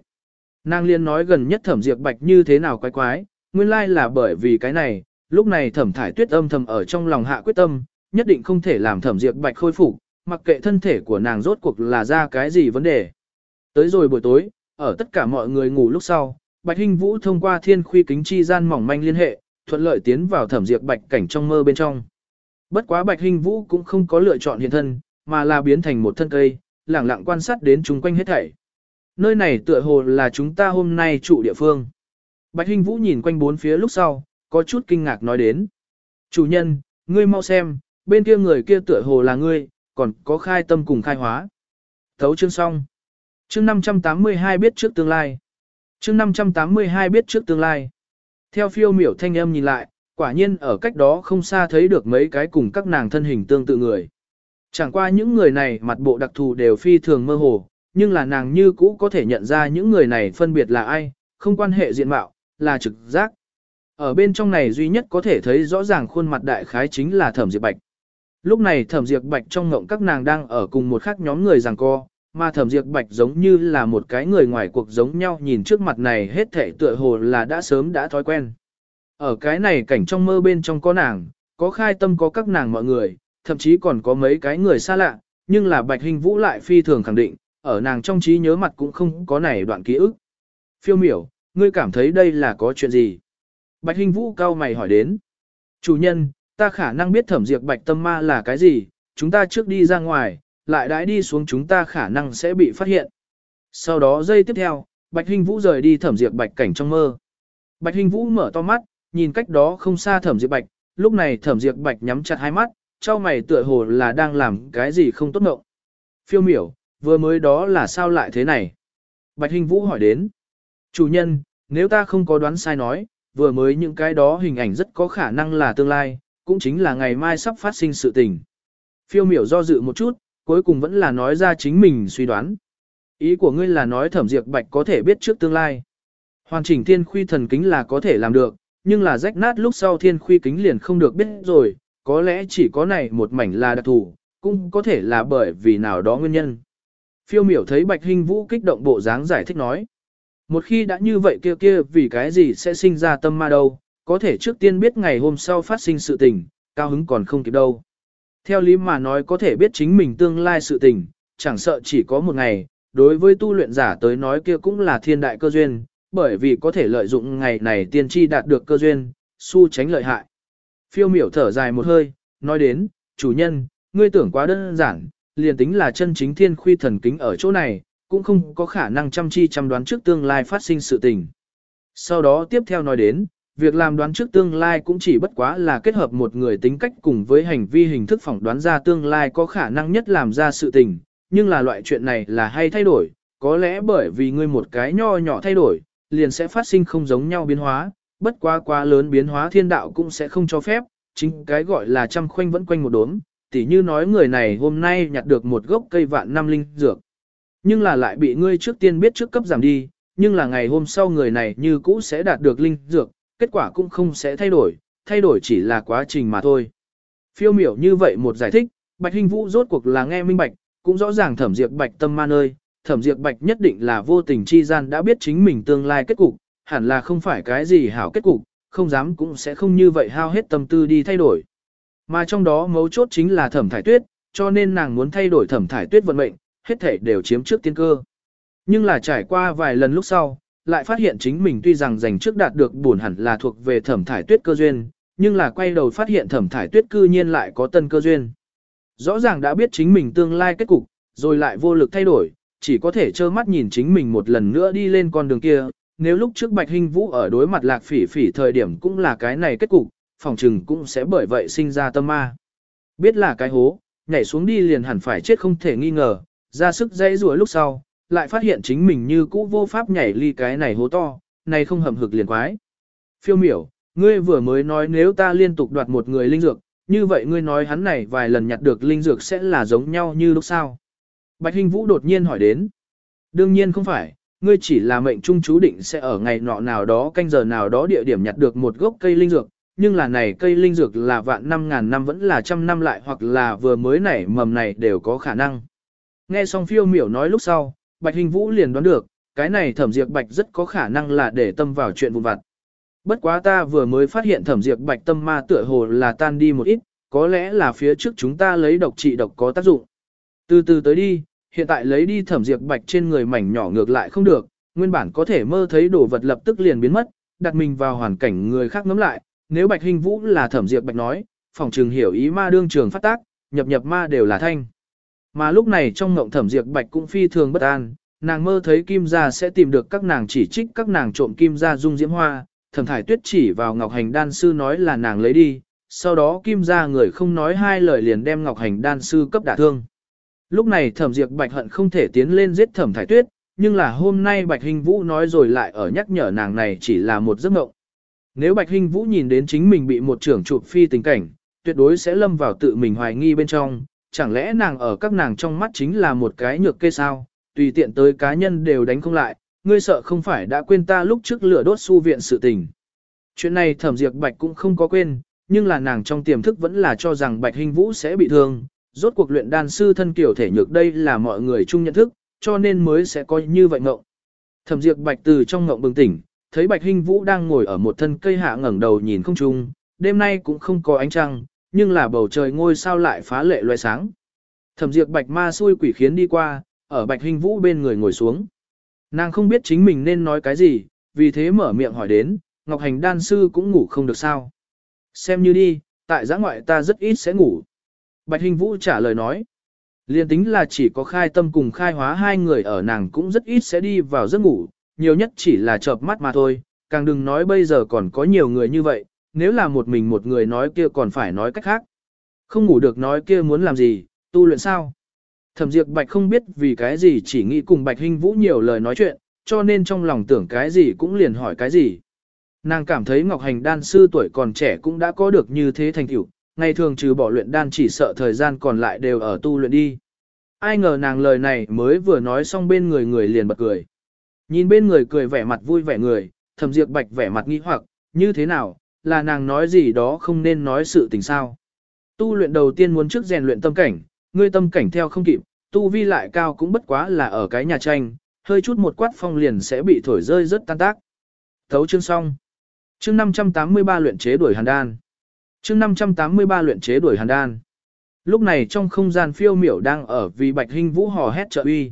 Nàng liên nói gần nhất thẩm diệt bạch như thế nào quái quái, nguyên lai là bởi vì cái này, lúc này thẩm thải tuyết âm thầm ở trong lòng hạ quyết tâm, nhất định không thể làm thẩm diệt bạch khôi phục, mặc kệ thân thể của nàng rốt cuộc là ra cái gì vấn đề. Tới rồi buổi tối, ở tất cả mọi người ngủ lúc sau, Bạch Hinh Vũ thông qua thiên khuy kính chi gian mỏng manh liên hệ, thuận lợi tiến vào thẩm diệt bạch cảnh trong mơ bên trong. Bất quá bạch Hinh vũ cũng không có lựa chọn hiện thân, mà là biến thành một thân cây, lẳng lặng quan sát đến chúng quanh hết thảy. Nơi này tựa hồ là chúng ta hôm nay trụ địa phương. Bạch Hinh Vũ nhìn quanh bốn phía lúc sau, có chút kinh ngạc nói đến. Chủ nhân, ngươi mau xem, bên kia người kia tựa hồ là ngươi, còn có khai tâm cùng khai hóa. Thấu chương xong. Chương 582 biết trước tương lai. Chương 582 biết trước tương lai. Theo phiêu miểu thanh âm nhìn lại, quả nhiên ở cách đó không xa thấy được mấy cái cùng các nàng thân hình tương tự người. Chẳng qua những người này mặt bộ đặc thù đều phi thường mơ hồ, nhưng là nàng như cũ có thể nhận ra những người này phân biệt là ai, không quan hệ diện mạo, là trực giác. Ở bên trong này duy nhất có thể thấy rõ ràng khuôn mặt đại khái chính là Thẩm Diệp Bạch. Lúc này Thẩm Diệp Bạch trong ngộng các nàng đang ở cùng một khác nhóm người giằng co, mà Thẩm diệt Bạch giống như là một cái người ngoài cuộc giống nhau nhìn trước mặt này hết thể tựa hồ là đã sớm đã thói quen. Ở cái này cảnh trong mơ bên trong có nàng, có khai tâm có các nàng mọi người, thậm chí còn có mấy cái người xa lạ, nhưng là Bạch Hình Vũ lại phi thường khẳng định, ở nàng trong trí nhớ mặt cũng không có này đoạn ký ức. Phiêu miểu, ngươi cảm thấy đây là có chuyện gì? Bạch Hình Vũ cao mày hỏi đến. Chủ nhân, ta khả năng biết thẩm diệt bạch tâm ma là cái gì, chúng ta trước đi ra ngoài, lại đãi đi xuống chúng ta khả năng sẽ bị phát hiện. Sau đó giây tiếp theo, Bạch Hình Vũ rời đi thẩm diệt bạch cảnh trong mơ. Bạch Hình Vũ mở to mắt, nhìn cách đó không xa thẩm diệt bạch, lúc này thẩm diệt bạch nhắm chặt hai mắt, trao mày tựa hồ là đang làm cái gì không tốt ngộng. Phiêu miểu, vừa mới đó là sao lại thế này? Bạch Hình Vũ hỏi đến. Chủ nhân, nếu ta không có đoán sai nói, vừa mới những cái đó hình ảnh rất có khả năng là tương lai, cũng chính là ngày mai sắp phát sinh sự tình. Phiêu miểu do dự một chút, cuối cùng vẫn là nói ra chính mình suy đoán. Ý của ngươi là nói thẩm diệt bạch có thể biết trước tương lai. Hoàn chỉnh thiên khuy thần kính là có thể làm được, nhưng là rách nát lúc sau thiên khuy kính liền không được biết rồi, có lẽ chỉ có này một mảnh là đặc thù, cũng có thể là bởi vì nào đó nguyên nhân. Phiêu miểu thấy Bạch hình Vũ kích động bộ dáng giải thích nói. Một khi đã như vậy kia kia vì cái gì sẽ sinh ra tâm ma đâu, có thể trước tiên biết ngày hôm sau phát sinh sự tình, cao hứng còn không kịp đâu. Theo lý mà nói có thể biết chính mình tương lai sự tình, chẳng sợ chỉ có một ngày, đối với tu luyện giả tới nói kia cũng là thiên đại cơ duyên, bởi vì có thể lợi dụng ngày này tiên tri đạt được cơ duyên, su tránh lợi hại. Phiêu miểu thở dài một hơi, nói đến, chủ nhân, ngươi tưởng quá đơn giản, liền tính là chân chính thiên khuy thần kính ở chỗ này, cũng không có khả năng chăm chi chăm đoán trước tương lai phát sinh sự tình. Sau đó tiếp theo nói đến, việc làm đoán trước tương lai cũng chỉ bất quá là kết hợp một người tính cách cùng với hành vi hình thức phỏng đoán ra tương lai có khả năng nhất làm ra sự tình, nhưng là loại chuyện này là hay thay đổi, có lẽ bởi vì ngươi một cái nho nhỏ thay đổi, liền sẽ phát sinh không giống nhau biến hóa, bất quá quá lớn biến hóa thiên đạo cũng sẽ không cho phép, chính cái gọi là trăm khoanh vẫn quanh một đốm, tỉ như nói người này hôm nay nhặt được một gốc cây vạn năm linh dược. Nhưng là lại bị ngươi trước tiên biết trước cấp giảm đi, nhưng là ngày hôm sau người này như cũ sẽ đạt được linh dược, kết quả cũng không sẽ thay đổi, thay đổi chỉ là quá trình mà thôi. Phiêu miểu như vậy một giải thích, Bạch Hình Vũ rốt cuộc là nghe minh bạch, cũng rõ ràng thẩm diệt Bạch tâm ma nơi, thẩm diệt Bạch nhất định là vô tình chi gian đã biết chính mình tương lai kết cục, hẳn là không phải cái gì hảo kết cục, không dám cũng sẽ không như vậy hao hết tâm tư đi thay đổi. Mà trong đó mấu chốt chính là thẩm thải tuyết, cho nên nàng muốn thay đổi thẩm thải tuyết vận mệnh, hết thể đều chiếm trước tiên cơ. Nhưng là trải qua vài lần lúc sau, lại phát hiện chính mình tuy rằng giành trước đạt được buồn hẳn là thuộc về thẩm thải tuyết cơ duyên, nhưng là quay đầu phát hiện thẩm thải tuyết cư nhiên lại có tân cơ duyên. Rõ ràng đã biết chính mình tương lai kết cục, rồi lại vô lực thay đổi, chỉ có thể trơ mắt nhìn chính mình một lần nữa đi lên con đường kia. Nếu lúc trước Bạch Hinh Vũ ở đối mặt lạc phỉ phỉ thời điểm cũng là cái này kết cục, phòng trừng cũng sẽ bởi vậy sinh ra tâm ma. Biết là cái hố, nhảy xuống đi liền hẳn phải chết không thể nghi ngờ, ra sức dãy rủa lúc sau, lại phát hiện chính mình như cũ vô pháp nhảy ly cái này hố to, này không hầm hực liền quái. Phiêu miểu, ngươi vừa mới nói nếu ta liên tục đoạt một người linh dược, như vậy ngươi nói hắn này vài lần nhặt được linh dược sẽ là giống nhau như lúc sau. Bạch Hình Vũ đột nhiên hỏi đến. Đương nhiên không phải, ngươi chỉ là mệnh trung chú định sẽ ở ngày nọ nào đó canh giờ nào đó địa điểm nhặt được một gốc cây linh dược, nhưng là này cây linh dược là vạn năm ngàn năm vẫn là trăm năm lại hoặc là vừa mới nảy mầm này đều có khả năng. Nghe xong phiêu miểu nói lúc sau, Bạch Hình Vũ liền đoán được, cái này thẩm Diệp bạch rất có khả năng là để tâm vào chuyện vụn vặt. Bất quá ta vừa mới phát hiện thẩm Diệp bạch tâm ma tựa hồ là tan đi một ít, có lẽ là phía trước chúng ta lấy độc trị độc có tác dụng. Từ từ tới đi, hiện tại lấy đi thẩm Diệp bạch trên người mảnh nhỏ ngược lại không được, nguyên bản có thể mơ thấy đồ vật lập tức liền biến mất, đặt mình vào hoàn cảnh người khác ngẫm lại, nếu Bạch Hình Vũ là thẩm Diệp Bạch nói, phòng trường hiểu ý ma đương trường phát tác, nhập nhập ma đều là thanh. Mà lúc này trong ngộng thẩm diệt Bạch cũng phi thường bất an, nàng mơ thấy kim gia sẽ tìm được các nàng chỉ trích các nàng trộm kim gia dung diễm hoa, thẩm thải tuyết chỉ vào ngọc hành đan sư nói là nàng lấy đi, sau đó kim gia người không nói hai lời liền đem ngọc hành đan sư cấp đả thương. Lúc này thẩm diệt bạch hận không thể tiến lên giết thẩm thải tuyết, nhưng là hôm nay bạch hình vũ nói rồi lại ở nhắc nhở nàng này chỉ là một giấc mộng. Nếu bạch hình vũ nhìn đến chính mình bị một trưởng chụp phi tình cảnh, tuyệt đối sẽ lâm vào tự mình hoài nghi bên trong, chẳng lẽ nàng ở các nàng trong mắt chính là một cái nhược kê sao, tùy tiện tới cá nhân đều đánh không lại, ngươi sợ không phải đã quên ta lúc trước lửa đốt su viện sự tình. Chuyện này thẩm diệt bạch cũng không có quên, nhưng là nàng trong tiềm thức vẫn là cho rằng bạch hình vũ sẽ bị thương, rốt cuộc luyện đan sư thân kiểu thể nhược đây là mọi người chung nhận thức, cho nên mới sẽ coi như vậy ngộng. Thẩm diệt bạch từ trong ngộng bừng tỉnh, thấy bạch hình vũ đang ngồi ở một thân cây hạ ngẩng đầu nhìn không trung, đêm nay cũng không có ánh trăng, nhưng là bầu trời ngôi sao lại phá lệ loe sáng. Thẩm diệt bạch ma xui quỷ khiến đi qua, ở bạch hình vũ bên người ngồi xuống. Nàng không biết chính mình nên nói cái gì, vì thế mở miệng hỏi đến, Ngọc Hành đan sư cũng ngủ không được sao. Xem như đi, tại giã ngoại ta rất ít sẽ ngủ. Bạch Hình Vũ trả lời nói. Liên tính là chỉ có khai tâm cùng khai hóa hai người ở nàng cũng rất ít sẽ đi vào giấc ngủ, nhiều nhất chỉ là chợp mắt mà thôi, càng đừng nói bây giờ còn có nhiều người như vậy, nếu là một mình một người nói kia còn phải nói cách khác. Không ngủ được nói kia muốn làm gì, tu luyện sao? Thẩm Diệp Bạch không biết vì cái gì chỉ nghĩ cùng Bạch Hinh Vũ nhiều lời nói chuyện, cho nên trong lòng tưởng cái gì cũng liền hỏi cái gì. Nàng cảm thấy Ngọc Hành đan sư tuổi còn trẻ cũng đã có được như thế thành tựu, ngày thường trừ bỏ luyện đan chỉ sợ thời gian còn lại đều ở tu luyện đi. Ai ngờ nàng lời này mới vừa nói xong bên người người liền bật cười. Nhìn bên người cười vẻ mặt vui vẻ người, Thẩm Diệp Bạch vẻ mặt nghi hoặc, như thế nào, là nàng nói gì đó không nên nói sự tình sao. Tu luyện đầu tiên muốn trước rèn luyện tâm cảnh, ngươi tâm cảnh theo không kịp, tu vi lại cao cũng bất quá là ở cái nhà tranh, hơi chút một quát phong liền sẽ bị thổi rơi rất tan tác. Thấu chương xong. Chương 583 luyện chế đuổi hàn đan. Chương 583 luyện chế đuổi hàn đan. Lúc này trong không gian phiêu miểu đang ở vì Bạch Hinh Vũ hò hét trợ uy.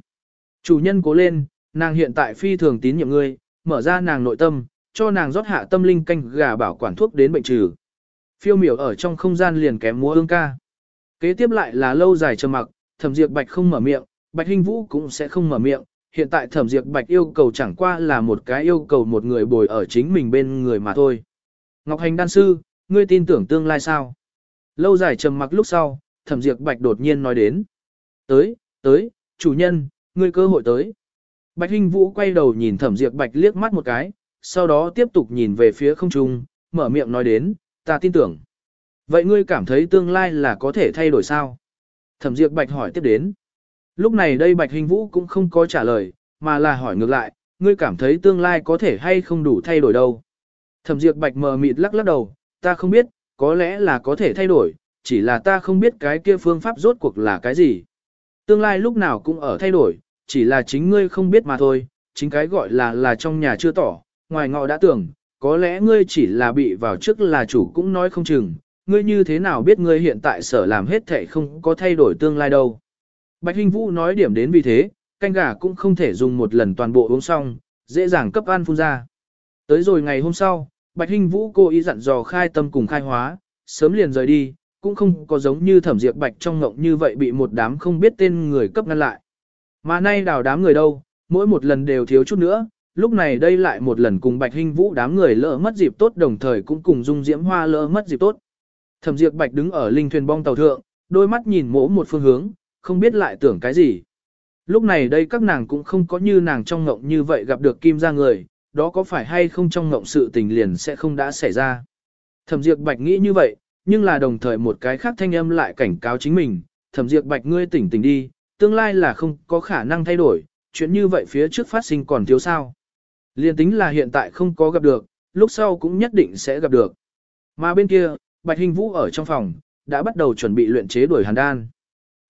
Chủ nhân cố lên, nàng hiện tại phi thường tín nhiệm ngươi, mở ra nàng nội tâm, cho nàng rót hạ tâm linh canh gà bảo quản thuốc đến bệnh trừ. Phiêu miểu ở trong không gian liền kém múa ương ca. Kế tiếp lại là lâu dài trầm mặc, thẩm diệt bạch không mở miệng, bạch hình vũ cũng sẽ không mở miệng. Hiện tại thẩm diệt bạch yêu cầu chẳng qua là một cái yêu cầu một người bồi ở chính mình bên người mà thôi. Ngọc hành đan sư, ngươi tin tưởng tương lai sao? Lâu dài trầm mặc lúc sau, thẩm diệt bạch đột nhiên nói đến. Tới, tới, chủ nhân, ngươi cơ hội tới. Bạch Hinh Vũ quay đầu nhìn Thẩm Diệp Bạch liếc mắt một cái, sau đó tiếp tục nhìn về phía không trung, mở miệng nói đến, ta tin tưởng. Vậy ngươi cảm thấy tương lai là có thể thay đổi sao? Thẩm Diệp Bạch hỏi tiếp đến. Lúc này đây Bạch Hình Vũ cũng không có trả lời, mà là hỏi ngược lại, ngươi cảm thấy tương lai có thể hay không đủ thay đổi đâu? Thẩm Diệp Bạch mờ mịt lắc lắc đầu, ta không biết, có lẽ là có thể thay đổi, chỉ là ta không biết cái kia phương pháp rốt cuộc là cái gì. Tương lai lúc nào cũng ở thay đổi, chỉ là chính ngươi không biết mà thôi, chính cái gọi là là trong nhà chưa tỏ, ngoài ngọ đã tưởng, có lẽ ngươi chỉ là bị vào trước là chủ cũng nói không chừng, ngươi như thế nào biết ngươi hiện tại sở làm hết thể không có thay đổi tương lai đâu. Bạch Hinh Vũ nói điểm đến vì thế, canh gà cũng không thể dùng một lần toàn bộ uống xong, dễ dàng cấp ăn phun ra. Tới rồi ngày hôm sau, Bạch Hinh Vũ cố ý dặn dò khai tâm cùng khai hóa, sớm liền rời đi, cũng không có giống như thẩm diệp bạch trong ngộng như vậy bị một đám không biết tên người cấp ngăn lại. Mà nay đào đám người đâu, mỗi một lần đều thiếu chút nữa, lúc này đây lại một lần cùng Bạch Hinh Vũ đám người lỡ mất dịp tốt đồng thời cũng cùng Dung Diễm Hoa lỡ mất dịp tốt. Thẩm Diệp Bạch đứng ở linh thuyền bong tàu thượng, đôi mắt nhìn mỗ một phương hướng, không biết lại tưởng cái gì. Lúc này đây các nàng cũng không có như nàng trong ngộng như vậy gặp được kim ra người, đó có phải hay không trong ngộng sự tình liền sẽ không đã xảy ra. Thẩm Diệp Bạch nghĩ như vậy, nhưng là đồng thời một cái khác thanh âm lại cảnh cáo chính mình, Thẩm Diệp Bạch ngươi tỉnh tỉnh đi, tương lai là không có khả năng thay đổi, chuyện như vậy phía trước phát sinh còn thiếu sao. Liên tính là hiện tại không có gặp được, lúc sau cũng nhất định sẽ gặp được. Mà bên kia, Bạch Hình Vũ ở trong phòng, đã bắt đầu chuẩn bị luyện chế đuổi hàn đan.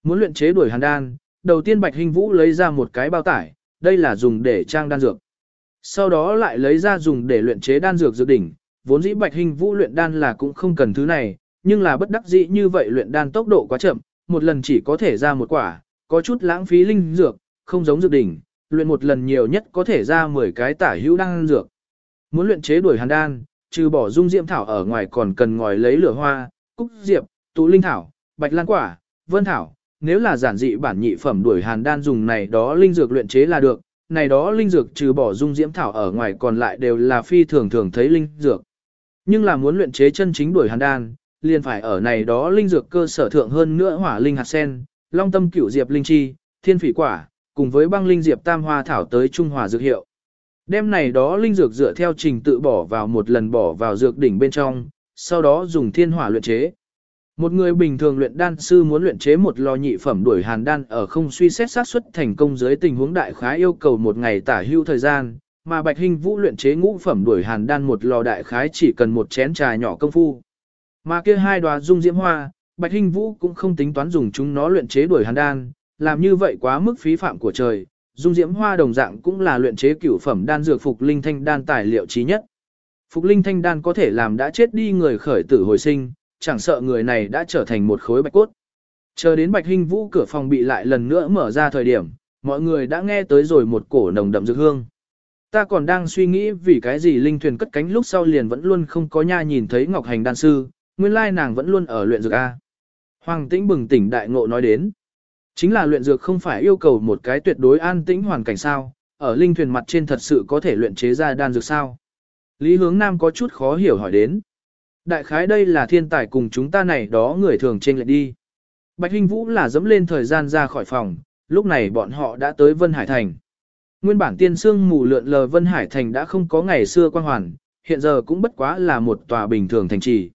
Muốn luyện chế đuổi hàn đan, đầu tiên Bạch Hình Vũ lấy ra một cái bao tải, đây là dùng để trang đan dược. Sau đó lại lấy ra dùng để luyện chế đan dược dược đỉnh, vốn dĩ Bạch Hình Vũ luyện đan là cũng không cần thứ này, nhưng là bất đắc dĩ như vậy luyện đan tốc độ quá chậm, một lần chỉ có thể ra một quả, có chút lãng phí linh dược, không giống dược đỉnh, luyện một lần nhiều nhất có thể ra 10 cái tả hữu đan dược. Muốn luyện chế đuổi hàn đan, trừ bỏ dung diễm thảo ở ngoài còn cần ngòi lấy lửa hoa, cúc diệp, tụ linh thảo, bạch lan quả, vân thảo. Nếu là giản dị bản nhị phẩm đuổi hàn đan dùng này đó linh dược luyện chế là được, này đó linh dược trừ bỏ dung diễm thảo ở ngoài còn lại đều là phi thường thường thấy linh dược. Nhưng là muốn luyện chế chân chính đuổi hàn đan, liền phải ở này đó linh dược cơ sở thượng hơn nữa hỏa linh hạt sen, long tâm cửu diệp linh chi, thiên phỉ quả, cùng với băng linh diệp tam hoa thảo tới trung hòa dược hiệu. đêm này đó linh dược dựa theo trình tự bỏ vào một lần bỏ vào dược đỉnh bên trong, sau đó dùng thiên hỏa luyện chế. Một người bình thường luyện đan sư muốn luyện chế một lò nhị phẩm đuổi hàn đan ở không suy xét sát suất thành công dưới tình huống đại khái yêu cầu một ngày tả hưu thời gian, mà Bạch hình Vũ luyện chế ngũ phẩm đuổi hàn đan một lò đại khái chỉ cần một chén trà nhỏ công phu. Mà kia hai đóa dung diễm hoa, Bạch hình Vũ cũng không tính toán dùng chúng nó luyện chế đuổi hàn đan, làm như vậy quá mức phí phạm của trời. Dung diễm hoa đồng dạng cũng là luyện chế cửu phẩm đan dược phục linh thanh đan tài liệu trí nhất. Phục linh thanh đan có thể làm đã chết đi người khởi tử hồi sinh, chẳng sợ người này đã trở thành một khối bạch cốt. Chờ đến Bạch Hinh Vũ cửa phòng bị lại lần nữa mở ra thời điểm, mọi người đã nghe tới rồi một cổ nồng đậm dược hương. Ta còn đang suy nghĩ vì cái gì linh thuyền cất cánh lúc sau liền vẫn luôn không có nha nhìn thấy Ngọc Hành đan sư, nguyên lai nàng vẫn luôn ở luyện dược A. Hoàng tĩnh bừng tỉnh đại ngộ nói đến. Chính là luyện dược không phải yêu cầu một cái tuyệt đối an tĩnh hoàn cảnh sao, ở linh thuyền mặt trên thật sự có thể luyện chế ra đan dược sao. Lý hướng nam có chút khó hiểu hỏi đến. Đại khái đây là thiên tài cùng chúng ta này đó người thường trên lại đi. Bạch Hinh Vũ là dẫm lên thời gian ra khỏi phòng, lúc này bọn họ đã tới Vân Hải Thành. Nguyên bản tiên sương mù lượn lờ Vân Hải Thành đã không có ngày xưa quan hoàn, hiện giờ cũng bất quá là một tòa bình thường thành trì.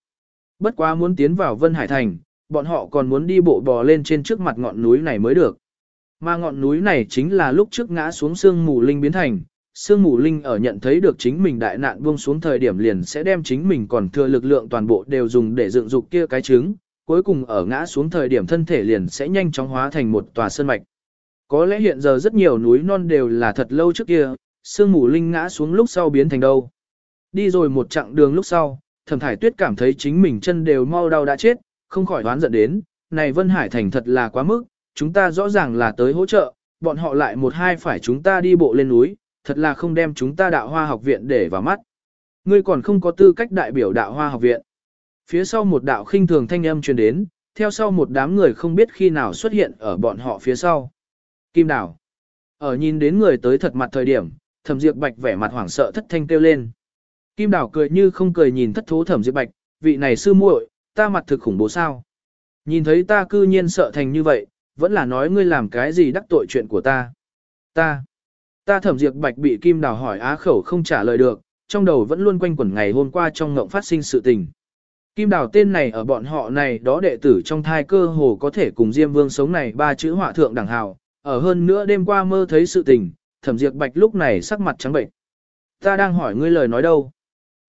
Bất quá muốn tiến vào Vân Hải Thành, bọn họ còn muốn đi bộ bò lên trên trước mặt ngọn núi này mới được. Mà ngọn núi này chính là lúc trước ngã xuống sương mù linh biến thành, sương mù linh ở nhận thấy được chính mình đại nạn buông xuống thời điểm liền sẽ đem chính mình còn thừa lực lượng toàn bộ đều dùng để dựng dục kia cái trứng, cuối cùng ở ngã xuống thời điểm thân thể liền sẽ nhanh chóng hóa thành một tòa sơn mạch. Có lẽ hiện giờ rất nhiều núi non đều là thật lâu trước kia, sương mù linh ngã xuống lúc sau biến thành đâu. Đi rồi một chặng đường lúc sau, thẩm thải tuyết cảm thấy chính mình chân đều mau đau đã chết, không khỏi đoán giận đến, này Vân Hải Thành thật là quá mức, chúng ta rõ ràng là tới hỗ trợ, bọn họ lại một hai phải chúng ta đi bộ lên núi, thật là không đem chúng ta đạo hoa học viện để vào mắt. Ngươi còn không có tư cách đại biểu đạo hoa học viện. Phía sau một đạo khinh thường thanh âm truyền đến, theo sau một đám người không biết khi nào xuất hiện ở bọn họ phía sau. Kim Đảo. Ở nhìn đến người tới thật mặt thời điểm, thẩm Diệp bạch vẻ mặt hoảng sợ thất thanh kêu lên. Kim Đảo cười như không cười nhìn thất thố thẩm Diệp bạch, vị này sư muội, ta mặt thực khủng bố sao. Nhìn thấy ta cư nhiên sợ thành như vậy, vẫn là nói ngươi làm cái gì đắc tội chuyện của ta. Ta. Ta thẩm diệt bạch bị Kim đào hỏi á khẩu không trả lời được, trong đầu vẫn luôn quanh quẩn ngày hôm qua trong ngộng phát sinh sự tình. Kim Đào tên này ở bọn họ này đó đệ tử trong thai cơ hồ có thể cùng Diêm Vương sống này ba chữ họa thượng đẳng hào, ở hơn nữa đêm qua mơ thấy sự tình, thẩm diệt bạch lúc này sắc mặt trắng bệnh. Ta đang hỏi ngươi lời nói đâu?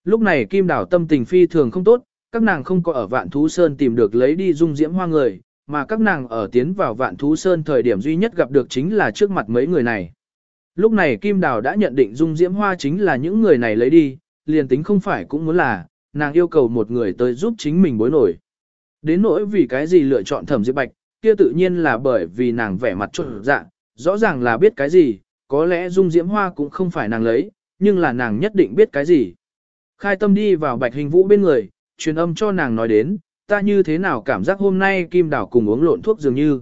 Lúc này Kim Đào tâm tình phi thường không tốt, các nàng không có ở Vạn Thú Sơn tìm được lấy đi dung diễm hoa người, mà các nàng ở tiến vào Vạn Thú Sơn thời điểm duy nhất gặp được chính là trước mặt mấy người này. Lúc này Kim Đào đã nhận định dung diễm hoa chính là những người này lấy đi, liền tính không phải cũng muốn là, nàng yêu cầu một người tới giúp chính mình bối nổi. Đến nỗi vì cái gì lựa chọn thẩm diệp bạch, kia tự nhiên là bởi vì nàng vẻ mặt trộn dạng, rõ ràng là biết cái gì, có lẽ dung diễm hoa cũng không phải nàng lấy, nhưng là nàng nhất định biết cái gì. Khai tâm đi vào bạch hình vũ bên người, truyền âm cho nàng nói đến, ta như thế nào cảm giác hôm nay kim Đào cùng uống lộn thuốc dường như.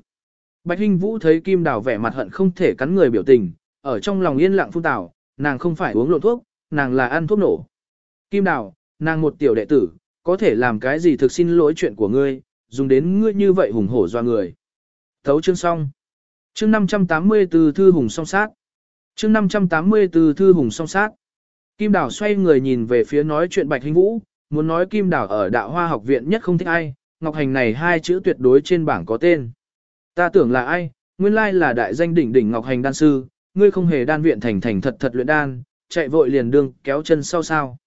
Bạch Hinh vũ thấy kim Đào vẻ mặt hận không thể cắn người biểu tình, ở trong lòng yên lặng phun tảo, nàng không phải uống lộn thuốc, nàng là ăn thuốc nổ. Kim Đào, nàng một tiểu đệ tử, có thể làm cái gì thực xin lỗi chuyện của ngươi, dùng đến ngươi như vậy hùng hổ doa người. Thấu chương xong. Chương 584 thư hùng song sát. Chương 584 thư hùng song sát. Kim Đào xoay người nhìn về phía nói chuyện Bạch Hinh Vũ, muốn nói Kim Đào ở Đạo Hoa học viện nhất không thích ai, Ngọc Hành này hai chữ tuyệt đối trên bảng có tên. Ta tưởng là ai, nguyên lai là đại danh đỉnh đỉnh Ngọc Hành đan sư, ngươi không hề đan viện thành thành thật thật luyện đan, chạy vội liền đương kéo chân sau sao.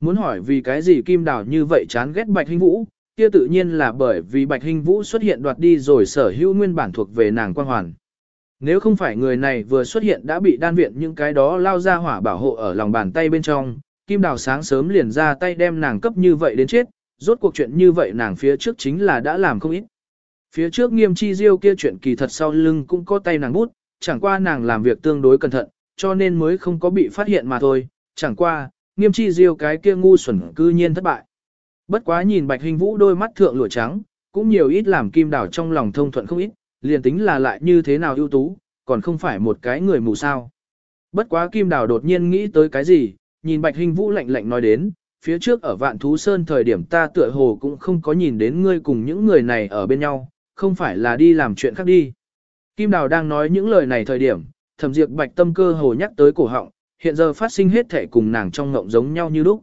Muốn hỏi vì cái gì Kim Đào như vậy chán ghét Bạch Hinh Vũ, kia tự nhiên là bởi vì Bạch Hinh Vũ xuất hiện đoạt đi rồi sở hữu nguyên bản thuộc về nàng quan hoàn. Nếu không phải người này vừa xuất hiện đã bị đan viện những cái đó lao ra hỏa bảo hộ ở lòng bàn tay bên trong, Kim Đào sáng sớm liền ra tay đem nàng cấp như vậy đến chết, rốt cuộc chuyện như vậy nàng phía trước chính là đã làm không ít. Phía trước nghiêm chi diêu kia chuyện kỳ thật sau lưng cũng có tay nàng bút, chẳng qua nàng làm việc tương đối cẩn thận, cho nên mới không có bị phát hiện mà thôi, chẳng qua, nghiêm chi diêu cái kia ngu xuẩn cư nhiên thất bại. Bất quá nhìn Bạch Hình Vũ đôi mắt thượng lụa trắng, cũng nhiều ít làm kim đảo trong lòng thông thuận không ít, liền tính là lại như thế nào ưu tú, còn không phải một cái người mù sao. Bất quá kim đảo đột nhiên nghĩ tới cái gì, nhìn Bạch Hình Vũ lạnh lạnh nói đến, phía trước ở Vạn Thú Sơn thời điểm ta tựa hồ cũng không có nhìn đến ngươi cùng những người này ở bên nhau, không phải là đi làm chuyện khác đi. Kim Đào đang nói những lời này thời điểm, thẩm diệt Bạch Tâm cơ hồ nhắc tới cổ họng, hiện giờ phát sinh hết thể cùng nàng trong ngộng giống nhau như lúc.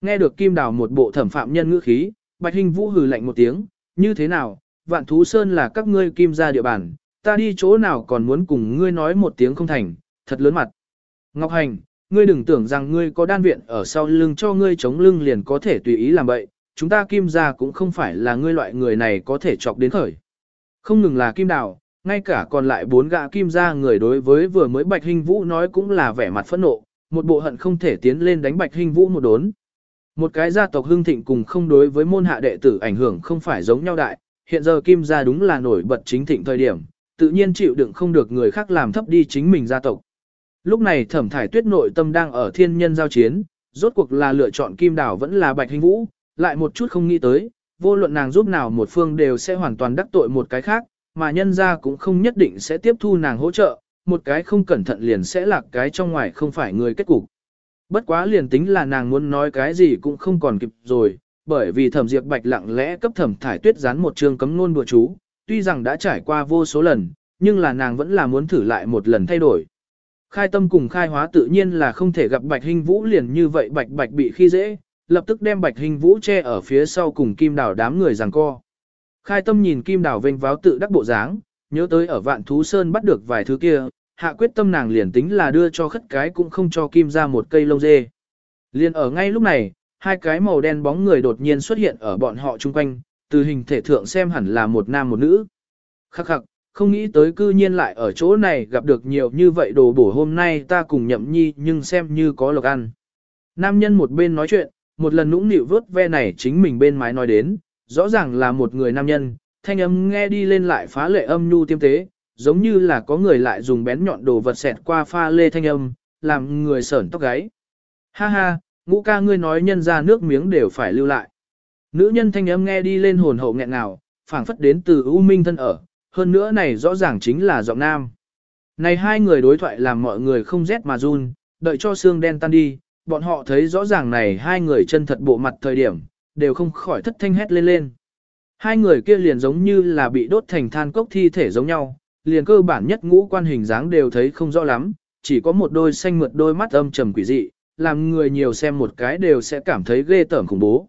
Nghe được Kim Đào một bộ thẩm phạm nhân ngữ khí, Bạch Hình Vũ hừ lạnh một tiếng, như thế nào, Vạn Thú Sơn là các ngươi kim gia địa bàn, ta đi chỗ nào còn muốn cùng ngươi nói một tiếng không thành, thật lớn mặt. Ngọc Hành, ngươi đừng tưởng rằng ngươi có đan viện ở sau lưng cho ngươi chống lưng liền có thể tùy ý làm bậy, chúng ta kim gia cũng không phải là ngươi loại người này có thể chọc đến khởi. Không ngừng là kim đào, ngay cả còn lại bốn gã kim gia người đối với vừa mới Bạch Hình Vũ nói cũng là vẻ mặt phẫn nộ, một bộ hận không thể tiến lên đánh Bạch Hình Vũ một đốn. Một cái gia tộc hưng thịnh cùng không đối với môn hạ đệ tử ảnh hưởng không phải giống nhau đại, hiện giờ kim gia đúng là nổi bật chính thịnh thời điểm, tự nhiên chịu đựng không được người khác làm thấp đi chính mình gia tộc. Lúc này thẩm thải tuyết nội tâm đang ở thiên nhân giao chiến, rốt cuộc là lựa chọn kim đảo vẫn là bạch hình vũ, lại một chút không nghĩ tới, vô luận nàng giúp nào một phương đều sẽ hoàn toàn đắc tội một cái khác, mà nhân ra cũng không nhất định sẽ tiếp thu nàng hỗ trợ, một cái không cẩn thận liền sẽ lạc cái trong ngoài không phải người kết cục. Bất quá liền tính là nàng muốn nói cái gì cũng không còn kịp rồi, bởi vì thẩm diệp bạch lặng lẽ cấp thẩm thải tuyết dán một chương cấm nôn bừa chú, tuy rằng đã trải qua vô số lần, nhưng là nàng vẫn là muốn thử lại một lần thay đổi. Khai tâm cùng khai hóa tự nhiên là không thể gặp Bạch Hình Vũ liền như vậy Bạch Bạch bị khi dễ, lập tức đem Bạch Hình Vũ che ở phía sau cùng Kim Đào đám người giằng co. Khai tâm nhìn Kim Đào vênh váo tự đắc bộ dáng, nhớ tới ở Vạn Thú Sơn bắt được vài thứ kia, hạ quyết tâm nàng liền tính là đưa cho khất cái cũng không cho Kim ra một cây lông dê. Liền ở ngay lúc này, hai cái màu đen bóng người đột nhiên xuất hiện ở bọn họ chung quanh, từ hình thể thượng xem hẳn là một nam một nữ. Khắc khắc, không nghĩ tới cư nhiên lại ở chỗ này gặp được nhiều như vậy đồ bổ hôm nay ta cùng nhậm nhi nhưng xem như có lộc ăn. Nam nhân một bên nói chuyện, một lần nũng nịu vớt ve này chính mình bên mái nói đến, rõ ràng là một người nam nhân, thanh âm nghe đi lên lại phá lệ âm nhu tiêm tế, giống như là có người lại dùng bén nhọn đồ vật xẹt qua pha lê thanh âm, làm người sởn tóc gáy. Ha ha, ngũ ca ngươi nói nhân ra nước miếng đều phải lưu lại. Nữ nhân thanh âm nghe đi lên hồn hậu nghẹn ngào, phảng phất đến từ U Minh thân ở, hơn nữa này rõ ràng chính là giọng nam. Này hai người đối thoại làm mọi người không rét mà run, đợi cho xương đen tan đi, bọn họ thấy rõ ràng này hai người chân thật bộ mặt thời điểm, đều không khỏi thất thanh hét lên lên. Hai người kia liền giống như là bị đốt thành than cốc thi thể giống nhau, liền cơ bản nhất ngũ quan hình dáng đều thấy không rõ lắm, chỉ có một đôi xanh mượt đôi mắt âm trầm quỷ dị, làm người nhiều xem một cái đều sẽ cảm thấy ghê tởm khủng bố.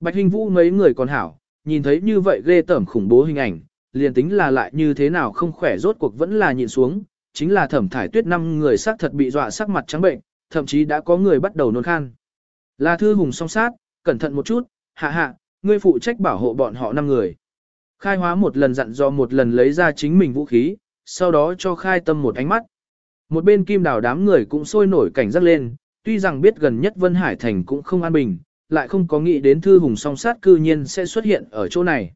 Bạch Hình Vũ mấy người còn hảo, nhìn thấy như vậy ghê tởm khủng bố hình ảnh, liền tính là lại như thế nào không khỏe rốt cuộc vẫn là nhịn xuống, chính là thẩm thải tuyết năm người xác thật bị dọa sắc mặt trắng bệnh, thậm chí đã có người bắt đầu nôn khan. Là thư hùng song sát, cẩn thận một chút, hạ hạ, ngươi phụ trách bảo hộ bọn họ năm người. Khai hóa một lần dặn dò một lần lấy ra chính mình vũ khí, sau đó cho khai tâm một ánh mắt. Một bên kim đào đám người cũng sôi nổi cảnh giác lên, tuy rằng biết gần nhất Vân Hải Thành cũng không an bình, lại không có nghĩ đến thư hùng song sát cư nhiên sẽ xuất hiện ở chỗ này.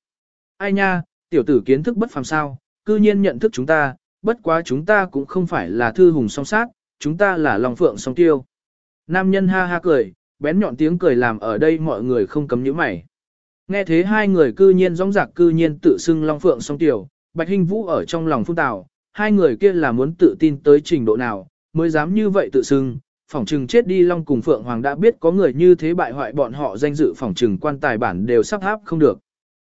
Ai nha, tiểu tử kiến thức bất phàm sao, cư nhiên nhận thức chúng ta, bất quá chúng ta cũng không phải là thư hùng song sát, chúng ta là lòng phượng song tiêu. Nam nhân ha ha cười, bén nhọn tiếng cười làm ở đây mọi người không cấm nhíu mày. Nghe thế hai người cư nhiên rong rạc cư nhiên tự xưng long phượng song tiêu, bạch hình vũ ở trong lòng phung tào, hai người kia là muốn tự tin tới trình độ nào, mới dám như vậy tự xưng. Phỏng trừng chết đi Long cùng Phượng Hoàng đã biết có người như thế bại hoại bọn họ danh dự phỏng trừng quan tài bản đều sắp háp không được.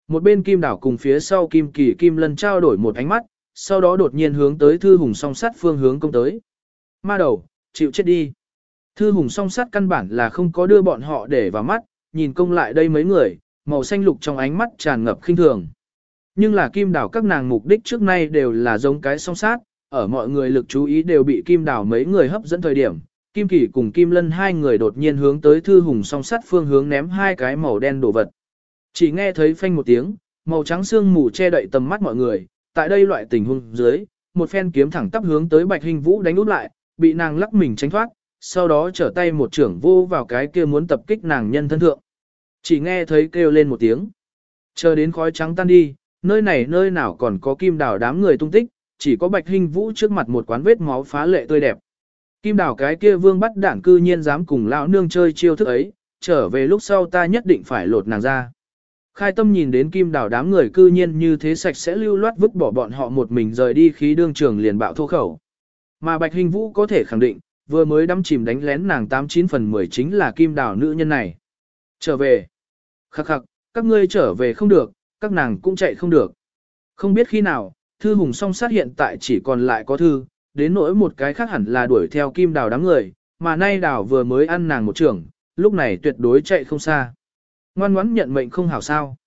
Một bên kim đảo cùng phía sau kim kỳ kim lân trao đổi một ánh mắt, sau đó đột nhiên hướng tới thư hùng song sát phương hướng công tới. Ma đầu, chịu chết đi. Thư hùng song sát căn bản là không có đưa bọn họ để vào mắt, nhìn công lại đây mấy người, màu xanh lục trong ánh mắt tràn ngập khinh thường. Nhưng là kim đảo các nàng mục đích trước nay đều là giống cái song sát, ở mọi người lực chú ý đều bị kim đảo mấy người hấp dẫn thời điểm. Kim Kỳ cùng Kim Lân hai người đột nhiên hướng tới Thư Hùng song sát phương hướng ném hai cái màu đen đồ vật. Chỉ nghe thấy phanh một tiếng, màu trắng xương mù che đậy tầm mắt mọi người, tại đây loại tình huống dưới, một phen kiếm thẳng tắp hướng tới Bạch Hình Vũ đánh úp lại, bị nàng lắc mình tránh thoát, sau đó trở tay một trưởng vô vào cái kia muốn tập kích nàng nhân thân thượng. Chỉ nghe thấy kêu lên một tiếng. Chờ đến khói trắng tan đi, nơi này nơi nào còn có kim đảo đám người tung tích, chỉ có Bạch Hình Vũ trước mặt một quán vết máu phá lệ tươi đẹp. Kim đảo cái kia vương bắt đảng cư nhiên dám cùng lão nương chơi chiêu thức ấy, trở về lúc sau ta nhất định phải lột nàng ra. Khai tâm nhìn đến kim đảo đám người cư nhiên như thế sạch sẽ lưu loát vứt bỏ bọn họ một mình rời đi khí đương trường liền bạo thô khẩu. Mà Bạch Hình Vũ có thể khẳng định, vừa mới đắm chìm đánh lén nàng 89 phần 10 chính là kim đảo nữ nhân này. Trở về. Khắc khắc, các ngươi trở về không được, các nàng cũng chạy không được. Không biết khi nào, thư hùng song sát hiện tại chỉ còn lại có thư, đến nỗi một cái khác hẳn là đuổi theo kim đào đám người, mà nay đào vừa mới ăn nàng một trưởng, lúc này tuyệt đối chạy không xa. Ngoan ngoãn nhận mệnh không hảo sao.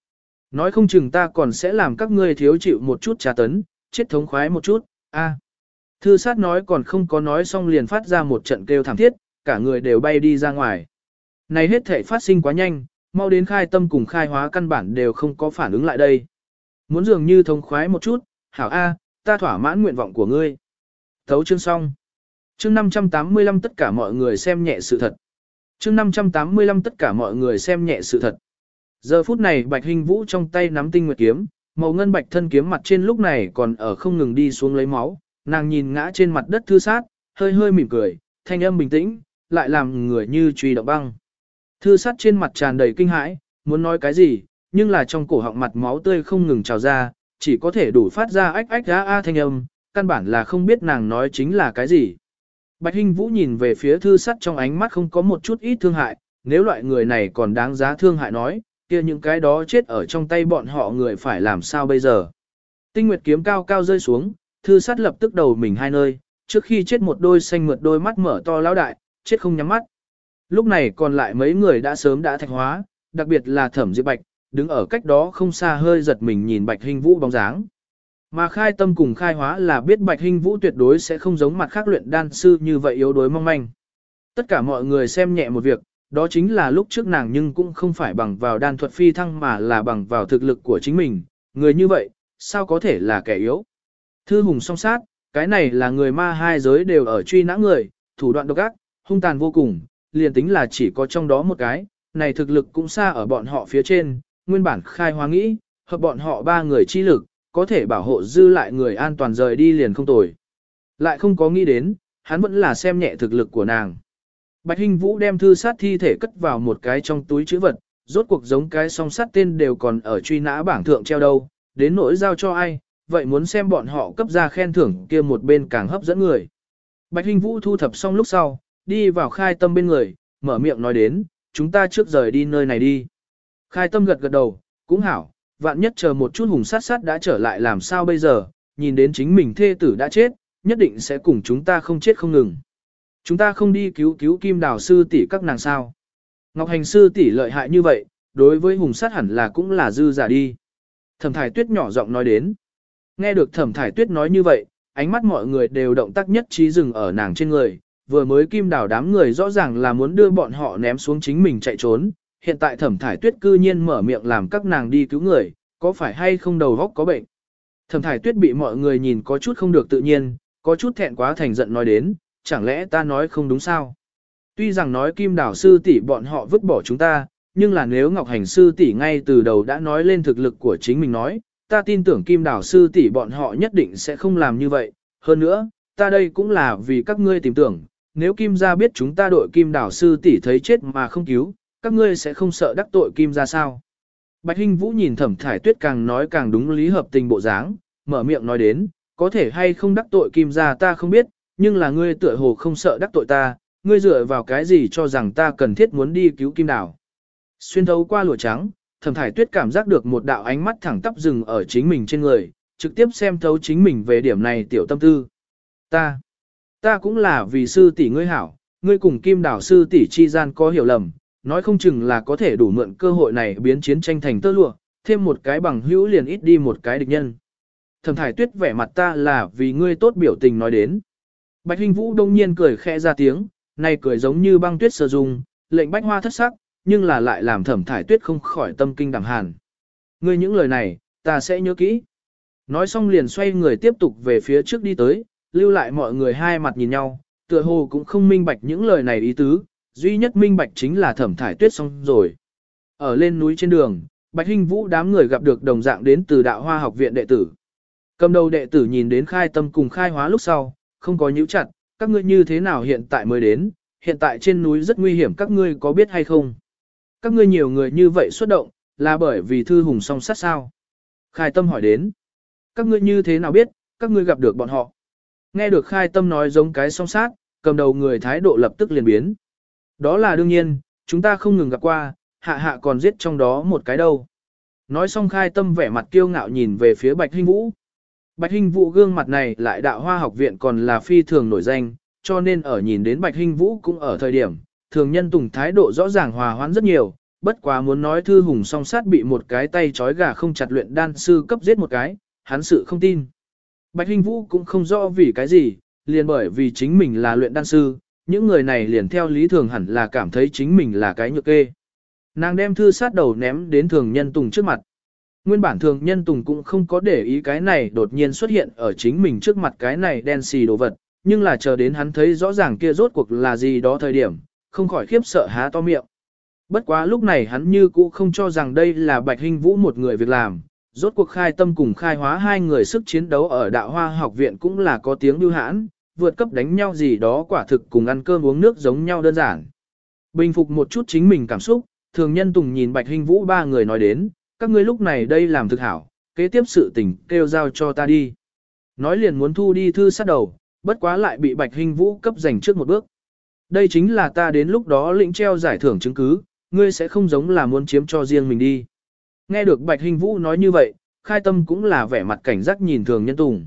Nói không chừng ta còn sẽ làm các ngươi thiếu chịu một chút trà tấn, chết thống khoái một chút, a. Thư sát nói còn không có nói xong liền phát ra một trận kêu thảm thiết, cả người đều bay đi ra ngoài. Này hết thể phát sinh quá nhanh, mau đến khai tâm cùng khai hóa căn bản đều không có phản ứng lại đây. Muốn dường như thống khoái một chút, hảo A, ta thỏa mãn nguyện vọng của ngươi. Thấu chương xong. Chương 585 tất cả mọi người xem nhẹ sự thật. Chương 585 tất cả mọi người xem nhẹ sự thật. Giờ phút này Bạch Hình Vũ trong tay nắm tinh nguyệt kiếm, màu ngân bạch thân kiếm mặt trên lúc này còn ở không ngừng đi xuống lấy máu, nàng nhìn ngã trên mặt đất thư sát, hơi hơi mỉm cười, thanh âm bình tĩnh, lại làm người như truy động băng. Thư sát trên mặt tràn đầy kinh hãi, muốn nói cái gì, nhưng là trong cổ họng mặt máu tươi không ngừng trào ra, chỉ có thể đủ phát ra ách ách a a thanh âm, căn bản là không biết nàng nói chính là cái gì. Bạch Hinh Vũ nhìn về phía thư sắt trong ánh mắt không có một chút ít thương hại, nếu loại người này còn đáng giá thương hại nói, kia những cái đó chết ở trong tay bọn họ người phải làm sao bây giờ. Tinh Nguyệt kiếm cao cao rơi xuống, thư sắt lập tức đầu mình hai nơi, trước khi chết một đôi xanh mượt đôi mắt mở to lão đại, chết không nhắm mắt. Lúc này còn lại mấy người đã sớm đã thạch hóa, đặc biệt là Thẩm Diệp Bạch, đứng ở cách đó không xa hơi giật mình nhìn Bạch Hinh Vũ bóng dáng. Mà khai tâm cùng khai hóa là biết Bạch hình Vũ tuyệt đối sẽ không giống mặt khác luyện đan sư như vậy yếu đuối mong manh. Tất cả mọi người xem nhẹ một việc, đó chính là lúc trước nàng nhưng cũng không phải bằng vào đan thuật phi thăng mà là bằng vào thực lực của chính mình, người như vậy, sao có thể là kẻ yếu. Thư hùng song sát, cái này là người ma hai giới đều ở truy nã người, thủ đoạn độc ác, hung tàn vô cùng, liền tính là chỉ có trong đó một cái, này thực lực cũng xa ở bọn họ phía trên, nguyên bản khai hóa nghĩ, hợp bọn họ ba người chi lực, có thể bảo hộ dư lại người an toàn rời đi liền không tồi. Lại không có nghĩ đến, hắn vẫn là xem nhẹ thực lực của nàng. Bạch Hinh Vũ đem thư sát thi thể cất vào một cái trong túi chữ vật, rốt cuộc giống cái song sát tên đều còn ở truy nã bảng thượng treo đâu, đến nỗi giao cho ai, vậy muốn xem bọn họ cấp ra khen thưởng kia một bên càng hấp dẫn người. Bạch Hinh Vũ thu thập xong lúc sau, đi vào khai tâm bên người, mở miệng nói đến, chúng ta trước rời đi nơi này đi. Khai tâm gật gật đầu, cũng hảo, vạn nhất chờ một chút hùng sát sát đã trở lại làm sao bây giờ, nhìn đến chính mình thê tử đã chết, nhất định sẽ cùng chúng ta không chết không ngừng. Chúng ta không đi cứu cứu kim đào sư tỷ các nàng sao. Ngọc hành sư tỷ lợi hại như vậy, đối với hùng sát hẳn là cũng là dư giả đi. Thẩm thải tuyết nhỏ giọng nói đến. Nghe được thẩm thải tuyết nói như vậy, ánh mắt mọi người đều động tác nhất trí dừng ở nàng trên người, vừa mới kim đào đám người rõ ràng là muốn đưa bọn họ ném xuống chính mình chạy trốn, hiện tại thẩm thải tuyết cư nhiên mở miệng làm các nàng đi cứu người, có phải hay không đầu góc có bệnh. Thẩm thải tuyết bị mọi người nhìn có chút không được tự nhiên, có chút thẹn quá thành giận nói đến, chẳng lẽ ta nói không đúng sao? Tuy rằng nói kim đảo sư tỷ bọn họ vứt bỏ chúng ta, nhưng là nếu Ngọc Hành sư tỷ ngay từ đầu đã nói lên thực lực của chính mình nói, ta tin tưởng kim đảo sư tỷ bọn họ nhất định sẽ không làm như vậy. Hơn nữa, ta đây cũng là vì các ngươi tìm tưởng, nếu kim gia biết chúng ta đội kim đảo sư tỷ thấy chết mà không cứu, các ngươi sẽ không sợ đắc tội kim ra sao. Bạch Hinh Vũ nhìn thẩm thải tuyết càng nói càng đúng lý hợp tình bộ dáng, mở miệng nói đến, có thể hay không đắc tội kim ra ta không biết, nhưng là ngươi tựa hồ không sợ đắc tội ta, ngươi dựa vào cái gì cho rằng ta cần thiết muốn đi cứu kim đảo. Xuyên thấu qua lụa trắng, thẩm thải tuyết cảm giác được một đạo ánh mắt thẳng tắp dừng ở chính mình trên người, trực tiếp xem thấu chính mình về điểm này tiểu tâm tư. Ta, ta cũng là vì sư tỷ ngươi hảo, ngươi cùng kim đảo sư tỷ chi gian có hiểu lầm, nói không chừng là có thể đủ mượn cơ hội này biến chiến tranh thành tơ lụa, thêm một cái bằng hữu liền ít đi một cái địch nhân. Thẩm thải tuyết vẻ mặt ta là vì ngươi tốt biểu tình nói đến. Bạch Hinh Vũ đông nhiên cười khẽ ra tiếng, này cười giống như băng tuyết sơ dung, lệnh bách hoa thất sắc, nhưng là lại làm thẩm thải tuyết không khỏi tâm kinh đảm hàn. Ngươi những lời này, ta sẽ nhớ kỹ. Nói xong liền xoay người tiếp tục về phía trước đi tới, lưu lại mọi người hai mặt nhìn nhau, tựa hồ cũng không minh bạch những lời này ý tứ, duy nhất minh bạch chính là thẩm thải tuyết xong rồi. Ở lên núi trên đường, Bạch Hinh Vũ đám người gặp được đồng dạng đến từ đạo hoa học viện đệ tử. Cầm đầu đệ tử nhìn đến khai tâm cùng khai hóa lúc sau, không có nhíu chặt, các ngươi như thế nào hiện tại mới đến, hiện tại trên núi rất nguy hiểm các ngươi có biết hay không? Các ngươi nhiều người như vậy xuất động, là bởi vì thư hùng song sát sao? Khai tâm hỏi đến. Các ngươi như thế nào biết, các ngươi gặp được bọn họ? Nghe được khai tâm nói giống cái song sát, cầm đầu người thái độ lập tức liền biến. Đó là đương nhiên, chúng ta không ngừng gặp qua, hạ hạ còn giết trong đó một cái đâu. Nói xong khai tâm vẻ mặt kiêu ngạo nhìn về phía Bạch Hinh Vũ. Bạch Hinh Vũ gương mặt này lại đạo hoa học viện còn là phi thường nổi danh, cho nên ở nhìn đến Bạch Hinh Vũ cũng ở thời điểm, thường nhân tùng thái độ rõ ràng hòa hoãn rất nhiều, bất quá muốn nói thư hùng song sát bị một cái tay trói gà không chặt luyện đan sư cấp giết một cái, hắn sự không tin. Bạch Hinh Vũ cũng không rõ vì cái gì, liền bởi vì chính mình là luyện đan sư, những người này liền theo lý thường hẳn là cảm thấy chính mình là cái nhược kê. Nàng đem thư sát đầu ném đến thường nhân tùng trước mặt. Nguyên bản thường nhân tùng cũng không có để ý cái này đột nhiên xuất hiện ở chính mình trước mặt cái này đen xì đồ vật, nhưng là chờ đến hắn thấy rõ ràng kia rốt cuộc là gì đó thời điểm, không khỏi khiếp sợ há to miệng. Bất quá lúc này hắn như cũ không cho rằng đây là Bạch hình Vũ một người việc làm, rốt cuộc khai tâm cùng khai hóa hai người sức chiến đấu ở đạo hoa học viện cũng là có tiếng lưu hãn, vượt cấp đánh nhau gì đó quả thực cùng ăn cơm uống nước giống nhau đơn giản. Bình phục một chút chính mình cảm xúc, thường nhân tùng nhìn Bạch Hinh Vũ ba người nói đến, các ngươi lúc này đây làm thực hảo, kế tiếp sự tình kêu giao cho ta đi. Nói liền muốn thu đi thư sát đầu, bất quá lại bị Bạch Hinh Vũ cấp giành trước một bước. Đây chính là ta đến lúc đó lĩnh treo giải thưởng chứng cứ, ngươi sẽ không giống là muốn chiếm cho riêng mình đi. Nghe được Bạch Hinh Vũ nói như vậy, khai tâm cũng là vẻ mặt cảnh giác nhìn thường nhân tùng.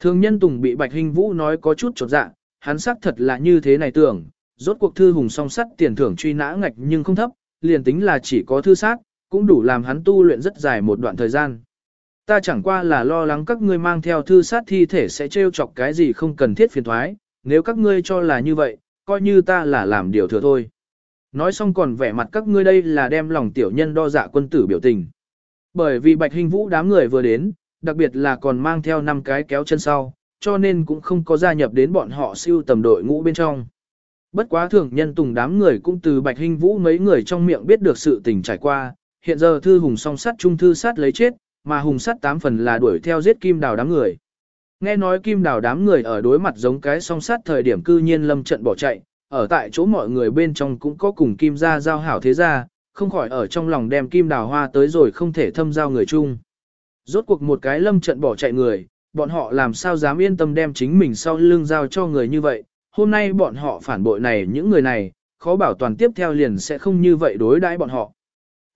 Thường nhân tùng bị Bạch Hinh Vũ nói có chút trột dạ, hắn xác thật là như thế này tưởng, rốt cuộc thư hùng song sắt tiền thưởng truy nã ngạch nhưng không thấp, liền tính là chỉ có thư sát, cũng đủ làm hắn tu luyện rất dài một đoạn thời gian. Ta chẳng qua là lo lắng các ngươi mang theo thư sát thi thể sẽ trêu chọc cái gì không cần thiết phiền thoái, nếu các ngươi cho là như vậy, coi như ta là làm điều thừa thôi. Nói xong còn vẻ mặt các ngươi đây là đem lòng tiểu nhân đo dạ quân tử biểu tình. Bởi vì Bạch Hình Vũ đám người vừa đến, đặc biệt là còn mang theo năm cái kéo chân sau, cho nên cũng không có gia nhập đến bọn họ siêu tầm đội ngũ bên trong. Bất quá thường nhân tùng đám người cũng từ Bạch hinh Vũ mấy người trong miệng biết được sự tình trải qua, hiện giờ thư hùng song sát trung thư sát lấy chết, mà hùng sát tám phần là đuổi theo giết kim đào đám người. Nghe nói kim đào đám người ở đối mặt giống cái song sát thời điểm cư nhiên lâm trận bỏ chạy, ở tại chỗ mọi người bên trong cũng có cùng kim gia giao hảo thế gia, không khỏi ở trong lòng đem kim đào hoa tới rồi không thể thâm giao người chung. Rốt cuộc một cái lâm trận bỏ chạy người, bọn họ làm sao dám yên tâm đem chính mình sau lưng giao cho người như vậy, hôm nay bọn họ phản bội này những người này, khó bảo toàn tiếp theo liền sẽ không như vậy đối đãi bọn họ.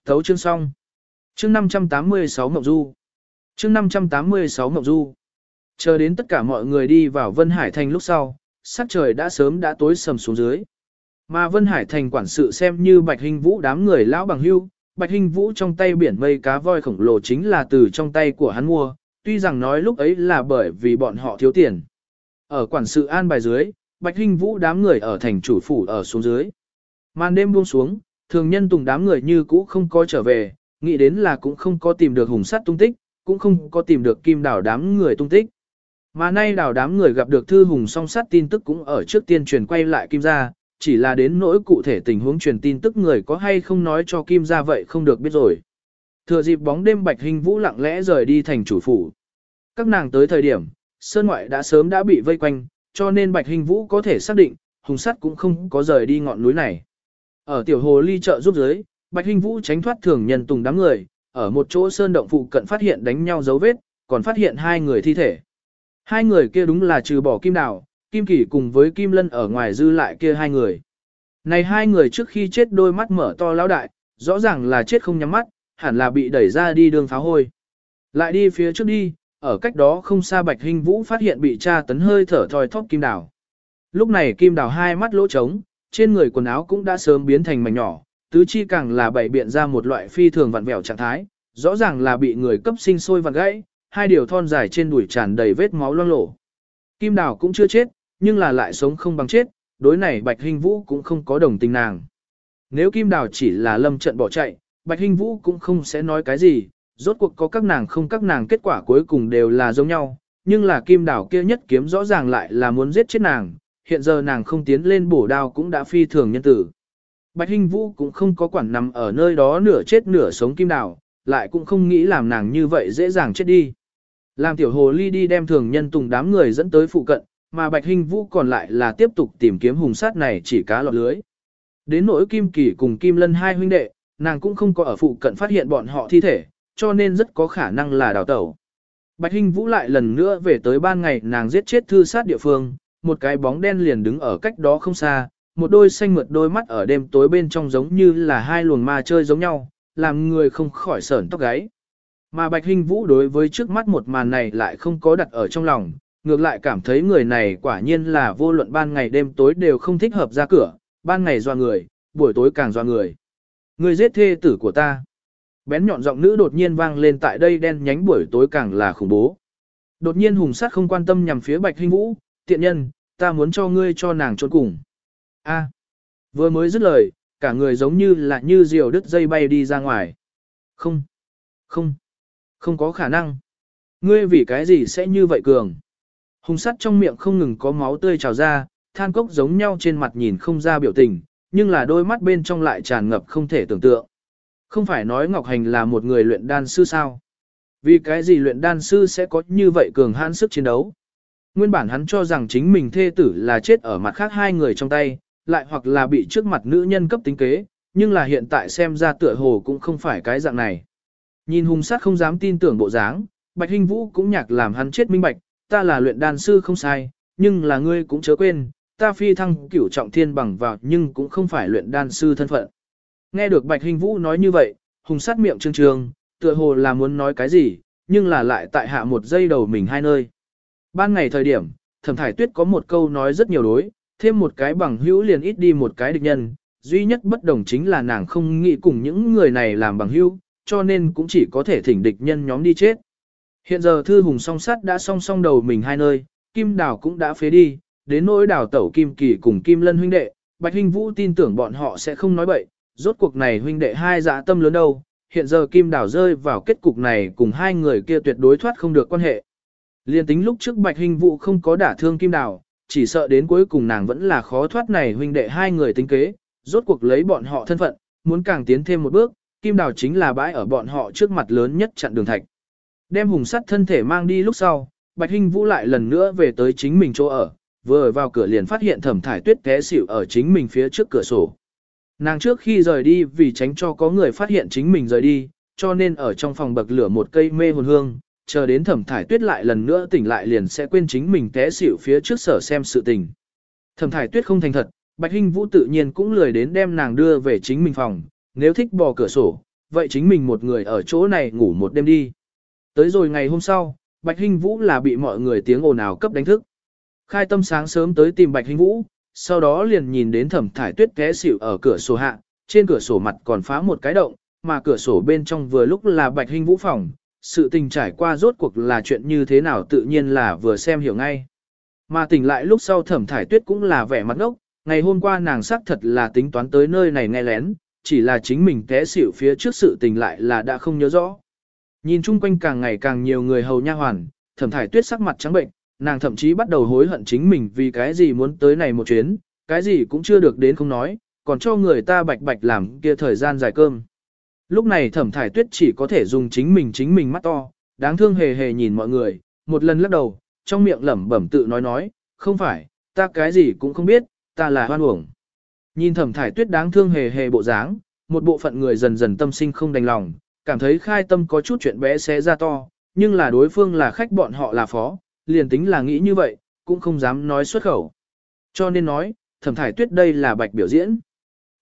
Thấu chương xong. Chương 586 Ngọc Du. Chương 586 Ngọc Du. Chờ đến tất cả mọi người đi vào Vân Hải Thành lúc sau, sắc trời đã sớm đã tối sầm xuống dưới. Mà Vân Hải Thành quản sự xem như Bạch Hình Vũ đám người lão bằng hưu, Bạch Hình Vũ trong tay biển mây cá voi khổng lồ chính là từ trong tay của hắn mua, tuy rằng nói lúc ấy là bởi vì bọn họ thiếu tiền. Ở quản sự an bài dưới, Bạch Hình Vũ đám người ở thành chủ phủ ở xuống dưới. Màn đêm buông xuống, thường nhân tùng đám người như cũ không có trở về, nghĩ đến là cũng không có tìm được hùng sắt tung tích, cũng không có tìm được kim đảo đám người tung tích. Mà nay đảo đám người gặp được thư hùng song sắt tin tức cũng ở trước tiên truyền quay lại kim gia, chỉ là đến nỗi cụ thể tình huống truyền tin tức người có hay không nói cho kim gia vậy không được biết rồi. Thừa dịp bóng đêm bạch hình vũ lặng lẽ rời đi thành chủ phủ. Các nàng tới thời điểm, sơn ngoại đã sớm đã bị vây quanh, cho nên bạch hình vũ có thể xác định, hùng sắt cũng không có rời đi ngọn núi này. Ở tiểu hồ ly chợ giúp giới, Bạch Hinh Vũ tránh thoát thường nhân tùng đám người, ở một chỗ sơn động phụ cận phát hiện đánh nhau dấu vết, còn phát hiện hai người thi thể. Hai người kia đúng là trừ bỏ Kim Đào, Kim Kỳ cùng với Kim Lân ở ngoài dư lại kia hai người. Này hai người trước khi chết đôi mắt mở to lão đại, rõ ràng là chết không nhắm mắt, hẳn là bị đẩy ra đi đường pháo hôi. Lại đi phía trước đi, ở cách đó không xa Bạch Hinh Vũ phát hiện bị cha tấn hơi thở thoi thóp Kim Đào. Lúc này Kim Đào hai mắt lỗ trống, trên người quần áo cũng đã sớm biến thành mảnh nhỏ, tứ chi càng là bảy biện ra một loại phi thường vặn vẹo trạng thái, rõ ràng là bị người cấp sinh sôi vặn gãy, hai điều thon dài trên đùi tràn đầy vết máu loang lổ. Kim Đào cũng chưa chết, nhưng là lại sống không bằng chết, đối này Bạch Hình Vũ cũng không có đồng tình nàng. Nếu Kim Đào chỉ là lâm trận bỏ chạy, Bạch Hình Vũ cũng không sẽ nói cái gì, rốt cuộc có các nàng không các nàng kết quả cuối cùng đều là giống nhau, nhưng là Kim Đào kia nhất kiếm rõ ràng lại là muốn giết chết nàng, hiện giờ nàng không tiến lên bổ đao cũng đã phi thường nhân tử. Bạch Hinh Vũ cũng không có quản nằm ở nơi đó nửa chết nửa sống kim đào, lại cũng không nghĩ làm nàng như vậy dễ dàng chết đi. Làm tiểu hồ ly đi đem thường nhân tùng đám người dẫn tới phụ cận, mà Bạch Hinh Vũ còn lại là tiếp tục tìm kiếm hùng sát này chỉ cá lọt lưới. Đến nỗi Kim Kỳ cùng Kim Lân hai huynh đệ, nàng cũng không có ở phụ cận phát hiện bọn họ thi thể, cho nên rất có khả năng là đào tẩu. Bạch Hinh Vũ lại lần nữa về tới ban ngày nàng giết chết thư sát địa phương, một cái bóng đen liền đứng ở cách đó không xa, một đôi xanh mượt đôi mắt ở đêm tối bên trong giống như là hai luồng ma chơi giống nhau, làm người không khỏi sởn tóc gáy. Mà Bạch Hinh Vũ đối với trước mắt một màn này lại không có đặt ở trong lòng, ngược lại cảm thấy người này quả nhiên là vô luận ban ngày đêm tối đều không thích hợp ra cửa, ban ngày doa người, buổi tối càng doa người. Người giết thê tử của ta. Bén nhọn giọng nữ đột nhiên vang lên tại đây đen nhánh buổi tối càng là khủng bố. Đột nhiên hùng sát không quan tâm nhằm phía Bạch hình Vũ, tiện nhân, ta muốn cho ngươi cho nàng trốn cùng. A. vừa mới dứt lời, cả người giống như là như diều đứt dây bay đi ra ngoài. Không. Không. Không có khả năng. Ngươi vì cái gì sẽ như vậy cường? Hùng sắt trong miệng không ngừng có máu tươi trào ra, than cốc giống nhau trên mặt nhìn không ra biểu tình, nhưng là đôi mắt bên trong lại tràn ngập không thể tưởng tượng. Không phải nói Ngọc Hành là một người luyện đan sư sao? Vì cái gì luyện đan sư sẽ có như vậy cường hãn sức chiến đấu? Nguyên bản hắn cho rằng chính mình thê tử là chết ở mặt khác hai người trong tay, lại hoặc là bị trước mặt nữ nhân cấp tính kế, nhưng là hiện tại xem ra tựa hồ cũng không phải cái dạng này. Nhìn hung sát không dám tin tưởng bộ dáng, Bạch Hinh Vũ cũng nhạc làm hắn chết minh bạch, ta là luyện đan sư không sai, nhưng là ngươi cũng chớ quên, ta phi thăng cửu trọng thiên bằng vào nhưng cũng không phải luyện đan sư thân phận. Nghe được Bạch hình Vũ nói như vậy, hùng sát miệng trương trương, tựa hồ là muốn nói cái gì, nhưng là lại tại hạ một giây đầu mình hai nơi. Ban ngày thời điểm, thẩm thải tuyết có một câu nói rất nhiều đối, thêm một cái bằng hữu liền ít đi một cái địch nhân, duy nhất bất đồng chính là nàng không nghĩ cùng những người này làm bằng hữu, cho nên cũng chỉ có thể thỉnh địch nhân nhóm đi chết. Hiện giờ thư hùng song sắt đã song song đầu mình hai nơi, kim đào cũng đã phế đi, đến nỗi đào tẩu kim kỳ cùng kim lân huynh đệ, bạch huynh vũ tin tưởng bọn họ sẽ không nói bậy, rốt cuộc này huynh đệ hai dạ tâm lớn đâu, hiện giờ kim đào rơi vào kết cục này cùng hai người kia tuyệt đối thoát không được quan hệ. Liên tính lúc trước bạch huynh vũ không có đả thương kim đào, chỉ sợ đến cuối cùng nàng vẫn là khó thoát này huynh đệ hai người tính kế, rốt cuộc lấy bọn họ thân phận, muốn càng tiến thêm một bước, kim đào chính là bãi ở bọn họ trước mặt lớn nhất chặn đường thạch. Đem hùng sắt thân thể mang đi lúc sau, Bạch Hinh Vũ lại lần nữa về tới chính mình chỗ ở, vừa vào cửa liền phát hiện thẩm thải tuyết té xỉu ở chính mình phía trước cửa sổ. Nàng trước khi rời đi vì tránh cho có người phát hiện chính mình rời đi, cho nên ở trong phòng bậc lửa một cây mê hồn hương, chờ đến thẩm thải tuyết lại lần nữa tỉnh lại liền sẽ quên chính mình té xỉu phía trước sở xem sự tình. Thẩm thải tuyết không thành thật, Bạch Hinh Vũ tự nhiên cũng lười đến đem nàng đưa về chính mình phòng, nếu thích bò cửa sổ, vậy chính mình một người ở chỗ này ngủ một đêm đi. Tới rồi ngày hôm sau, Bạch Hinh Vũ là bị mọi người tiếng ồn ào cấp đánh thức. Khai tâm sáng sớm tới tìm Bạch Hinh Vũ, sau đó liền nhìn đến thẩm thải tuyết té xỉu ở cửa sổ hạ, trên cửa sổ mặt còn phá một cái động, mà cửa sổ bên trong vừa lúc là Bạch Hinh Vũ phòng, sự tình trải qua rốt cuộc là chuyện như thế nào tự nhiên là vừa xem hiểu ngay. Mà tỉnh lại lúc sau thẩm thải tuyết cũng là vẻ mặt ngốc, ngày hôm qua nàng xác thật là tính toán tới nơi này nghe lén, chỉ là chính mình té xỉu phía trước sự tình lại là đã không nhớ rõ. Nhìn chung quanh càng ngày càng nhiều người hầu nha hoàn, thẩm thải tuyết sắc mặt trắng bệnh, nàng thậm chí bắt đầu hối hận chính mình vì cái gì muốn tới này một chuyến, cái gì cũng chưa được đến không nói, còn cho người ta bạch bạch làm kia thời gian dài cơm. Lúc này thẩm thải tuyết chỉ có thể dùng chính mình chính mình mắt to, đáng thương hề hề nhìn mọi người, một lần lắc đầu, trong miệng lẩm bẩm tự nói nói, không phải, ta cái gì cũng không biết, ta là hoan uổng. Nhìn thẩm thải tuyết đáng thương hề hề bộ dáng, một bộ phận người dần dần tâm sinh không đành lòng, cảm thấy khai tâm có chút chuyện bé xé ra to, nhưng là đối phương là khách bọn họ là phó, liền tính là nghĩ như vậy, cũng không dám nói xuất khẩu. Cho nên nói, thẩm thải tuyết đây là bạch biểu diễn.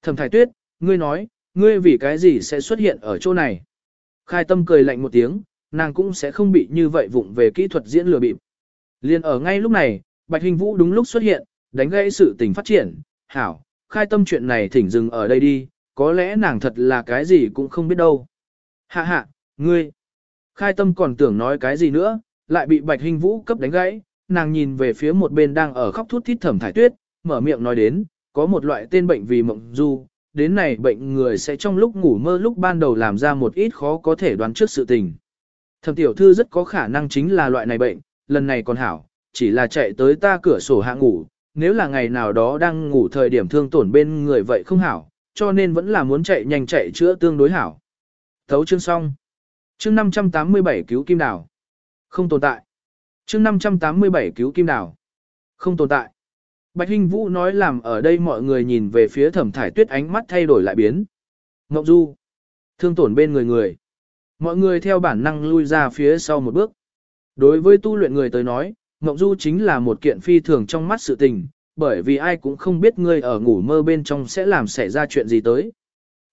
Thẩm thải tuyết, ngươi nói, ngươi vì cái gì sẽ xuất hiện ở chỗ này? Khai tâm cười lạnh một tiếng, nàng cũng sẽ không bị như vậy vụng về kỹ thuật diễn lừa bịp. Liên ở ngay lúc này, Bạch Hình Vũ đúng lúc xuất hiện, đánh gãy sự tình phát triển, hảo, khai tâm chuyện này thỉnh dừng ở đây đi, có lẽ nàng thật là cái gì cũng không biết đâu. Hạ hạ, ngươi. Khai tâm còn tưởng nói cái gì nữa, lại bị bạch hình vũ cấp đánh gãy, nàng nhìn về phía một bên đang ở khóc thút thít thẩm thải tuyết, mở miệng nói đến, có một loại tên bệnh vì mộng du, đến này bệnh người sẽ trong lúc ngủ mơ lúc ban đầu làm ra một ít khó có thể đoán trước sự tình. Thẩm tiểu thư rất có khả năng chính là loại này bệnh, lần này còn hảo, chỉ là chạy tới ta cửa sổ hạ ngủ, nếu là ngày nào đó đang ngủ thời điểm thương tổn bên người vậy không hảo, cho nên vẫn là muốn chạy nhanh chạy chữa tương đối hảo. Thấu chương xong. Chương 587 cứu kim đảo. Không tồn tại. Chương 587 cứu kim đảo. Không tồn tại. Bạch Hinh Vũ nói làm ở đây mọi người nhìn về phía thẩm thải tuyết ánh mắt thay đổi lại biến. Ngọc Du. Thương tổn bên người người. Mọi người theo bản năng lui ra phía sau một bước. Đối với tu luyện người tới nói, Ngọc Du chính là một kiện phi thường trong mắt sự tình, bởi vì ai cũng không biết ngươi ở ngủ mơ bên trong sẽ làm xảy ra chuyện gì tới.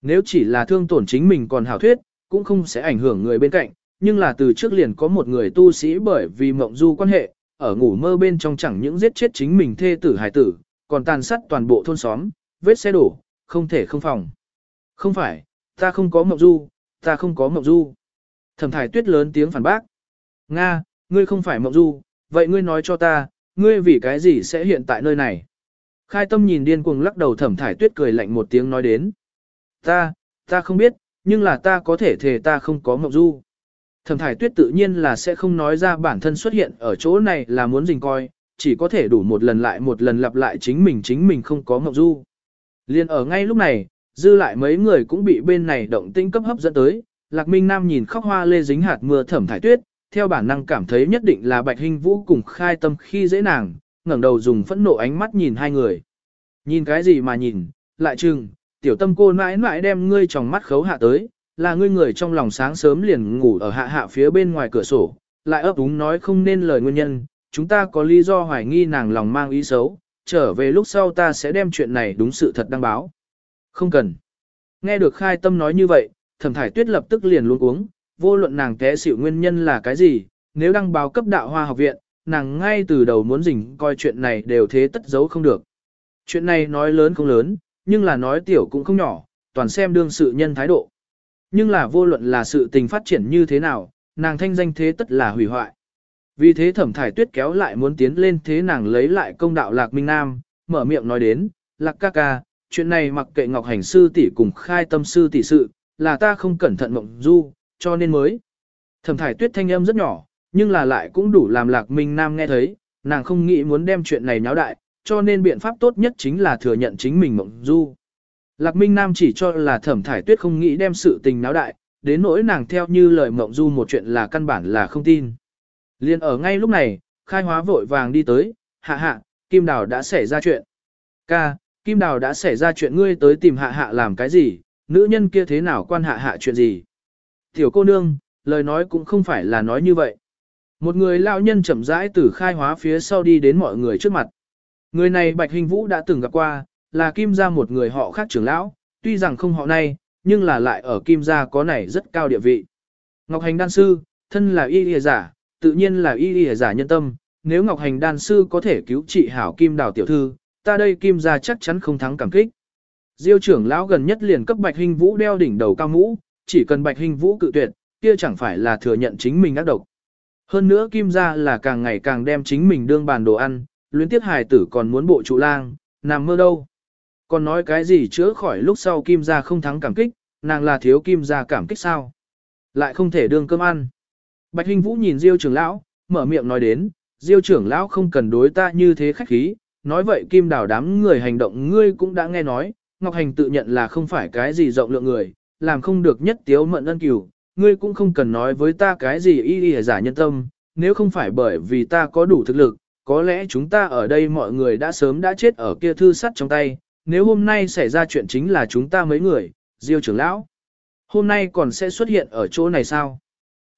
Nếu chỉ là thương tổn chính mình còn hảo thuyết, cũng không sẽ ảnh hưởng người bên cạnh, nhưng là từ trước liền có một người tu sĩ bởi vì mộng du quan hệ, ở ngủ mơ bên trong chẳng những giết chết chính mình thê tử hài tử, còn tàn sát toàn bộ thôn xóm, vết xe đổ, không thể không phòng. Không phải, ta không có mộng du, ta không có mộng du. Thẩm thải tuyết lớn tiếng phản bác. Nga, ngươi không phải mộng du, vậy ngươi nói cho ta, ngươi vì cái gì sẽ hiện tại nơi này? Khai tâm nhìn điên cuồng lắc đầu thẩm thải tuyết cười lạnh một tiếng nói đến. Ta, ta không biết, nhưng là ta có thể thề ta không có mộng du. Thẩm thải tuyết tự nhiên là sẽ không nói ra bản thân xuất hiện ở chỗ này là muốn dình coi, chỉ có thể đủ một lần lại một lần lặp lại chính mình chính mình không có mộng du. Liên ở ngay lúc này, dư lại mấy người cũng bị bên này động tinh cấp hấp dẫn tới, Lạc Minh Nam nhìn khóc hoa lê dính hạt mưa thẩm thải tuyết, theo bản năng cảm thấy nhất định là Bạch Hinh Vũ cùng khai tâm khi dễ nàng, ngẩng đầu dùng phẫn nộ ánh mắt nhìn hai người. Nhìn cái gì mà nhìn, lại chừng, tiểu tâm cô mãi mãi đem ngươi trong mắt khấu hạ tới, là ngươi người trong lòng sáng sớm liền ngủ ở hạ hạ phía bên ngoài cửa sổ, lại ấp úng nói không nên lời nguyên nhân, chúng ta có lý do hoài nghi nàng lòng mang ý xấu, trở về lúc sau ta sẽ đem chuyện này đúng sự thật đăng báo. Không cần. Nghe được khai tâm nói như vậy, thẩm thải tuyết lập tức liền luôn uống, vô luận nàng té xỉu nguyên nhân là cái gì, nếu đăng báo cấp đạo hoa học viện, nàng ngay từ đầu muốn dình coi chuyện này đều thế tất giấu không được. Chuyện này nói lớn không lớn, nhưng là nói tiểu cũng không nhỏ, toàn xem đương sự nhân thái độ. Nhưng là vô luận là sự tình phát triển như thế nào, nàng thanh danh thế tất là hủy hoại. Vì thế thẩm thải tuyết kéo lại muốn tiến lên thế nàng lấy lại công đạo Lạc Minh Nam, mở miệng nói đến, Lạc ca ca, chuyện này mặc kệ Ngọc Hành sư tỷ cùng khai tâm sư tỷ sự, là ta không cẩn thận mộng du, cho nên mới. Thẩm thải tuyết thanh âm rất nhỏ, nhưng là lại cũng đủ làm Lạc Minh Nam nghe thấy, nàng không nghĩ muốn đem chuyện này nháo đại, cho nên biện pháp tốt nhất chính là thừa nhận chính mình mộng du. Lạc Minh Nam chỉ cho là thẩm thải tuyết không nghĩ đem sự tình náo đại, đến nỗi nàng theo như lời mộng du một chuyện là căn bản là không tin. Liên ở ngay lúc này, khai hóa vội vàng đi tới, hạ hạ, Kim Đào đã xảy ra chuyện. Ca, Kim Đào đã xảy ra chuyện ngươi tới tìm hạ hạ làm cái gì, nữ nhân kia thế nào quan hạ hạ chuyện gì. Tiểu cô nương, lời nói cũng không phải là nói như vậy. Một người lão nhân chậm rãi từ khai hóa phía sau đi đến mọi người trước mặt. Người này Bạch Hình Vũ đã từng gặp qua, là Kim gia một người họ khác trưởng lão, tuy rằng không họ này, nhưng là lại ở Kim gia có này rất cao địa vị. Ngọc Hành đan sư, thân là y y giả, tự nhiên là y y giả nhân tâm, nếu Ngọc Hành đan sư có thể cứu trị hảo Kim Đào tiểu thư, ta đây Kim gia chắc chắn không thắng cảm kích. Diêu trưởng lão gần nhất liền cấp Bạch Hình Vũ đeo đỉnh đầu cao mũ, chỉ cần Bạch Hình Vũ cự tuyệt, kia chẳng phải là thừa nhận chính mình ác độc. Hơn nữa Kim gia là càng ngày càng đem chính mình đương bàn đồ ăn, luyến tiếc hài tử còn muốn bộ trụ lang, nằm mơ đâu. Còn nói cái gì chữa khỏi lúc sau kim gia không thắng cảm kích, nàng là thiếu kim gia cảm kích sao? Lại không thể đương cơm ăn. Bạch Hinh Vũ nhìn Diêu trưởng lão, mở miệng nói đến, Diêu trưởng lão không cần đối ta như thế khách khí, nói vậy kim đảo đám người hành động ngươi cũng đã nghe nói, Ngọc Hành tự nhận là không phải cái gì rộng lượng người, làm không được nhất tiếu mận ân cửu, ngươi cũng không cần nói với ta cái gì y y giả nhân tâm, nếu không phải bởi vì ta có đủ thực lực, có lẽ chúng ta ở đây mọi người đã sớm đã chết ở kia thư sắt trong tay, nếu hôm nay xảy ra chuyện chính là chúng ta mấy người, Diêu trưởng lão. Hôm nay còn sẽ xuất hiện ở chỗ này sao?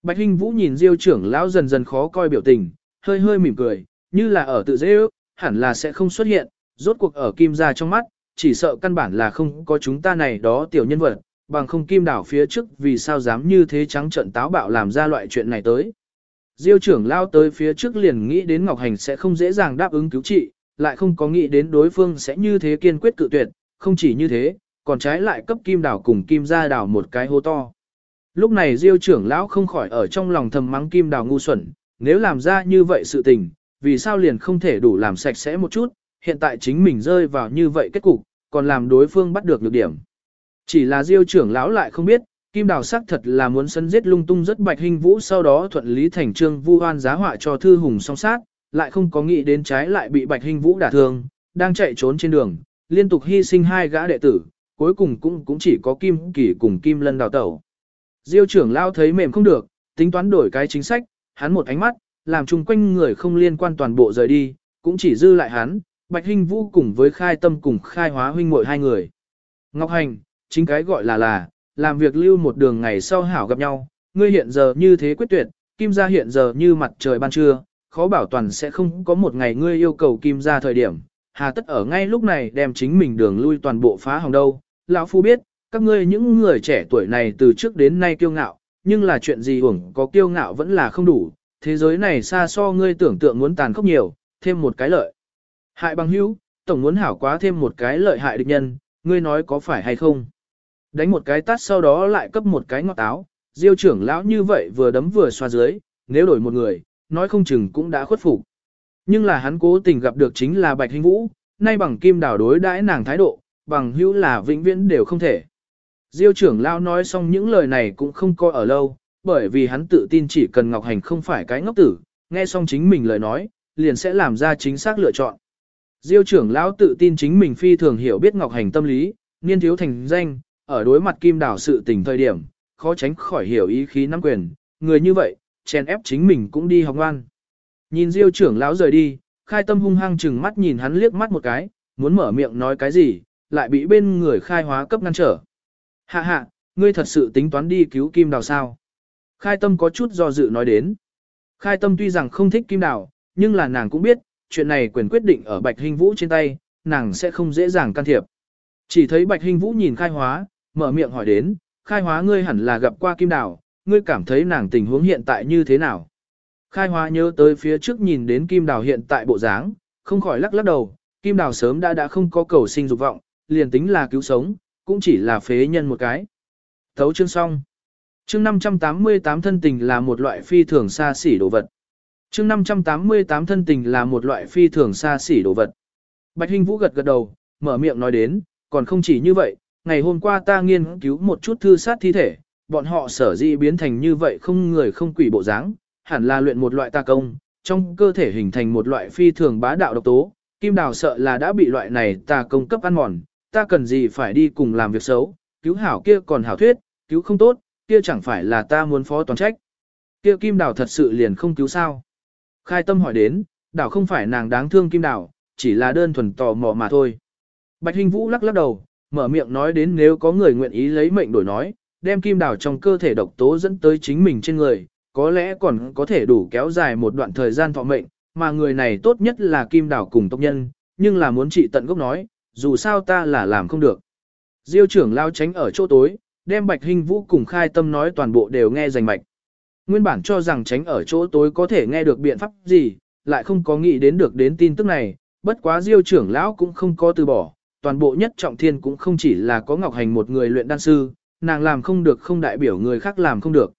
Bạch Hinh Vũ nhìn Diêu trưởng lão dần dần khó coi biểu tình, hơi hơi mỉm cười, như là ở tự dễ ước, hẳn là sẽ không xuất hiện, rốt cuộc ở kim gia trong mắt, chỉ sợ căn bản là không có chúng ta này đó tiểu nhân vật, bằng không kim đảo phía trước vì sao dám như thế trắng trận táo bạo làm ra loại chuyện này tới. Diêu trưởng lao tới phía trước liền nghĩ đến Ngọc Hành sẽ không dễ dàng đáp ứng cứu trị, lại không có nghĩ đến đối phương sẽ như thế kiên quyết cự tuyệt, không chỉ như thế, còn trái lại cấp kim đảo cùng kim gia đảo một cái hô to. Lúc này Diêu trưởng lão không khỏi ở trong lòng thầm mắng kim đảo ngu xuẩn, nếu làm ra như vậy sự tình, vì sao liền không thể đủ làm sạch sẽ một chút, hiện tại chính mình rơi vào như vậy kết cục, còn làm đối phương bắt được lược điểm. Chỉ là Diêu trưởng lão lại không biết, Kim Đào sắc thật là muốn sân giết lung tung rất bạch hình vũ sau đó thuận lý thành trương vu oan giá họa cho thư hùng song sát, lại không có nghĩ đến trái lại bị bạch hình vũ đả thương, đang chạy trốn trên đường, liên tục hy sinh hai gã đệ tử, cuối cùng cũng cũng chỉ có Kim Kỳ cùng Kim Lân đào tẩu. Diêu trưởng lao thấy mềm không được, tính toán đổi cái chính sách, hắn một ánh mắt, làm chung quanh người không liên quan toàn bộ rời đi, cũng chỉ dư lại hắn, Bạch Hinh Vũ cùng với khai tâm cùng khai hóa huynh muội hai người. Ngọc Hành, chính cái gọi là là, làm việc lưu một đường ngày sau hảo gặp nhau, ngươi hiện giờ như thế quyết tuyệt, kim gia hiện giờ như mặt trời ban trưa, khó bảo toàn sẽ không có một ngày ngươi yêu cầu kim gia thời điểm, hà tất ở ngay lúc này đem chính mình đường lui toàn bộ phá hỏng đâu. Lão Phu biết, các ngươi những người trẻ tuổi này từ trước đến nay kiêu ngạo, nhưng là chuyện gì hưởng có kiêu ngạo vẫn là không đủ, thế giới này xa so ngươi tưởng tượng muốn tàn khốc nhiều, thêm một cái lợi. Hại bằng hữu, tổng muốn hảo quá thêm một cái lợi hại địch nhân, ngươi nói có phải hay không? Đánh một cái tát sau đó lại cấp một cái ngọt táo, diêu trưởng lão như vậy vừa đấm vừa xoa dưới, nếu đổi một người, nói không chừng cũng đã khuất phục. Nhưng là hắn cố tình gặp được chính là Bạch Hình Vũ, nay bằng kim đảo đối đãi nàng thái độ, bằng hữu là vĩnh viễn đều không thể. Diêu trưởng lão nói xong những lời này cũng không coi ở lâu, bởi vì hắn tự tin chỉ cần Ngọc Hành không phải cái ngốc tử, nghe xong chính mình lời nói, liền sẽ làm ra chính xác lựa chọn. Diêu trưởng lão tự tin chính mình phi thường hiểu biết Ngọc Hành tâm lý, niên thiếu thành danh, ở đối mặt kim đảo sự tình thời điểm, khó tránh khỏi hiểu ý khí nắm quyền, người như vậy, chèn ép chính mình cũng đi học ngoan. Nhìn Diêu trưởng lão rời đi, khai tâm hung hăng chừng mắt nhìn hắn liếc mắt một cái, muốn mở miệng nói cái gì, lại bị bên người khai hóa cấp ngăn trở. Hạ hạ, ngươi thật sự tính toán đi cứu kim đào sao? Khai tâm có chút do dự nói đến. Khai tâm tuy rằng không thích kim đào, nhưng là nàng cũng biết, chuyện này quyền quyết định ở Bạch Hình Vũ trên tay, nàng sẽ không dễ dàng can thiệp. Chỉ thấy Bạch Hình Vũ nhìn khai hóa, mở miệng hỏi đến, khai hóa ngươi hẳn là gặp qua kim đào, ngươi cảm thấy nàng tình huống hiện tại như thế nào? Khai hóa nhớ tới phía trước nhìn đến kim đào hiện tại bộ dáng, không khỏi lắc lắc đầu, kim đào sớm đã đã không có cầu sinh dục vọng, liền tính là cứu sống, cũng chỉ là phế nhân một cái. Thấu chương xong. Chương 588 thân tình là một loại phi thường xa xỉ đồ vật. Chương 588 thân tình là một loại phi thường xa xỉ đồ vật. Bạch Hinh Vũ gật gật đầu, mở miệng nói đến, còn không chỉ như vậy, ngày hôm qua ta nghiên cứu một chút thư sát thi thể, bọn họ sở dĩ biến thành như vậy không người không quỷ bộ dáng, hẳn là luyện một loại tà công, trong cơ thể hình thành một loại phi thường bá đạo độc tố, kim đào sợ là đã bị loại này tà công cấp ăn mòn, ta cần gì phải đi cùng làm việc xấu, cứu hảo kia còn hảo thuyết, cứu không tốt, kia chẳng phải là ta muốn phó toàn trách. Kia kim đào thật sự liền không cứu sao. Khai tâm hỏi đến, đảo không phải nàng đáng thương kim đào, chỉ là đơn thuần tò mò mà thôi. Bạch Hình Vũ lắc lắc đầu, mở miệng nói đến nếu có người nguyện ý lấy mệnh đổi nói, đem kim đào trong cơ thể độc tố dẫn tới chính mình trên người, có lẽ còn có thể đủ kéo dài một đoạn thời gian thọ mệnh, mà người này tốt nhất là kim đào cùng tộc nhân, nhưng là muốn trị tận gốc nói, dù sao ta là làm không được. Diêu trưởng lao tránh ở chỗ tối, đem Bạch Hình Vũ cùng khai tâm nói toàn bộ đều nghe rành mạch. Nguyên bản cho rằng tránh ở chỗ tối có thể nghe được biện pháp gì, lại không có nghĩ đến được đến tin tức này, bất quá Diêu trưởng lão cũng không có từ bỏ, toàn bộ nhất trọng thiên cũng không chỉ là có Ngọc Hành một người luyện đan sư, nàng làm không được không đại biểu người khác làm không được.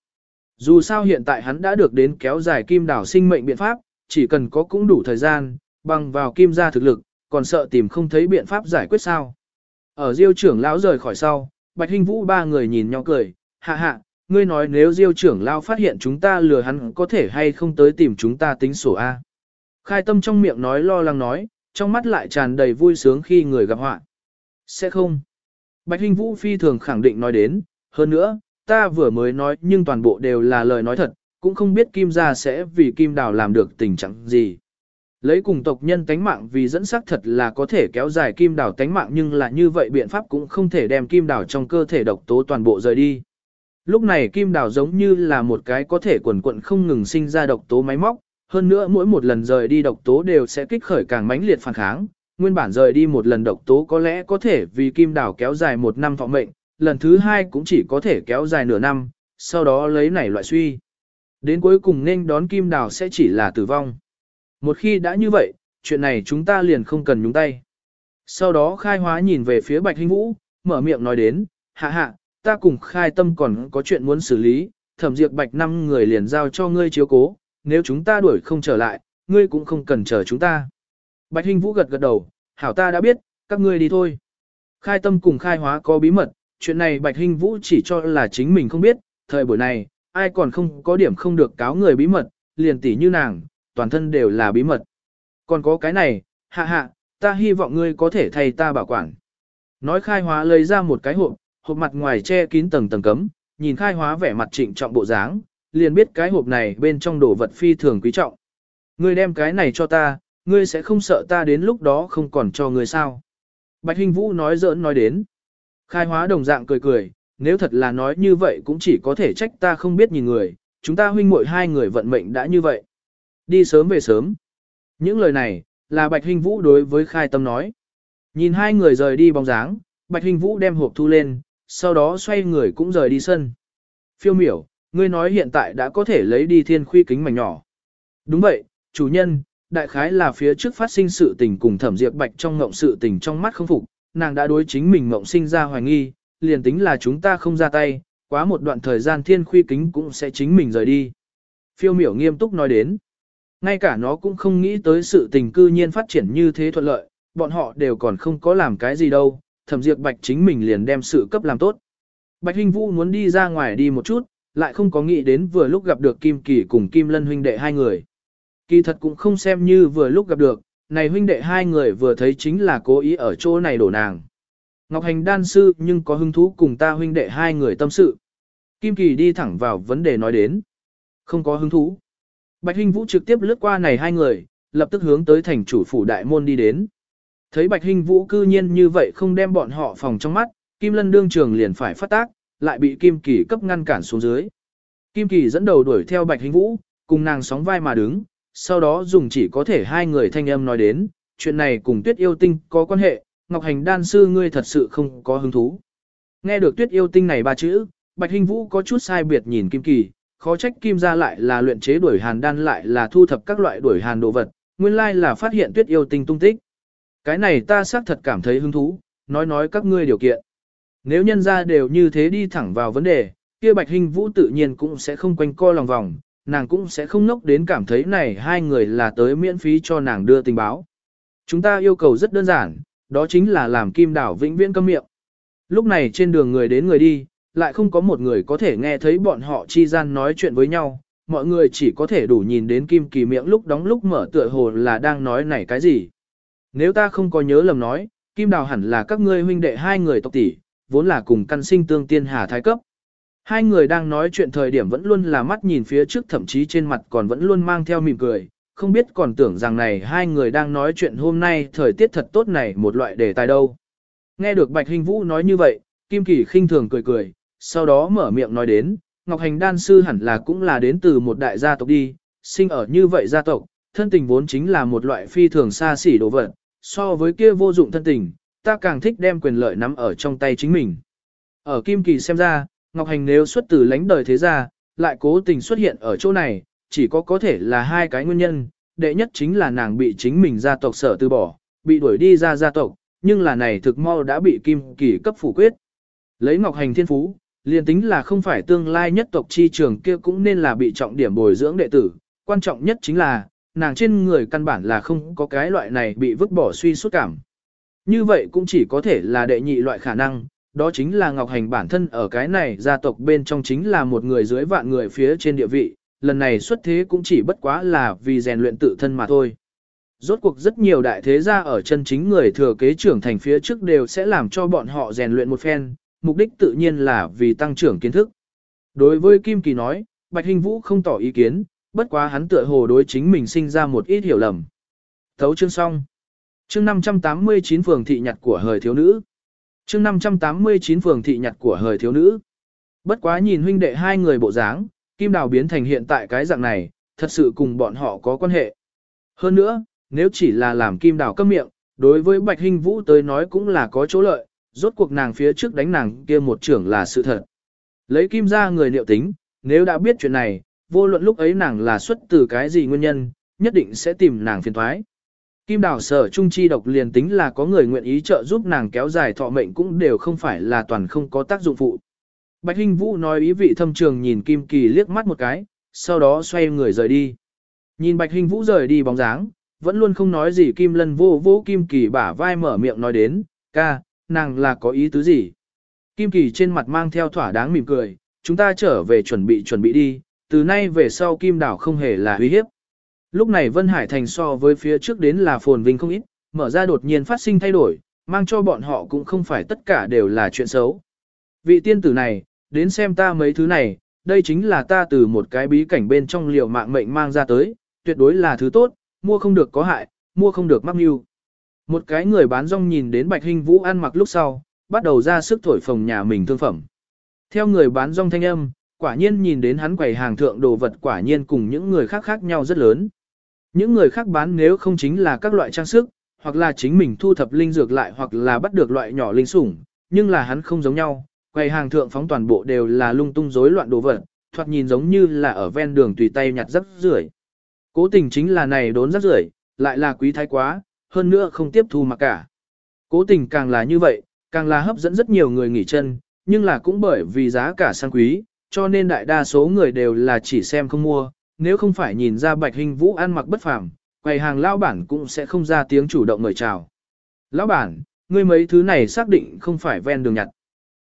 Dù sao hiện tại hắn đã được đến kéo dài kim đảo sinh mệnh biện pháp, chỉ cần có cũng đủ thời gian, bằng vào kim gia thực lực, còn sợ tìm không thấy biện pháp giải quyết sao. Ở diêu trưởng lão rời khỏi sau, Bạch Hinh Vũ ba người nhìn nhau cười, hạ hạ, ngươi nói nếu diêu trưởng lão phát hiện chúng ta lừa hắn có thể hay không tới tìm chúng ta tính sổ A. Khai tâm trong miệng nói lo lắng nói, trong mắt lại tràn đầy vui sướng khi người gặp họa. Sẽ không. Bạch Hinh Vũ phi thường khẳng định nói đến, hơn nữa, ta vừa mới nói nhưng toàn bộ đều là lời nói thật, cũng không biết Kim gia sẽ vì Kim Đào làm được tình trạng gì. Lấy cùng tộc nhân tánh mạng vì dẫn sắc thật là có thể kéo dài Kim Đào tánh mạng nhưng là như vậy biện pháp cũng không thể đem Kim Đào trong cơ thể độc tố toàn bộ rời đi. Lúc này Kim Đào giống như là một cái có thể quần quận không ngừng sinh ra độc tố máy móc, hơn nữa mỗi một lần rời đi độc tố đều sẽ kích khởi càng mãnh liệt phản kháng, nguyên bản rời đi một lần độc tố có lẽ có thể vì kim đảo kéo dài một năm thọ mệnh, lần thứ hai cũng chỉ có thể kéo dài nửa năm, sau đó lấy này loại suy. Đến cuối cùng nên đón kim đảo sẽ chỉ là tử vong. Một khi đã như vậy, chuyện này chúng ta liền không cần nhúng tay. Sau đó khai hóa nhìn về phía bạch hình vũ, mở miệng nói đến, hạ hạ, ta cùng khai tâm còn có chuyện muốn xử lý, thẩm diệt bạch năm người liền giao cho ngươi chiếu cố, nếu chúng ta đuổi không trở lại, ngươi cũng không cần chờ chúng ta. Bạch Hinh Vũ gật gật đầu, hảo ta đã biết, các ngươi đi thôi. Khai tâm cùng khai hóa có bí mật, chuyện này Bạch Hinh Vũ chỉ cho là chính mình không biết, thời buổi này, ai còn không có điểm không được cáo người bí mật, liền tỉ như nàng, toàn thân đều là bí mật. Còn có cái này, hạ hạ, ta hy vọng ngươi có thể thay ta bảo quản. Nói khai hóa lấy ra một cái hộp, hộp mặt ngoài che kín tầng tầng cấm, nhìn khai hóa vẻ mặt trịnh trọng bộ dáng, liền biết cái hộp này bên trong đồ vật phi thường quý trọng. Ngươi đem cái này cho ta, ngươi sẽ không sợ ta đến lúc đó không còn cho ngươi sao. Bạch Hình Vũ nói giỡn nói đến. Khai hóa đồng dạng cười cười, nếu thật là nói như vậy cũng chỉ có thể trách ta không biết nhìn người, chúng ta huynh muội hai người vận mệnh đã như vậy. Đi sớm về sớm. Những lời này, là Bạch Hình Vũ đối với Khai Tâm nói. Nhìn hai người rời đi bóng dáng, Bạch Hình Vũ đem hộp thu lên, sau đó xoay người cũng rời đi sân. Phiêu miểu, ngươi nói hiện tại đã có thể lấy đi thiên khuy kính mảnh nhỏ. Đúng vậy, chủ nhân, đại khái là phía trước phát sinh sự tình cùng thẩm diệt bạch trong ngộng sự tình trong mắt không phục, nàng đã đối chính mình ngộng sinh ra hoài nghi, liền tính là chúng ta không ra tay, quá một đoạn thời gian thiên khuy kính cũng sẽ chính mình rời đi. Phiêu miểu nghiêm túc nói đến, ngay cả nó cũng không nghĩ tới sự tình cư nhiên phát triển như thế thuận lợi, bọn họ đều còn không có làm cái gì đâu, thẩm diệt bạch chính mình liền đem sự cấp làm tốt. Bạch Hinh Vũ muốn đi ra ngoài đi một chút, lại không có nghĩ đến vừa lúc gặp được Kim Kỳ cùng Kim Lân huynh đệ hai người. Kỳ thật cũng không xem như vừa lúc gặp được, này huynh đệ hai người vừa thấy chính là cố ý ở chỗ này đổ nàng. Ngọc Hành đan sư nhưng có hứng thú cùng ta huynh đệ hai người tâm sự. Kim Kỳ đi thẳng vào vấn đề nói đến. Không có hứng thú. Bạch Hinh Vũ trực tiếp lướt qua này hai người, lập tức hướng tới thành chủ phủ đại môn đi đến. Thấy Bạch Hinh Vũ cư nhiên như vậy không đem bọn họ phòng trong mắt, Kim Lân đương trường liền phải phát tác, lại bị Kim Kỳ cấp ngăn cản xuống dưới. Kim Kỳ dẫn đầu đuổi theo Bạch Hinh Vũ, cùng nàng sóng vai mà đứng, sau đó dùng chỉ có thể hai người thanh âm nói đến, chuyện này cùng Tuyết Yêu Tinh có quan hệ, Ngọc Hành đan sư ngươi thật sự không có hứng thú. Nghe được Tuyết Yêu Tinh này ba chữ, Bạch Hinh Vũ có chút sai biệt nhìn Kim Kỳ, khó trách Kim gia lại là luyện chế đuổi hàn đan lại là thu thập các loại đuổi hàn đồ vật, nguyên lai là phát hiện Tuyết Yêu Tinh tung tích. Cái này ta xác thật cảm thấy hứng thú, nói nói các ngươi điều kiện. Nếu nhân ra đều như thế đi thẳng vào vấn đề, kia Bạch Hinh Vũ tự nhiên cũng sẽ không quanh co lòng vòng, nàng cũng sẽ không nốc đến cảm thấy này hai người là tới miễn phí cho nàng đưa tình báo. Chúng ta yêu cầu rất đơn giản, đó chính là làm kim đảo vĩnh viễn câm miệng. Lúc này trên đường người đến người đi, lại không có một người có thể nghe thấy bọn họ chi gian nói chuyện với nhau, mọi người chỉ có thể đủ nhìn đến kim kỳ miệng lúc đóng lúc mở tựa hồ là đang nói này cái gì. Nếu ta không có nhớ lầm nói, kim đào hẳn là các ngươi huynh đệ hai người tộc tỷ, vốn là cùng căn sinh tương tiên hà thái cấp. Hai người đang nói chuyện thời điểm vẫn luôn là mắt nhìn phía trước thậm chí trên mặt còn vẫn luôn mang theo mỉm cười, không biết còn tưởng rằng này hai người đang nói chuyện hôm nay thời tiết thật tốt này một loại đề tài đâu. Nghe được Bạch Hình Vũ nói như vậy, Kim Kỳ khinh thường cười cười, sau đó mở miệng nói đến, Ngọc Hành Đan Sư hẳn là cũng là đến từ một đại gia tộc đi, sinh ở như vậy gia tộc, thân tình vốn chính là một loại phi thường xa xỉ đồ vật, so với kia vô dụng thân tình, ta càng thích đem quyền lợi nắm ở trong tay chính mình. Ở Kim Kỳ xem ra, Ngọc Hành nếu xuất từ lãnh đời thế gia, lại cố tình xuất hiện ở chỗ này, chỉ có có thể là hai cái nguyên nhân. Đệ nhất chính là nàng bị chính mình gia tộc sở từ bỏ, bị đuổi đi ra gia tộc, nhưng là này thực mau đã bị Kim Kỳ cấp phủ quyết. Lấy Ngọc Hành thiên phú, liền tính là không phải tương lai nhất tộc chi trường kia cũng nên là bị trọng điểm bồi dưỡng đệ tử. Quan trọng nhất chính là, nàng trên người căn bản là không có cái loại này bị vứt bỏ suy suốt cảm. Như vậy cũng chỉ có thể là đệ nhị loại khả năng, đó chính là Ngọc Hành bản thân ở cái này gia tộc bên trong chính là một người dưới vạn người phía trên địa vị, lần này xuất thế cũng chỉ bất quá là vì rèn luyện tự thân mà thôi. Rốt cuộc rất nhiều đại thế gia ở chân chính người thừa kế trưởng thành phía trước đều sẽ làm cho bọn họ rèn luyện một phen, mục đích tự nhiên là vì tăng trưởng kiến thức. Đối với Kim Kỳ nói, Bạch Hình Vũ không tỏ ý kiến, bất quá hắn tựa hồ đối chính mình sinh ra một ít hiểu lầm. Thấu chương xong. Chương 589 phường thị nhặt của hời thiếu nữ. Chương 589 phường thị nhặt của hời thiếu nữ. Bất quá nhìn huynh đệ hai người bộ dáng, Kim Đào biến thành hiện tại cái dạng này, thật sự cùng bọn họ có quan hệ. Hơn nữa, nếu chỉ là làm Kim Đào câm miệng, đối với Bạch Hinh Vũ tới nói cũng là có chỗ lợi, rốt cuộc nàng phía trước đánh nàng kia một trưởng là sự thật. Lấy Kim ra người liệu tính, nếu đã biết chuyện này, vô luận lúc ấy nàng là xuất từ cái gì nguyên nhân, nhất định sẽ tìm nàng phiền thoái. Kim đào sở trung chi độc liền tính là có người nguyện ý trợ giúp nàng kéo dài thọ mệnh cũng đều không phải là toàn không có tác dụng phụ. Bạch Hinh Vũ nói ý vị thâm trường nhìn Kim Kỳ liếc mắt một cái, sau đó xoay người rời đi. Nhìn Bạch Hinh Vũ rời đi bóng dáng, vẫn luôn không nói gì Kim Lân vô vô Kim Kỳ bả vai mở miệng nói đến, ca, nàng là có ý tứ gì. Kim Kỳ trên mặt mang theo thỏa đáng mỉm cười, chúng ta trở về chuẩn bị chuẩn bị đi, từ nay về sau Kim Đảo không hề là uy hiếp. Lúc này Vân Hải Thành so với phía trước đến là phồn vinh không ít, mở ra đột nhiên phát sinh thay đổi, mang cho bọn họ cũng không phải tất cả đều là chuyện xấu. Vị tiên tử này, đến xem ta mấy thứ này, đây chính là ta từ một cái bí cảnh bên trong liều mạng mệnh mang ra tới, tuyệt đối là thứ tốt, mua không được có hại, mua không được mắc mưu. Một cái người bán rong nhìn đến Bạch Hinh Vũ ăn mặc lúc sau, bắt đầu ra sức thổi phồng nhà mình thương phẩm. Theo người bán rong thanh âm, quả nhiên nhìn đến hắn quầy hàng thượng đồ vật quả nhiên cùng những người khác khác nhau rất lớn. Những người khác bán nếu không chính là các loại trang sức, hoặc là chính mình thu thập linh dược lại hoặc là bắt được loại nhỏ linh sủng, nhưng là hắn không giống nhau, quầy hàng thượng phóng toàn bộ đều là lung tung rối loạn đồ vật, thoạt nhìn giống như là ở ven đường tùy tay nhặt rác rưởi. Cố tình chính là này đốn rác rưởi, lại là quý thái quá, hơn nữa không tiếp thu mà cả. Cố tình càng là như vậy, càng là hấp dẫn rất nhiều người nghỉ chân, nhưng là cũng bởi vì giá cả sang quý, cho nên đại đa số người đều là chỉ xem không mua, nếu không phải nhìn ra Bạch Hình Vũ ăn mặc bất phàm, quầy hàng lao bản cũng sẽ không ra tiếng chủ động mời chào. Lão bản, ngươi mấy thứ này xác định không phải ven đường nhặt.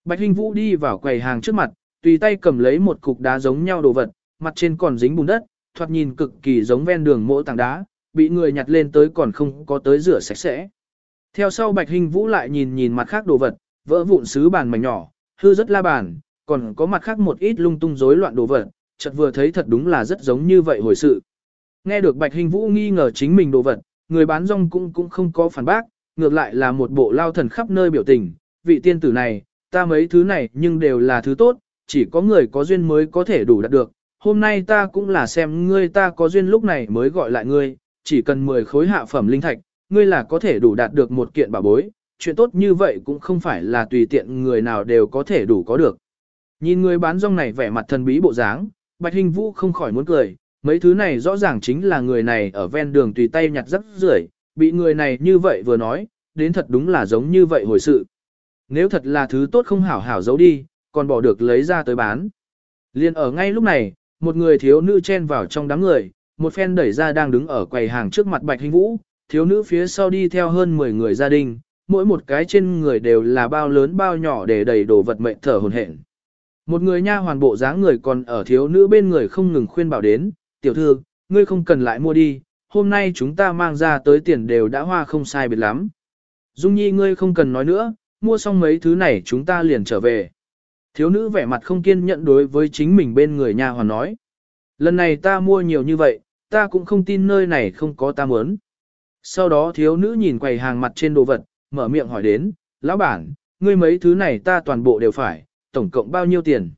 Bạch Hình Vũ đi vào quầy hàng trước mặt, tùy tay cầm lấy một cục đá giống nhau đồ vật, mặt trên còn dính bùn đất, thoạt nhìn cực kỳ giống ven đường mỗi tảng đá, bị người nhặt lên tới còn không có tới rửa sạch sẽ. Theo sau Bạch Hình Vũ lại nhìn nhìn mặt khác đồ vật, vỡ vụn sứ bàn mảnh nhỏ, hư rất la bàn, còn có mặt khác một ít lung tung rối loạn đồ vật, chợt vừa thấy thật đúng là rất giống như vậy hồi sự. Nghe được Bạch Hình Vũ nghi ngờ chính mình đồ vật, người bán rong cũng cũng không có phản bác, ngược lại là một bộ lao thần khắp nơi biểu tình, vị tiên tử này, ta mấy thứ này nhưng đều là thứ tốt, chỉ có người có duyên mới có thể đủ đạt được. Hôm nay ta cũng là xem ngươi ta có duyên lúc này mới gọi lại ngươi, chỉ cần 10 khối hạ phẩm linh thạch, ngươi là có thể đủ đạt được một kiện bảo bối, chuyện tốt như vậy cũng không phải là tùy tiện người nào đều có thể đủ có được. Nhìn người bán rong này vẻ mặt thần bí bộ dáng, Bạch Hình Vũ không khỏi muốn cười, mấy thứ này rõ ràng chính là người này ở ven đường tùy tay nhặt rất rưởi, bị người này như vậy vừa nói, đến thật đúng là giống như vậy hồi sự. Nếu thật là thứ tốt không hảo hảo giấu đi, còn bỏ được lấy ra tới bán. Liên ở ngay lúc này, một người thiếu nữ chen vào trong đám người, một phen đẩy ra đang đứng ở quầy hàng trước mặt Bạch Hình Vũ, thiếu nữ phía sau đi theo hơn 10 người gia đình, mỗi một cái trên người đều là bao lớn bao nhỏ để đầy đồ vật mệnh thở hồn hển. Một người nha hoàn bộ dáng người còn ở thiếu nữ bên người không ngừng khuyên bảo đến, tiểu thư, ngươi không cần lại mua đi, hôm nay chúng ta mang ra tới tiền đều đã hoa không sai biệt lắm. Dung nhi ngươi không cần nói nữa, mua xong mấy thứ này chúng ta liền trở về. Thiếu nữ vẻ mặt không kiên nhẫn đối với chính mình bên người nha hoàn nói. Lần này ta mua nhiều như vậy, ta cũng không tin nơi này không có ta muốn. Sau đó thiếu nữ nhìn quầy hàng mặt trên đồ vật, mở miệng hỏi đến, lão bản, ngươi mấy thứ này ta toàn bộ đều phải, tổng cộng bao nhiêu tiền?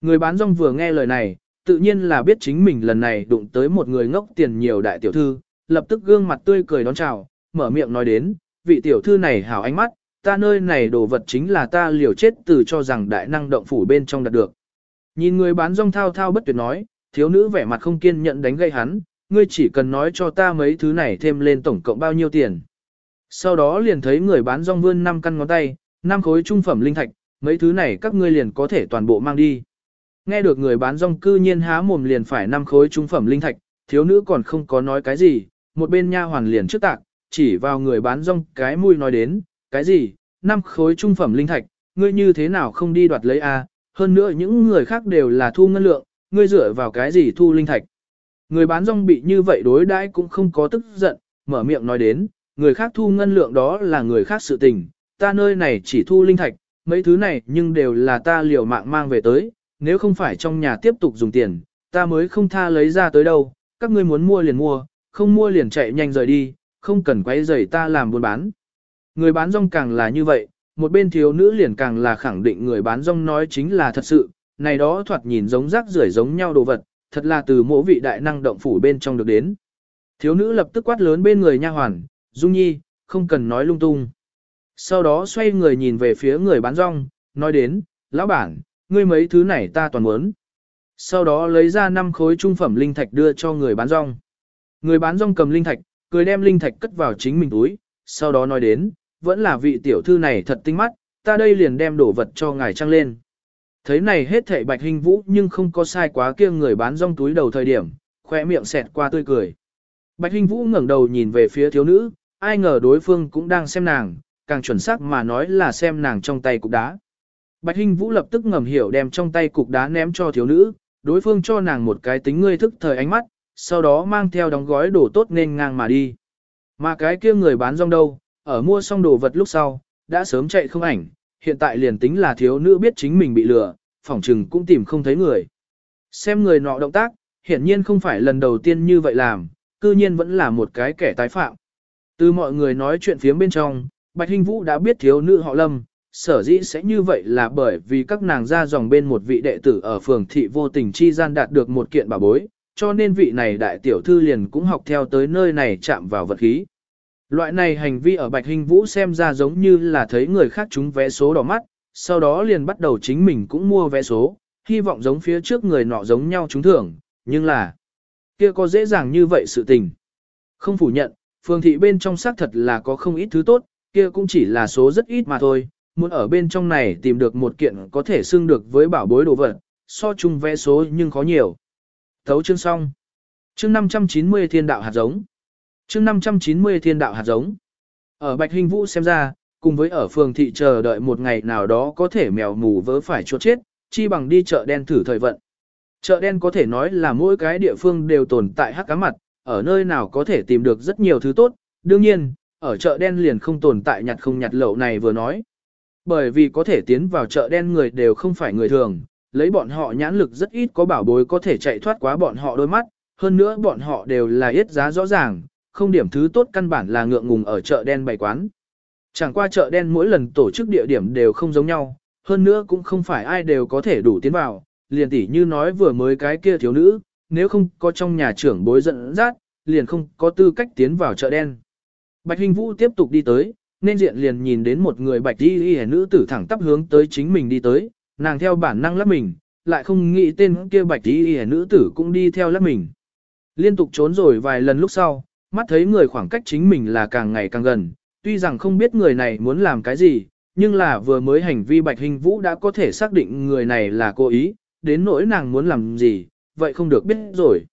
Người bán rong vừa nghe lời này, tự nhiên là biết chính mình lần này đụng tới một người ngốc tiền nhiều đại tiểu thư, lập tức gương mặt tươi cười đón chào, mở miệng nói đến, vị tiểu thư này hảo ánh mắt, ta nơi này đồ vật chính là ta liều chết từ cho rằng đại năng động phủ bên trong đạt được. Nhìn người bán rong thao thao bất tuyệt nói, thiếu nữ vẻ mặt không kiên nhận đánh gây hắn, ngươi chỉ cần nói cho ta mấy thứ này thêm lên tổng cộng bao nhiêu tiền. Sau đó liền thấy người bán rong vươn năm căn ngón tay, năm khối trung phẩm linh thạch, mấy thứ này các ngươi liền có thể toàn bộ mang đi. Nghe được người bán rong cư nhiên há mồm liền phải năm khối trung phẩm linh thạch, thiếu nữ còn không có nói cái gì, một bên nha hoàn liền trước tạc, chỉ vào người bán rong cái mũi nói đến, cái gì, năm khối trung phẩm linh thạch, ngươi như thế nào không đi đoạt lấy a? hơn nữa những người khác đều là thu ngân lượng, ngươi dựa vào cái gì thu linh thạch. Người bán rong bị như vậy đối đãi cũng không có tức giận, mở miệng nói đến, người khác thu ngân lượng đó là người khác sự tình, ta nơi này chỉ thu linh thạch, mấy thứ này nhưng đều là ta liều mạng mang về tới, nếu không phải trong nhà tiếp tục dùng tiền, ta mới không tha lấy ra tới đâu, các ngươi muốn mua liền mua, không mua liền chạy nhanh rời đi, không cần quấy rầy ta làm buôn bán. Người bán rong càng là như vậy, một bên thiếu nữ liền càng là khẳng định người bán rong nói chính là thật sự, này đó thoạt nhìn giống rác rưởi giống nhau đồ vật, thật là từ mỗi vị đại năng động phủ bên trong được đến. Thiếu nữ lập tức quát lớn bên người nha hoàn, Dung Nhi, không cần nói lung tung. Sau đó xoay người nhìn về phía người bán rong, nói đến, lão bản, ngươi mấy thứ này ta toàn muốn. Sau đó lấy ra 5 khối trung phẩm linh thạch đưa cho người bán rong. Người bán rong cầm linh thạch, cười đem linh thạch cất vào chính mình túi, sau đó nói đến, vẫn là vị tiểu thư này thật tinh mắt, ta đây liền đem đổ vật cho ngài trăng lên. Thấy này hết thảy bạch hình vũ nhưng không có sai quá kia người bán rong túi đầu thời điểm, khỏe miệng xẹt qua tươi cười. Bạch hình vũ ngẩng đầu nhìn về phía thiếu nữ, ai ngờ đối phương cũng đang xem nàng, càng chuẩn xác mà nói là xem nàng trong tay cục đá. Bạch hình vũ lập tức ngầm hiểu đem trong tay cục đá ném cho thiếu nữ, đối phương cho nàng một cái tính ngươi thức thời ánh mắt, sau đó mang theo đóng gói đồ tốt nên ngang mà đi. Mà cái kia người bán rong đâu, ở mua xong đồ vật lúc sau, đã sớm chạy không ảnh, hiện tại liền tính là thiếu nữ biết chính mình bị lừa, phỏng chừng cũng tìm không thấy người. Xem người nọ động tác, hiển nhiên không phải lần đầu tiên như vậy làm, cư nhiên vẫn là một cái kẻ tái phạm. Từ mọi người nói chuyện phía bên trong, Bạch Hinh Vũ đã biết thiếu nữ họ Lâm, sở dĩ sẽ như vậy là bởi vì các nàng ra dòng bên một vị đệ tử ở phường thị vô tình chi gian đạt được một kiện bảo bối, cho nên vị này đại tiểu thư liền cũng học theo tới nơi này chạm vào vật khí. Loại này hành vi ở Bạch Hình Vũ xem ra giống như là thấy người khác chúng vé số đỏ mắt, sau đó liền bắt đầu chính mình cũng mua vé số, hy vọng giống phía trước người nọ giống nhau trúng thưởng, nhưng là kia có dễ dàng như vậy sự tình. Không phủ nhận, phường thị bên trong xác thật là có không ít thứ tốt, kia cũng chỉ là số rất ít mà thôi, muốn ở bên trong này tìm được một kiện có thể xưng được với bảo bối đồ vật, so chung vẽ số nhưng khó nhiều. Thấu chương xong. Chương 590 thiên đạo hạt giống. Chương 590 thiên đạo hạt giống. Ở Bạch Hình Vũ xem ra, cùng với ở phường thị chờ đợi một ngày nào đó có thể mèo mù vớ phải chuột chết, chi bằng đi chợ đen thử thời vận. Chợ đen có thể nói là mỗi cái địa phương đều tồn tại hắc cá mặt, ở nơi nào có thể tìm được rất nhiều thứ tốt, đương nhiên, ở chợ đen liền không tồn tại nhặt không nhặt lậu này vừa nói. Bởi vì có thể tiến vào chợ đen người đều không phải người thường, lấy bọn họ nhãn lực rất ít có bảo bối có thể chạy thoát quá bọn họ đôi mắt, hơn nữa bọn họ đều là ít giá rõ ràng, không điểm thứ tốt căn bản là ngượng ngùng ở chợ đen bày quán. Chẳng qua chợ đen mỗi lần tổ chức địa điểm đều không giống nhau, hơn nữa cũng không phải ai đều có thể đủ tiến vào, liền tỉ như nói vừa mới cái kia thiếu nữ, nếu không có trong nhà trưởng bối dẫn dắt, liền không có tư cách tiến vào chợ đen. Bạch Hình Vũ tiếp tục đi tới, nên diện liền nhìn đến một người bạch y y nữ tử thẳng tắp hướng tới chính mình đi tới, nàng theo bản năng lắp mình, lại không nghĩ tên kia bạch y y nữ tử cũng đi theo lắp mình. Liên tục trốn rồi vài lần lúc sau, mắt thấy người khoảng cách chính mình là càng ngày càng gần, tuy rằng không biết người này muốn làm cái gì, nhưng là vừa mới hành vi bạch hình vũ đã có thể xác định người này là cố ý, đến nỗi nàng muốn làm gì, vậy không được biết rồi.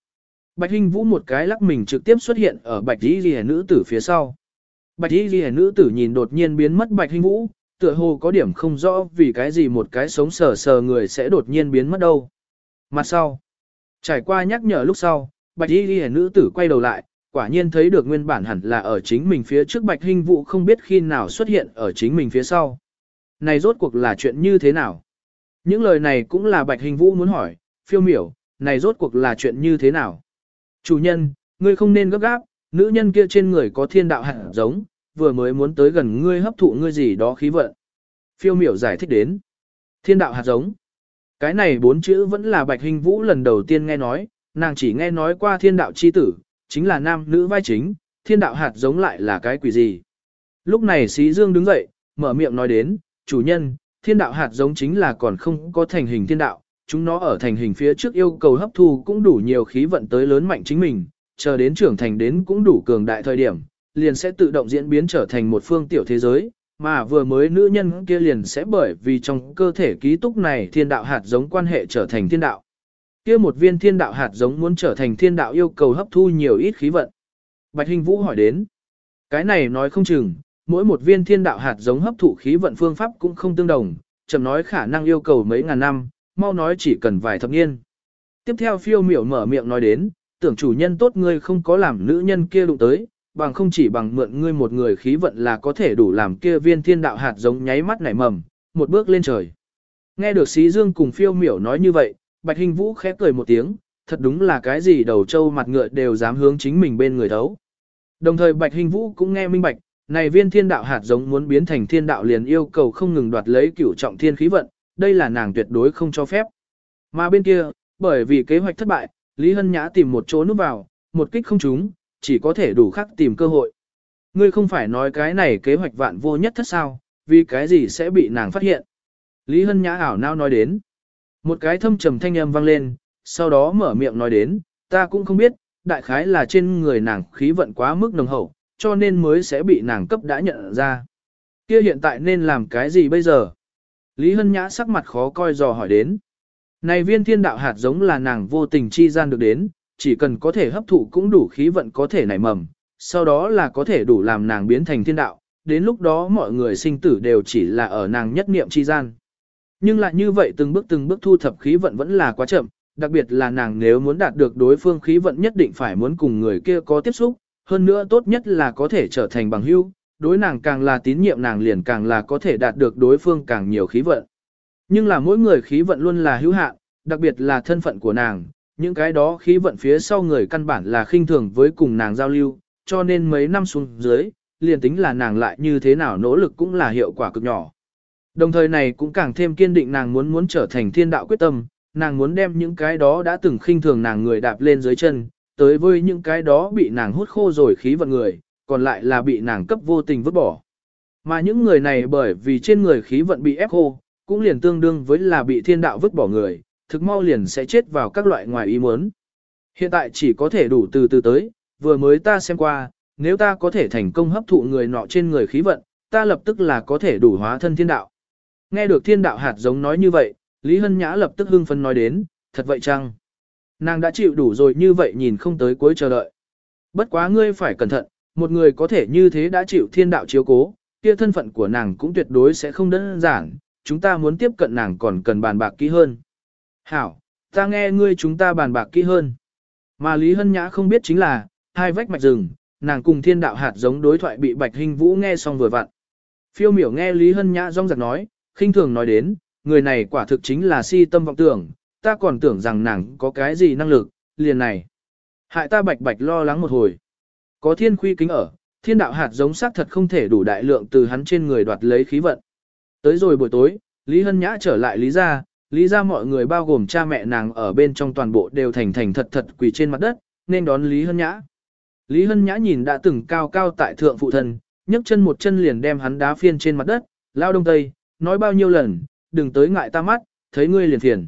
Bạch hình vũ một cái lắc mình trực tiếp xuất hiện ở bạch y Lệ nữ tử phía sau. Bạch y ghi nữ tử nhìn đột nhiên biến mất bạch hình vũ, tựa hồ có điểm không rõ vì cái gì một cái sống sờ sờ người sẽ đột nhiên biến mất đâu. Mặt sau, trải qua nhắc nhở lúc sau, bạch y ghi nữ tử quay đầu lại, quả nhiên thấy được nguyên bản hẳn là ở chính mình phía trước bạch hình Vũ không biết khi nào xuất hiện ở chính mình phía sau. Này rốt cuộc là chuyện như thế nào? Những lời này cũng là bạch hình vũ muốn hỏi, phiêu miểu, này rốt cuộc là chuyện như thế nào? Chủ nhân, ngươi không nên gấp gáp, nữ nhân kia trên người có thiên đạo hạt giống, vừa mới muốn tới gần ngươi hấp thụ ngươi gì đó khí vận. Phiêu miểu giải thích đến. Thiên đạo hạt giống. Cái này bốn chữ vẫn là bạch hình vũ lần đầu tiên nghe nói, nàng chỉ nghe nói qua thiên đạo chi tử, chính là nam nữ vai chính, thiên đạo hạt giống lại là cái quỷ gì. Lúc này Xí Dương đứng dậy, mở miệng nói đến, chủ nhân, thiên đạo hạt giống chính là còn không có thành hình thiên đạo, chúng nó ở thành hình phía trước yêu cầu hấp thu cũng đủ nhiều khí vận tới lớn mạnh chính mình, chờ đến trưởng thành đến cũng đủ cường đại thời điểm, liền sẽ tự động diễn biến trở thành một phương tiểu thế giới, mà vừa mới nữ nhân kia liền sẽ bởi vì trong cơ thể ký túc này thiên đạo hạt giống quan hệ trở thành thiên đạo kia một viên thiên đạo hạt giống muốn trở thành thiên đạo yêu cầu hấp thu nhiều ít khí vận. Bạch Hình Vũ hỏi đến, cái này nói không chừng, mỗi một viên thiên đạo hạt giống hấp thụ khí vận phương pháp cũng không tương đồng, chậm nói khả năng yêu cầu mấy ngàn năm, mau nói chỉ cần vài thập niên. Tiếp theo phiêu miểu mở miệng nói đến, tưởng chủ nhân tốt ngươi không có làm nữ nhân kia đụng tới, bằng không chỉ bằng mượn ngươi một người khí vận là có thể đủ làm kia viên thiên đạo hạt giống nháy mắt nảy mầm, một bước lên trời. Nghe được Xí Dương cùng phiêu miểu nói như vậy, Bạch Hình Vũ khép cười một tiếng, thật đúng là cái gì đầu trâu mặt ngựa đều dám hướng chính mình bên người đấu. Đồng thời Bạch Hình Vũ cũng nghe minh bạch, này viên thiên đạo hạt giống muốn biến thành thiên đạo liền yêu cầu không ngừng đoạt lấy cửu trọng thiên khí vận, đây là nàng tuyệt đối không cho phép. Mà bên kia, bởi vì kế hoạch thất bại, Lý Hân Nhã tìm một chỗ núp vào, một kích không trúng, chỉ có thể đủ khắc tìm cơ hội. Ngươi không phải nói cái này kế hoạch vạn vô nhất thất sao, vì cái gì sẽ bị nàng phát hiện. Lý Hân Nhã ảo nao nói đến. Một cái thâm trầm thanh âm vang lên, sau đó mở miệng nói đến, ta cũng không biết, đại khái là trên người nàng khí vận quá mức nồng hậu, cho nên mới sẽ bị nàng cấp đã nhận ra. Kia hiện tại nên làm cái gì bây giờ? Lý Hân Nhã sắc mặt khó coi dò hỏi đến. Này viên thiên đạo hạt giống là nàng vô tình chi gian được đến, chỉ cần có thể hấp thụ cũng đủ khí vận có thể nảy mầm, sau đó là có thể đủ làm nàng biến thành thiên đạo, đến lúc đó mọi người sinh tử đều chỉ là ở nàng nhất niệm chi gian. Nhưng lại như vậy từng bước từng bước thu thập khí vận vẫn là quá chậm, đặc biệt là nàng nếu muốn đạt được đối phương khí vận nhất định phải muốn cùng người kia có tiếp xúc, hơn nữa tốt nhất là có thể trở thành bằng hữu, đối nàng càng là tín nhiệm nàng liền càng là có thể đạt được đối phương càng nhiều khí vận. Nhưng là mỗi người khí vận luôn là hữu hạn, đặc biệt là thân phận của nàng, những cái đó khí vận phía sau người căn bản là khinh thường với cùng nàng giao lưu, cho nên mấy năm xuống dưới, liền tính là nàng lại như thế nào nỗ lực cũng là hiệu quả cực nhỏ. Đồng thời này cũng càng thêm kiên định nàng muốn muốn trở thành thiên đạo quyết tâm, nàng muốn đem những cái đó đã từng khinh thường nàng người đạp lên dưới chân, tới với những cái đó bị nàng hút khô rồi khí vận người, còn lại là bị nàng cấp vô tình vứt bỏ. Mà những người này bởi vì trên người khí vận bị ép khô, cũng liền tương đương với là bị thiên đạo vứt bỏ người, thực mau liền sẽ chết vào các loại ngoài ý muốn. Hiện tại chỉ có thể đủ từ từ tới, vừa mới ta xem qua, nếu ta có thể thành công hấp thụ người nọ trên người khí vận, ta lập tức là có thể đủ hóa thân thiên đạo. Nghe được thiên đạo hạt giống nói như vậy, Lý Hân Nhã lập tức hưng phấn nói đến, thật vậy chăng? Nàng đã chịu đủ rồi như vậy nhìn không tới cuối chờ đợi. Bất quá ngươi phải cẩn thận, một người có thể như thế đã chịu thiên đạo chiếu cố, kia thân phận của nàng cũng tuyệt đối sẽ không đơn giản, chúng ta muốn tiếp cận nàng còn cần bàn bạc kỹ hơn. Hảo, ta nghe ngươi chúng ta bàn bạc kỹ hơn. Mà Lý Hân Nhã không biết chính là, hai vách mạch rừng, nàng cùng thiên đạo hạt giống đối thoại bị Bạch Hình Vũ nghe xong vừa vặn. Phiêu miểu nghe Lý Hân Nhã rong giặc nói, khinh thường nói đến, người này quả thực chính là si tâm vọng tưởng, ta còn tưởng rằng nàng có cái gì năng lực, liền này. Hại ta bạch bạch lo lắng một hồi. Có thiên khuy kính ở, thiên đạo hạt giống xác thật không thể đủ đại lượng từ hắn trên người đoạt lấy khí vận. Tới rồi buổi tối, Lý Hân Nhã trở lại Lý gia, Lý gia mọi người bao gồm cha mẹ nàng ở bên trong toàn bộ đều thành thành thật thật quỳ trên mặt đất, nên đón Lý Hân Nhã. Lý Hân Nhã nhìn đã từng cao cao tại thượng phụ thân, nhấc chân một chân liền đem hắn đá phiên trên mặt đất, lao đông tây, nói bao nhiêu lần, đừng tới ngại ta mắt, thấy ngươi liền phiền.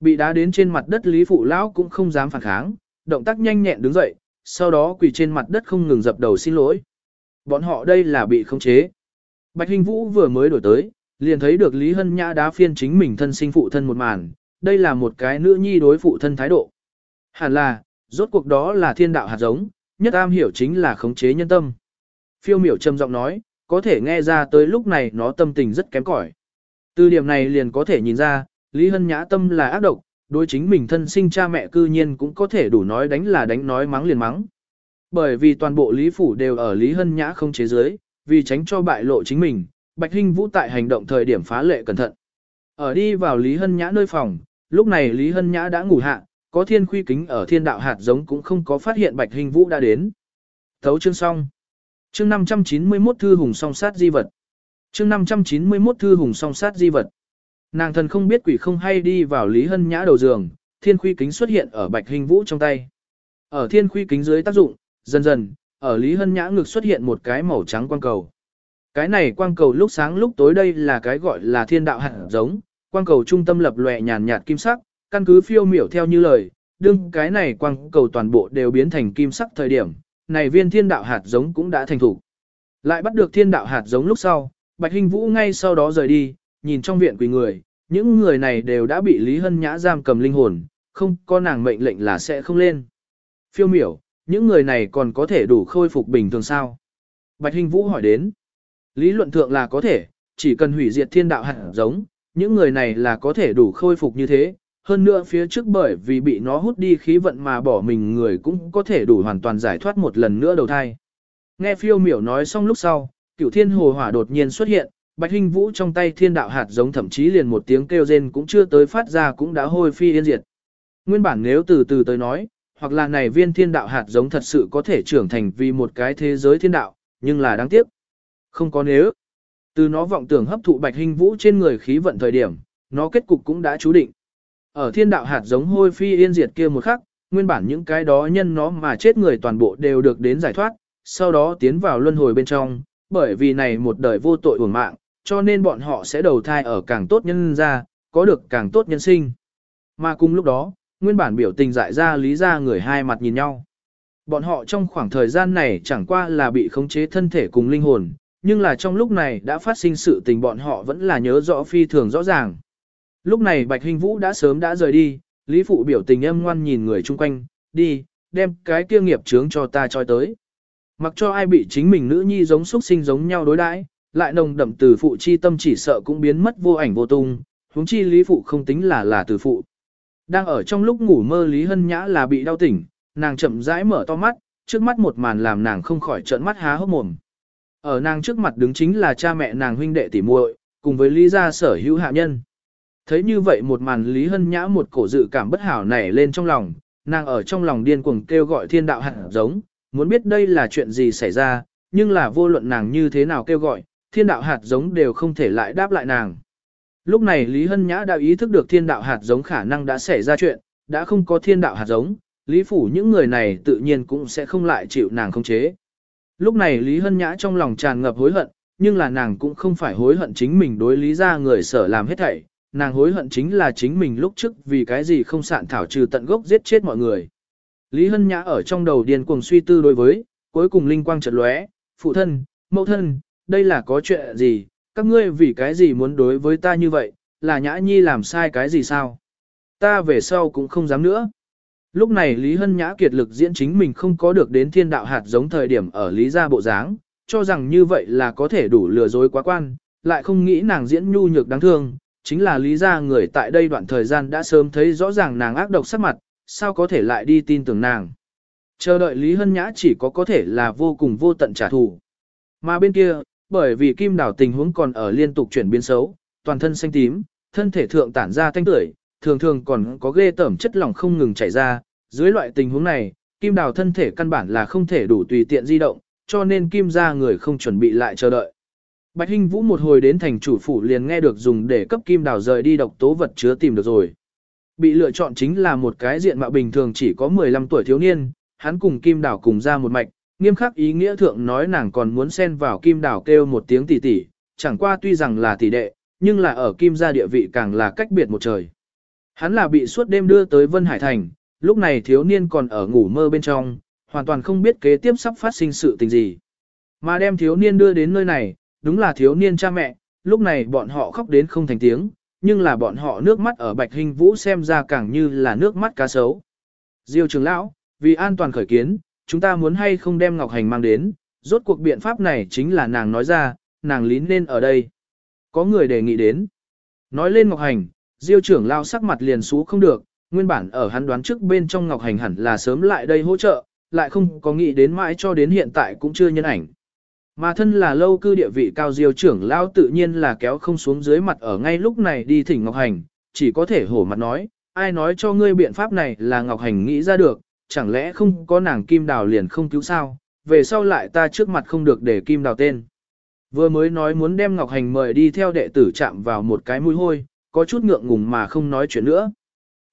Bị đá đến trên mặt đất Lý Phụ Lão cũng không dám phản kháng, động tác nhanh nhẹn đứng dậy, sau đó quỳ trên mặt đất không ngừng dập đầu xin lỗi. Bọn họ đây là bị khống chế. Bạch Hình Vũ vừa mới đổi tới, liền thấy được Lý Hân Nhã đá phiên chính mình thân sinh phụ thân một màn, đây là một cái nữ nhi đối phụ thân thái độ. Hẳn là, rốt cuộc đó là thiên đạo hạt giống, nhất am hiểu chính là khống chế nhân tâm. Phiêu miểu trầm giọng nói, có thể nghe ra tới lúc này nó tâm tình rất kém cỏi. Từ điểm này liền có thể nhìn ra, Lý Hân Nhã tâm là ác độc, đối chính mình thân sinh cha mẹ cư nhiên cũng có thể đủ nói đánh là đánh nói mắng liền mắng. Bởi vì toàn bộ Lý Phủ đều ở Lý Hân Nhã không chế giới, vì tránh cho bại lộ chính mình, Bạch Hinh Vũ tại hành động thời điểm phá lệ cẩn thận. Ở đi vào Lý Hân Nhã nơi phòng, lúc này Lý Hân Nhã đã ngủ hạ, có thiên khuy kính ở thiên đạo hạt giống cũng không có phát hiện Bạch Hinh Vũ đã đến. Thấu chương xong. Chương 591 thư hùng song sát di vật. Chương 591 thư hùng song sát di vật. Nàng thần không biết quỷ không hay đi vào Lý Hân Nhã đầu giường, thiên khuy kính xuất hiện ở Bạch Hình Vũ trong tay. Ở thiên khuy kính dưới tác dụng, dần dần, ở Lý Hân Nhã ngực xuất hiện một cái màu trắng quang cầu. Cái này quang cầu lúc sáng lúc tối đây là cái gọi là thiên đạo hạt giống, quang cầu trung tâm lập lòe nhàn nhạt kim sắc, căn cứ phiêu miểu theo như lời, đương cái này quang cầu toàn bộ đều biến thành kim sắc thời điểm, này viên thiên đạo hạt giống cũng đã thành thủ. Lại bắt được thiên đạo hạt giống lúc sau, Bạch Hinh Vũ ngay sau đó rời đi, nhìn trong viện quỳ người, những người này đều đã bị Lý Hân Nhã giam cầm linh hồn, không có nàng mệnh lệnh là sẽ không lên. Phiêu miểu, những người này còn có thể đủ khôi phục bình thường sao? Bạch Hinh Vũ hỏi đến. Lý luận thượng là có thể, chỉ cần hủy diệt thiên đạo hạt giống, những người này là có thể đủ khôi phục như thế. Hơn nữa phía trước bởi vì bị nó hút đi khí vận mà bỏ mình người cũng có thể đủ hoàn toàn giải thoát một lần nữa đầu thai. Nghe phiêu miểu nói xong lúc sau, cửu thiên hồ hỏa đột nhiên xuất hiện, Bạch Hinh Vũ trong tay thiên đạo hạt giống thậm chí liền một tiếng kêu rên cũng chưa tới phát ra cũng đã hôi phi yên diệt. Nguyên bản nếu từ từ tới nói, hoặc là này viên thiên đạo hạt giống thật sự có thể trưởng thành vì một cái thế giới thiên đạo, nhưng là đáng tiếc. Không có nếu. Từ nó vọng tưởng hấp thụ Bạch hình Vũ trên người khí vận thời điểm, nó kết cục cũng đã chú định. Ở thiên đạo hạt giống hôi phi yên diệt kia một khắc, nguyên bản những cái đó nhân nó mà chết người toàn bộ đều được đến giải thoát, sau đó tiến vào luân hồi bên trong, bởi vì này một đời vô tội uổng mạng, cho nên bọn họ sẽ đầu thai ở càng tốt nhân ra, có được càng tốt nhân sinh. Mà cùng lúc đó, nguyên bản biểu tình dại ra lý ra người hai mặt nhìn nhau. Bọn họ trong khoảng thời gian này chẳng qua là bị khống chế thân thể cùng linh hồn, nhưng là trong lúc này đã phát sinh sự tình bọn họ vẫn là nhớ rõ phi thường rõ ràng. Lúc này Bạch Hình Vũ đã sớm đã rời đi, Lý Phụ biểu tình âm ngoan nhìn người chung quanh, đi, đem cái kia nghiệp chướng cho ta cho tới. Mặc cho ai bị chính mình nữ nhi giống xuất sinh giống nhau đối đãi, lại nồng đậm từ phụ chi tâm chỉ sợ cũng biến mất vô ảnh vô tung, huống chi lý phụ không tính là là từ phụ. Đang ở trong lúc ngủ mơ Lý Hân Nhã là bị đau tỉnh, nàng chậm rãi mở to mắt, trước mắt một màn làm nàng không khỏi trợn mắt há hốc mồm. Ở nàng trước mặt đứng chính là cha mẹ nàng huynh đệ tỷ muội, cùng với Lý gia sở hữu hạ nhân. Thấy như vậy một màn Lý Hân Nhã một cổ dự cảm bất hảo nảy lên trong lòng, nàng ở trong lòng điên cuồng kêu gọi thiên đạo hạt giống, muốn biết đây là chuyện gì xảy ra, nhưng là vô luận nàng như thế nào kêu gọi, thiên đạo hạt giống đều không thể lại đáp lại nàng. Lúc này Lý Hân Nhã đã ý thức được thiên đạo hạt giống khả năng đã xảy ra chuyện, đã không có thiên đạo hạt giống, Lý Phủ những người này tự nhiên cũng sẽ không lại chịu nàng khống chế. Lúc này Lý Hân Nhã trong lòng tràn ngập hối hận, nhưng là nàng cũng không phải hối hận chính mình đối lý ra người sở làm hết thảy, nàng hối hận chính là chính mình lúc trước vì cái gì không sạn thảo trừ tận gốc giết chết mọi người. Lý Hân Nhã ở trong đầu điên cuồng suy tư đối với, cuối cùng linh quang chợt lóe, phụ thân, mẫu thân, đây là có chuyện gì, các ngươi vì cái gì muốn đối với ta như vậy, là Nhã Nhi làm sai cái gì sao? Ta về sau cũng không dám nữa. Lúc này Lý Hân Nhã kiệt lực diễn chính mình không có được đến thiên đạo hạt giống thời điểm ở Lý gia bộ dáng, cho rằng như vậy là có thể đủ lừa dối quá quan, lại không nghĩ nàng diễn nhu nhược đáng thương, chính là Lý gia người tại đây đoạn thời gian đã sớm thấy rõ ràng nàng ác độc sắc mặt, sao có thể lại đi tin tưởng nàng. Chờ đợi Lý Hân Nhã chỉ có có thể là vô cùng vô tận trả thù. Mà bên kia, bởi vì kim đảo tình huống còn ở liên tục chuyển biến xấu, toàn thân xanh tím, thân thể thượng tản ra thanh tưởi, thường thường còn có ghê tởm chất lỏng không ngừng chảy ra. Dưới loại tình huống này, kim đào thân thể căn bản là không thể đủ tùy tiện di động, cho nên kim ra người không chuẩn bị lại chờ đợi. Bạch Hinh Vũ một hồi đến thành chủ phủ liền nghe được dùng để cấp kim đào rời đi độc tố vật chứa tìm được rồi. Bị lựa chọn chính là một cái diện mạo bình thường chỉ có 15 tuổi thiếu niên, hắn cùng kim đào cùng ra một mạch, nghiêm khắc ý nghĩa thượng nói nàng còn muốn xen vào kim đào kêu một tiếng tỷ tỷ, chẳng qua tuy rằng là tỷ đệ, nhưng là ở kim gia địa vị càng là cách biệt một trời. Hắn là bị suốt đêm đưa tới Vân Hải Thành, lúc này thiếu niên còn ở ngủ mơ bên trong, hoàn toàn không biết kế tiếp sắp phát sinh sự tình gì. Mà đem thiếu niên đưa đến nơi này, đúng là thiếu niên cha mẹ, lúc này bọn họ khóc đến không thành tiếng, nhưng là bọn họ nước mắt ở Bạch Hình Vũ xem ra càng như là nước mắt cá sấu. Diêu trường lão, vì an toàn khởi kiến, chúng ta muốn hay không đem Ngọc Hành mang đến, rốt cuộc biện pháp này chính là nàng nói ra, nàng lín lên ở đây. Có người đề nghị đến. Nói lên Ngọc Hành, Diêu trưởng lao sắc mặt liền xú không được, nguyên bản ở hắn đoán trước bên trong Ngọc Hành hẳn là sớm lại đây hỗ trợ, lại không có nghĩ đến mãi cho đến hiện tại cũng chưa nhân ảnh. Mà thân là lâu cư địa vị cao diêu trưởng lao tự nhiên là kéo không xuống dưới mặt ở ngay lúc này đi thỉnh Ngọc Hành, chỉ có thể hổ mặt nói, ai nói cho ngươi biện pháp này là Ngọc Hành nghĩ ra được, chẳng lẽ không có nàng kim đào liền không cứu sao, về sau lại ta trước mặt không được để kim đào tên. Vừa mới nói muốn đem Ngọc Hành mời đi theo đệ tử chạm vào một cái mũi hôi, có chút ngượng ngùng mà không nói chuyện nữa.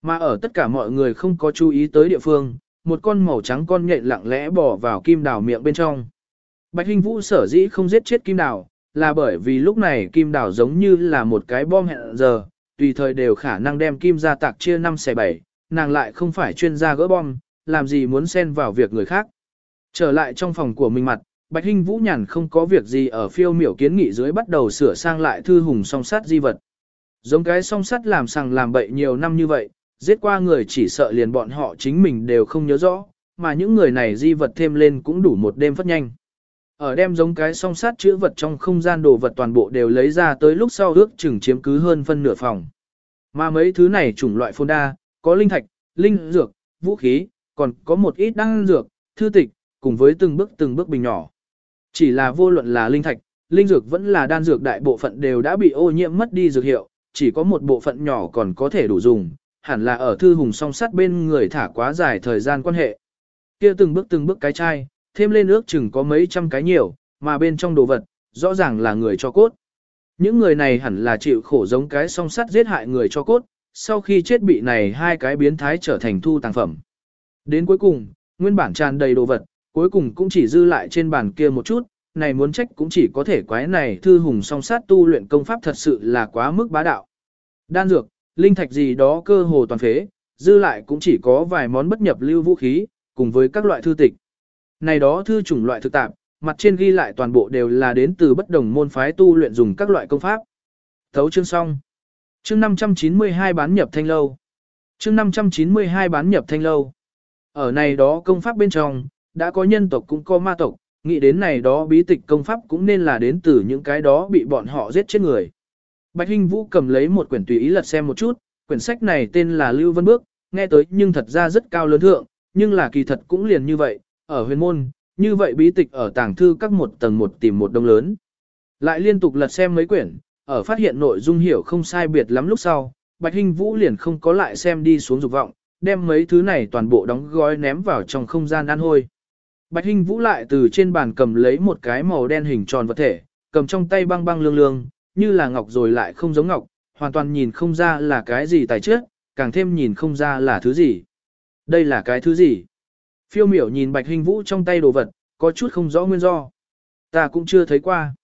Mà ở tất cả mọi người không có chú ý tới địa phương, một con màu trắng con nhện lặng lẽ bỏ vào kim đào miệng bên trong. Bạch Hinh Vũ sở dĩ không giết chết kim đào, là bởi vì lúc này kim đào giống như là một cái bom hẹn giờ, tùy thời đều khả năng đem kim ra tạc chia 5 xẻ 7, nàng lại không phải chuyên gia gỡ bom, làm gì muốn xen vào việc người khác. Trở lại trong phòng của mình mặt, Bạch Hinh Vũ nhàn không có việc gì ở phiêu miểu kiến nghị dưới bắt đầu sửa sang lại thư hùng song sát di vật. Giống cái song sắt làm sằng làm bậy nhiều năm như vậy, giết qua người chỉ sợ liền bọn họ chính mình đều không nhớ rõ, mà những người này di vật thêm lên cũng đủ một đêm phát nhanh. Ở đem giống cái song sắt chữa vật trong không gian đồ vật toàn bộ đều lấy ra tới lúc sau ước chừng chiếm cứ hơn phân nửa phòng. Mà mấy thứ này chủng loại phôn đa, có linh thạch, linh dược, vũ khí, còn có một ít đăng dược, thư tịch, cùng với từng bước từng bước bình nhỏ. Chỉ là vô luận là linh thạch, linh dược vẫn là đan dược đại bộ phận đều đã bị ô nhiễm mất đi dược hiệu, chỉ có một bộ phận nhỏ còn có thể đủ dùng, hẳn là ở thư hùng song sắt bên người thả quá dài thời gian quan hệ. Kia từng bước từng bước cái chai, thêm lên ước chừng có mấy trăm cái nhiều, mà bên trong đồ vật, rõ ràng là người cho cốt. Những người này hẳn là chịu khổ giống cái song sắt giết hại người cho cốt, sau khi chết bị này hai cái biến thái trở thành thu tàng phẩm. Đến cuối cùng, nguyên bản tràn đầy đồ vật, cuối cùng cũng chỉ dư lại trên bàn kia một chút, này muốn trách cũng chỉ có thể quái này thư hùng song sát tu luyện công pháp thật sự là quá mức bá đạo. Đan dược, linh thạch gì đó cơ hồ toàn phế, dư lại cũng chỉ có vài món bất nhập lưu vũ khí, cùng với các loại thư tịch. Này đó thư chủng loại thực tạp, mặt trên ghi lại toàn bộ đều là đến từ bất đồng môn phái tu luyện dùng các loại công pháp. Thấu chương xong. Chương 592 bán nhập thanh lâu. Chương 592 bán nhập thanh lâu. Ở này đó công pháp bên trong, đã có nhân tộc cũng có ma tộc, nghĩ đến này đó bí tịch công pháp cũng nên là đến từ những cái đó bị bọn họ giết chết người. Bạch Hinh Vũ cầm lấy một quyển tùy ý lật xem một chút, quyển sách này tên là Lưu Vân Bước, nghe tới nhưng thật ra rất cao lớn thượng, nhưng là kỳ thật cũng liền như vậy, ở huyền môn, như vậy bí tịch ở tàng thư các một tầng một tìm một đông lớn. Lại liên tục lật xem mấy quyển, ở phát hiện nội dung hiểu không sai biệt lắm lúc sau, Bạch Hinh Vũ liền không có lại xem đi xuống dục vọng, đem mấy thứ này toàn bộ đóng gói ném vào trong không gian ăn hôi. Bạch Hinh Vũ lại từ trên bàn cầm lấy một cái màu đen hình tròn vật thể, cầm trong tay băng băng lương lương, như là ngọc rồi lại không giống ngọc, hoàn toàn nhìn không ra là cái gì tài trước, càng thêm nhìn không ra là thứ gì. Đây là cái thứ gì? Phiêu miểu nhìn Bạch Hinh Vũ trong tay đồ vật, có chút không rõ nguyên do. Ta cũng chưa thấy qua.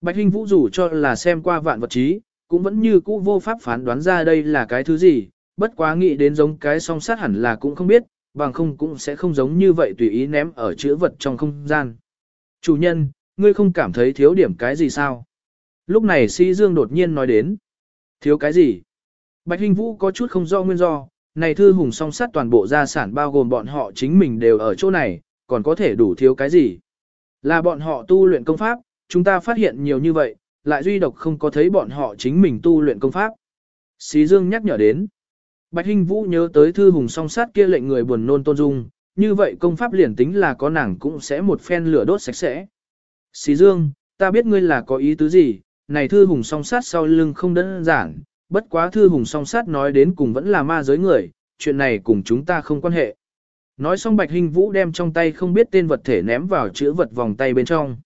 Bạch Hinh Vũ dù cho là xem qua vạn vật trí, cũng vẫn như cũ vô pháp phán đoán ra đây là cái thứ gì, bất quá nghĩ đến giống cái song sát hẳn là cũng không biết, bằng không cũng sẽ không giống như vậy tùy ý ném ở chữ vật trong không gian. Chủ nhân, ngươi không cảm thấy thiếu điểm cái gì sao? Lúc này Sĩ Dương đột nhiên nói đến. Thiếu cái gì? Bạch Hinh Vũ có chút không do nguyên do, này thư hùng song sát toàn bộ gia sản bao gồm bọn họ chính mình đều ở chỗ này, còn có thể đủ thiếu cái gì? Là bọn họ tu luyện công pháp, chúng ta phát hiện nhiều như vậy, lại duy độc không có thấy bọn họ chính mình tu luyện công pháp. Xí Dương nhắc nhở đến. Bạch Hinh Vũ nhớ tới thư hùng song sát kia lệnh người buồn nôn tôn dung, như vậy công pháp liền tính là có nàng cũng sẽ một phen lửa đốt sạch sẽ. Xí Dương, ta biết ngươi là có ý tứ gì, này thư hùng song sát sau lưng không đơn giản, bất quá thư hùng song sát nói đến cùng vẫn là ma giới người, chuyện này cùng chúng ta không quan hệ. Nói xong Bạch Hinh Vũ đem trong tay không biết tên vật thể ném vào chữ vật vòng tay bên trong.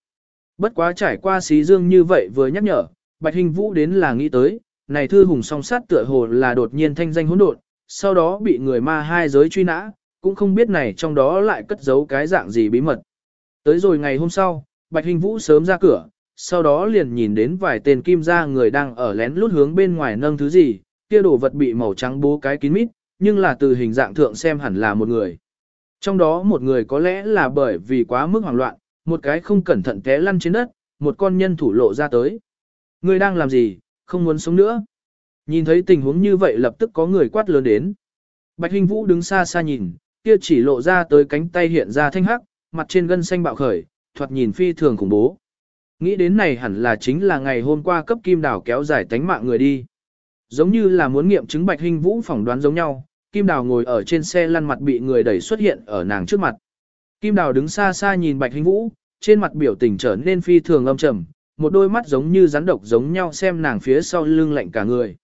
Bất quá trải qua xí dương như vậy vừa nhắc nhở, Bạch Hinh Vũ đến là nghĩ tới, này thư hùng song sát tựa hồ là đột nhiên thanh danh hỗn độn, sau đó bị người ma hai giới truy nã, cũng không biết này trong đó lại cất giấu cái dạng gì bí mật. Tới rồi ngày hôm sau, Bạch Hình Vũ sớm ra cửa, sau đó liền nhìn đến vài tên kim gia người đang ở lén lút hướng bên ngoài nâng thứ gì, kia đồ vật bị màu trắng bố cái kín mít, nhưng là từ hình dạng thượng xem hẳn là một người. Trong đó một người có lẽ là bởi vì quá mức hoảng loạn, một cái không cẩn thận té lăn trên đất, một con nhân thủ lộ ra tới. Người đang làm gì, không muốn sống nữa. Nhìn thấy tình huống như vậy lập tức có người quát lớn đến. Bạch Hình Vũ đứng xa xa nhìn, kia chỉ lộ ra tới cánh tay hiện ra thanh hắc, mặt trên gân xanh bạo khởi, thoạt nhìn phi thường khủng bố. Nghĩ đến này hẳn là chính là ngày hôm qua cấp kim đảo kéo dài tánh mạng người đi. Giống như là muốn nghiệm chứng Bạch Hình Vũ phỏng đoán giống nhau, kim đảo ngồi ở trên xe lăn mặt bị người đẩy xuất hiện ở nàng trước mặt. Kim đào đứng xa xa nhìn Bạch Hình Vũ, trên mặt biểu tình trở nên phi thường âm trầm, một đôi mắt giống như rắn độc giống nhau xem nàng phía sau lưng lạnh cả người.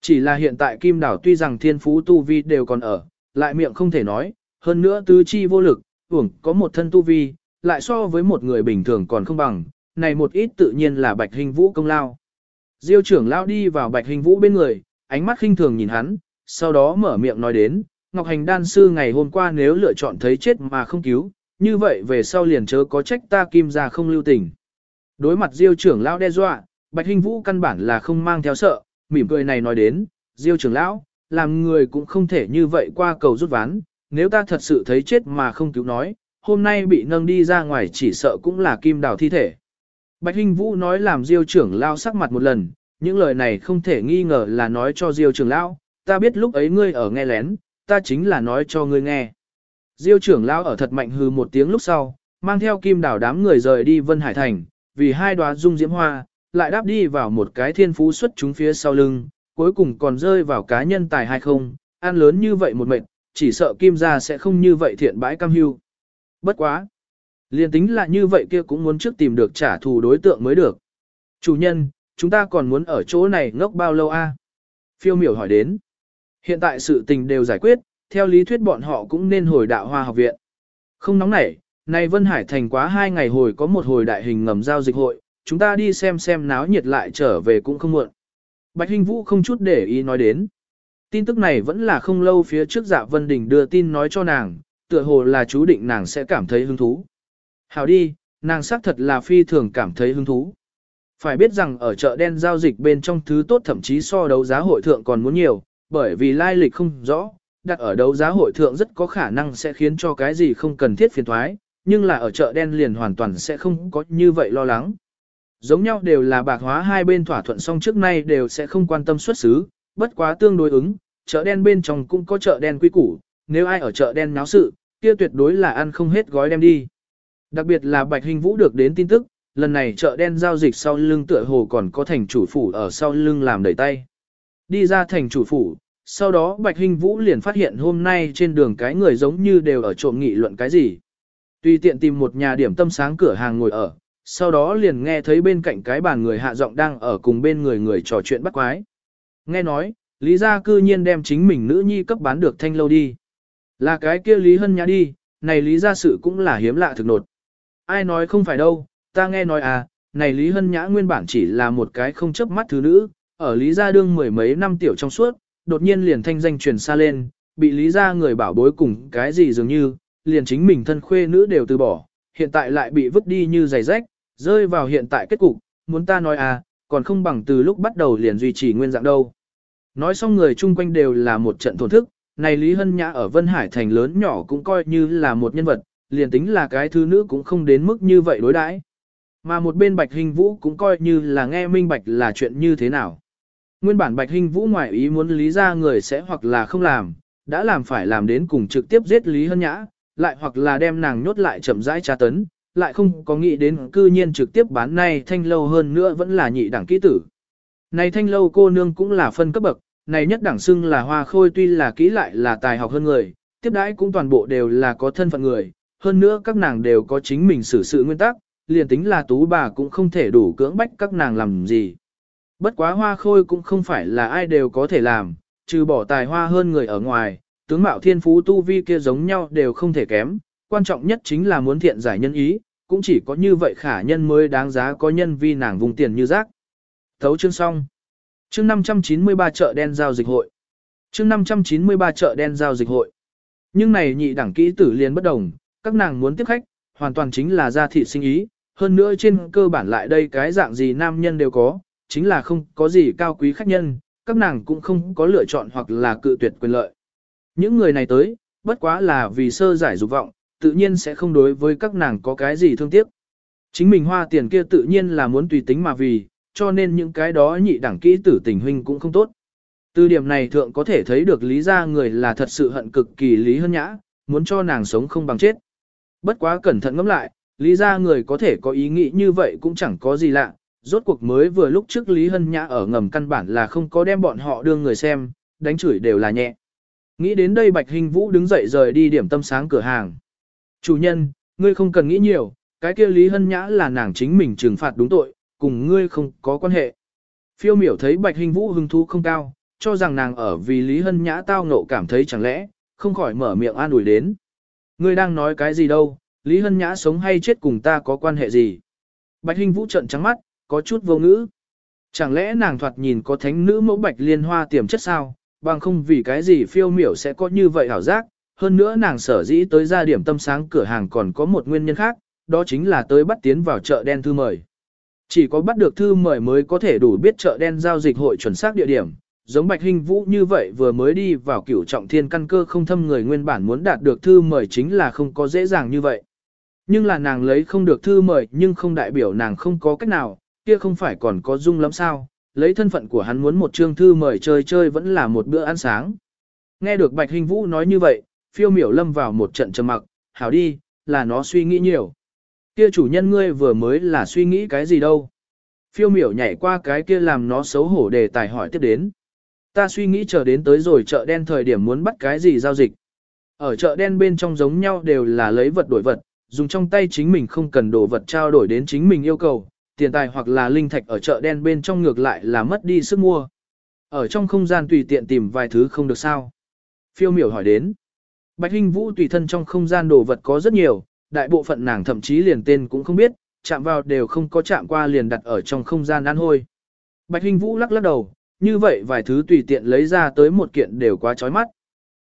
Chỉ là hiện tại Kim đảo tuy rằng thiên phú tu vi đều còn ở, lại miệng không thể nói, hơn nữa tứ chi vô lực, uổng có một thân tu vi, lại so với một người bình thường còn không bằng, này một ít tự nhiên là Bạch Hình Vũ công lao. Diêu trưởng lao đi vào Bạch Hình Vũ bên người, ánh mắt khinh thường nhìn hắn, sau đó mở miệng nói đến, Ngọc Hành đan sư ngày hôm qua nếu lựa chọn thấy chết mà không cứu, như vậy về sau liền chớ có trách ta kim ra không lưu tình. Đối mặt Diêu trưởng lão đe dọa, Bạch Hinh Vũ căn bản là không mang theo sợ, mỉm cười này nói đến, Diêu trưởng lão, làm người cũng không thể như vậy qua cầu rút ván, nếu ta thật sự thấy chết mà không cứu nói, hôm nay bị nâng đi ra ngoài chỉ sợ cũng là kim đào thi thể. Bạch Hinh Vũ nói làm Diêu trưởng lão sắc mặt một lần, những lời này không thể nghi ngờ là nói cho Diêu trưởng lão, ta biết lúc ấy ngươi ở nghe lén, ta chính là nói cho ngươi nghe. Diêu trưởng lão ở thật mạnh hư một tiếng lúc sau, mang theo kim đảo đám người rời đi Vân Hải Thành, vì hai đóa dung diễm hoa, lại đáp đi vào một cái thiên phú xuất chúng phía sau lưng, cuối cùng còn rơi vào cá nhân tài hay không, ăn lớn như vậy một mệnh, chỉ sợ kim gia sẽ không như vậy thiện bãi cam hưu. Bất quá. Liên tính là như vậy kia cũng muốn trước tìm được trả thù đối tượng mới được. Chủ nhân, chúng ta còn muốn ở chỗ này ngốc bao lâu a? Phiêu miểu hỏi đến. Hiện tại sự tình đều giải quyết, theo lý thuyết bọn họ cũng nên hồi đạo hoa học viện. Không nóng nảy, nay Vân Hải thành quá hai ngày hồi có một hồi đại hình ngầm giao dịch hội, chúng ta đi xem xem náo nhiệt lại trở về cũng không muộn. Bạch Hinh Vũ không chút để ý nói đến. Tin tức này vẫn là không lâu phía trước dạ Vân Đình đưa tin nói cho nàng, tựa hồ là chú định nàng sẽ cảm thấy hứng thú. Hảo đi, nàng xác thật là phi thường cảm thấy hứng thú. Phải biết rằng ở chợ đen giao dịch bên trong thứ tốt thậm chí so đấu giá hội thượng còn muốn nhiều, bởi vì lai lịch không rõ, đặt ở đấu giá hội thượng rất có khả năng sẽ khiến cho cái gì không cần thiết phiền thoái, nhưng là ở chợ đen liền hoàn toàn sẽ không có như vậy lo lắng. Giống nhau đều là bạc hóa hai bên thỏa thuận xong trước nay đều sẽ không quan tâm xuất xứ, bất quá tương đối ứng, chợ đen bên trong cũng có chợ đen quy củ, nếu ai ở chợ đen náo sự, kia tuyệt đối là ăn không hết gói đem đi. Đặc biệt là Bạch Hình Vũ được đến tin tức, lần này chợ đen giao dịch sau lưng tựa hồ còn có thành chủ phủ ở sau lưng làm đẩy tay. Đi ra thành chủ phủ, sau đó Bạch hình Vũ liền phát hiện hôm nay trên đường cái người giống như đều ở trộm nghị luận cái gì. Tùy tiện tìm một nhà điểm tâm sáng cửa hàng ngồi ở, sau đó liền nghe thấy bên cạnh cái bàn người hạ giọng đang ở cùng bên người người trò chuyện bắt quái. Nghe nói, Lý gia cư nhiên đem chính mình nữ nhi cấp bán được thanh lâu đi. Là cái kia Lý Hân Nhã đi, này lý Gia sự cũng là hiếm lạ thực nột. Ai nói không phải đâu, ta nghe nói à, này Lý Hân Nhã nguyên bản chỉ là một cái không chấp mắt thứ nữ, ở Lý gia đương mười mấy năm tiểu trong suốt, đột nhiên liền thanh danh truyền xa lên, bị Lý gia người bảo bối cùng cái gì dường như, liền chính mình thân khuê nữ đều từ bỏ, hiện tại lại bị vứt đi như giày rách, rơi vào hiện tại kết cục, muốn ta nói à, còn không bằng từ lúc bắt đầu liền duy trì nguyên dạng đâu. Nói xong người chung quanh đều là một trận thổn thức, này Lý Hân Nhã ở Vân Hải thành lớn nhỏ cũng coi như là một nhân vật, liền tính là cái thứ nữ cũng không đến mức như vậy đối đãi. Mà một bên Bạch Hình Vũ cũng coi như là nghe minh bạch là chuyện như thế nào. Nguyên bản Bạch Hình Vũ ngoại ý muốn lý ra người sẽ hoặc là không làm, đã làm phải làm đến cùng trực tiếp giết Lý Hân Nhã, lại hoặc là đem nàng nhốt lại chậm rãi tra tấn, lại không có nghĩ đến cư nhiên trực tiếp bán này thanh lâu hơn nữa vẫn là nhị đẳng kỹ tử. Này thanh lâu cô nương cũng là phân cấp bậc, này nhất đẳng xưng là hoa khôi tuy là kỹ lại là tài học hơn người, tiếp đãi cũng toàn bộ đều là có thân phận người, hơn nữa các nàng đều có chính mình xử sự nguyên tắc, liền tính là tú bà cũng không thể đủ cưỡng bách các nàng làm gì. Bất quá hoa khôi cũng không phải là ai đều có thể làm, trừ bỏ tài hoa hơn người ở ngoài, tướng mạo thiên phú tu vi kia giống nhau đều không thể kém, quan trọng nhất chính là muốn thiện giải nhân ý, cũng chỉ có như vậy khả nhân mới đáng giá có nhân vi nàng vùng tiền như rác. Thấu chương xong. Chương 593 chợ đen giao dịch hội. Chương 593 chợ đen giao dịch hội. Nhưng này nhị đẳng kỹ tử liền bất đồng, các nàng muốn tiếp khách, hoàn toàn chính là ra thị sinh ý, hơn nữa trên cơ bản lại đây cái dạng gì nam nhân đều có, chính là không có gì cao quý khách nhân, các nàng cũng không có lựa chọn hoặc là cự tuyệt quyền lợi. Những người này tới, bất quá là vì sơ giải dục vọng, tự nhiên sẽ không đối với các nàng có cái gì thương tiếc. Chính mình hoa tiền kia tự nhiên là muốn tùy tính mà vì, cho nên những cái đó nhị đẳng kỹ tử tình huynh cũng không tốt. Từ điểm này thượng có thể thấy được lý ra người là thật sự hận cực kỳ lý hơn nhã, muốn cho nàng sống không bằng chết. Bất quá cẩn thận ngẫm lại, lý ra người có thể có ý nghĩ như vậy cũng chẳng có gì lạ, rốt cuộc mới vừa lúc trước Lý Hân Nhã ở ngầm căn bản là không có đem bọn họ đưa người xem, đánh chửi đều là nhẹ. Nghĩ đến đây Bạch Hình Vũ đứng dậy rời đi điểm tâm sáng cửa hàng. Chủ nhân, ngươi không cần nghĩ nhiều, cái kia Lý Hân Nhã là nàng chính mình trừng phạt đúng tội, cùng ngươi không có quan hệ. Phiêu miểu thấy Bạch Hình Vũ hứng thú không cao, cho rằng nàng ở vì Lý Hân Nhã tao ngộ cảm thấy chẳng lẽ, không khỏi mở miệng an ủi đến. Ngươi đang nói cái gì đâu, Lý Hân Nhã sống hay chết cùng ta có quan hệ gì? Bạch Hình Vũ trận trắng mắt, có chút vô ngữ. Chẳng lẽ nàng thoạt nhìn có thánh nữ mẫu bạch liên hoa tiềm chất sao, bằng không vì cái gì phiêu miểu sẽ có như vậy hảo giác, hơn nữa nàng sở dĩ tới ra điểm tâm sáng cửa hàng còn có một nguyên nhân khác, đó chính là tới bắt tiến vào chợ đen thư mời. Chỉ có bắt được thư mời mới có thể đủ biết chợ đen giao dịch hội chuẩn xác địa điểm, giống Bạch Hinh Vũ như vậy vừa mới đi vào cửu trọng thiên căn cơ không thâm người nguyên bản muốn đạt được thư mời chính là không có dễ dàng như vậy. Nhưng là nàng lấy không được thư mời nhưng không đại biểu nàng không có cách nào, kia không phải còn có dung lắm sao, lấy thân phận của hắn muốn một chương thư mời chơi chơi vẫn là một bữa ăn sáng. Nghe được Bạch Hình Vũ nói như vậy, phiêu miểu lâm vào một trận trầm mặc, hảo đi, là nó suy nghĩ nhiều. Kia chủ nhân ngươi vừa mới là suy nghĩ cái gì đâu. Phiêu miểu nhảy qua cái kia làm nó xấu hổ để tài hỏi tiếp đến. Ta suy nghĩ chờ đến tới rồi chợ đen thời điểm muốn bắt cái gì giao dịch. Ở chợ đen bên trong giống nhau đều là lấy vật đổi vật, dùng trong tay chính mình không cần đồ vật trao đổi đến chính mình yêu cầu, tiền tài hoặc là linh thạch ở chợ đen bên trong ngược lại là mất đi sức mua. Ở trong không gian tùy tiện tìm vài thứ không được sao. Phiêu miểu hỏi đến. Bạch Hinh Vũ tùy thân trong không gian đồ vật có rất nhiều, đại bộ phận nàng thậm chí liền tên cũng không biết, chạm vào đều không có chạm qua liền đặt ở trong không gian ăn hôi. Bạch Hinh Vũ lắc lắc đầu, như vậy vài thứ tùy tiện lấy ra tới một kiện đều quá chói mắt.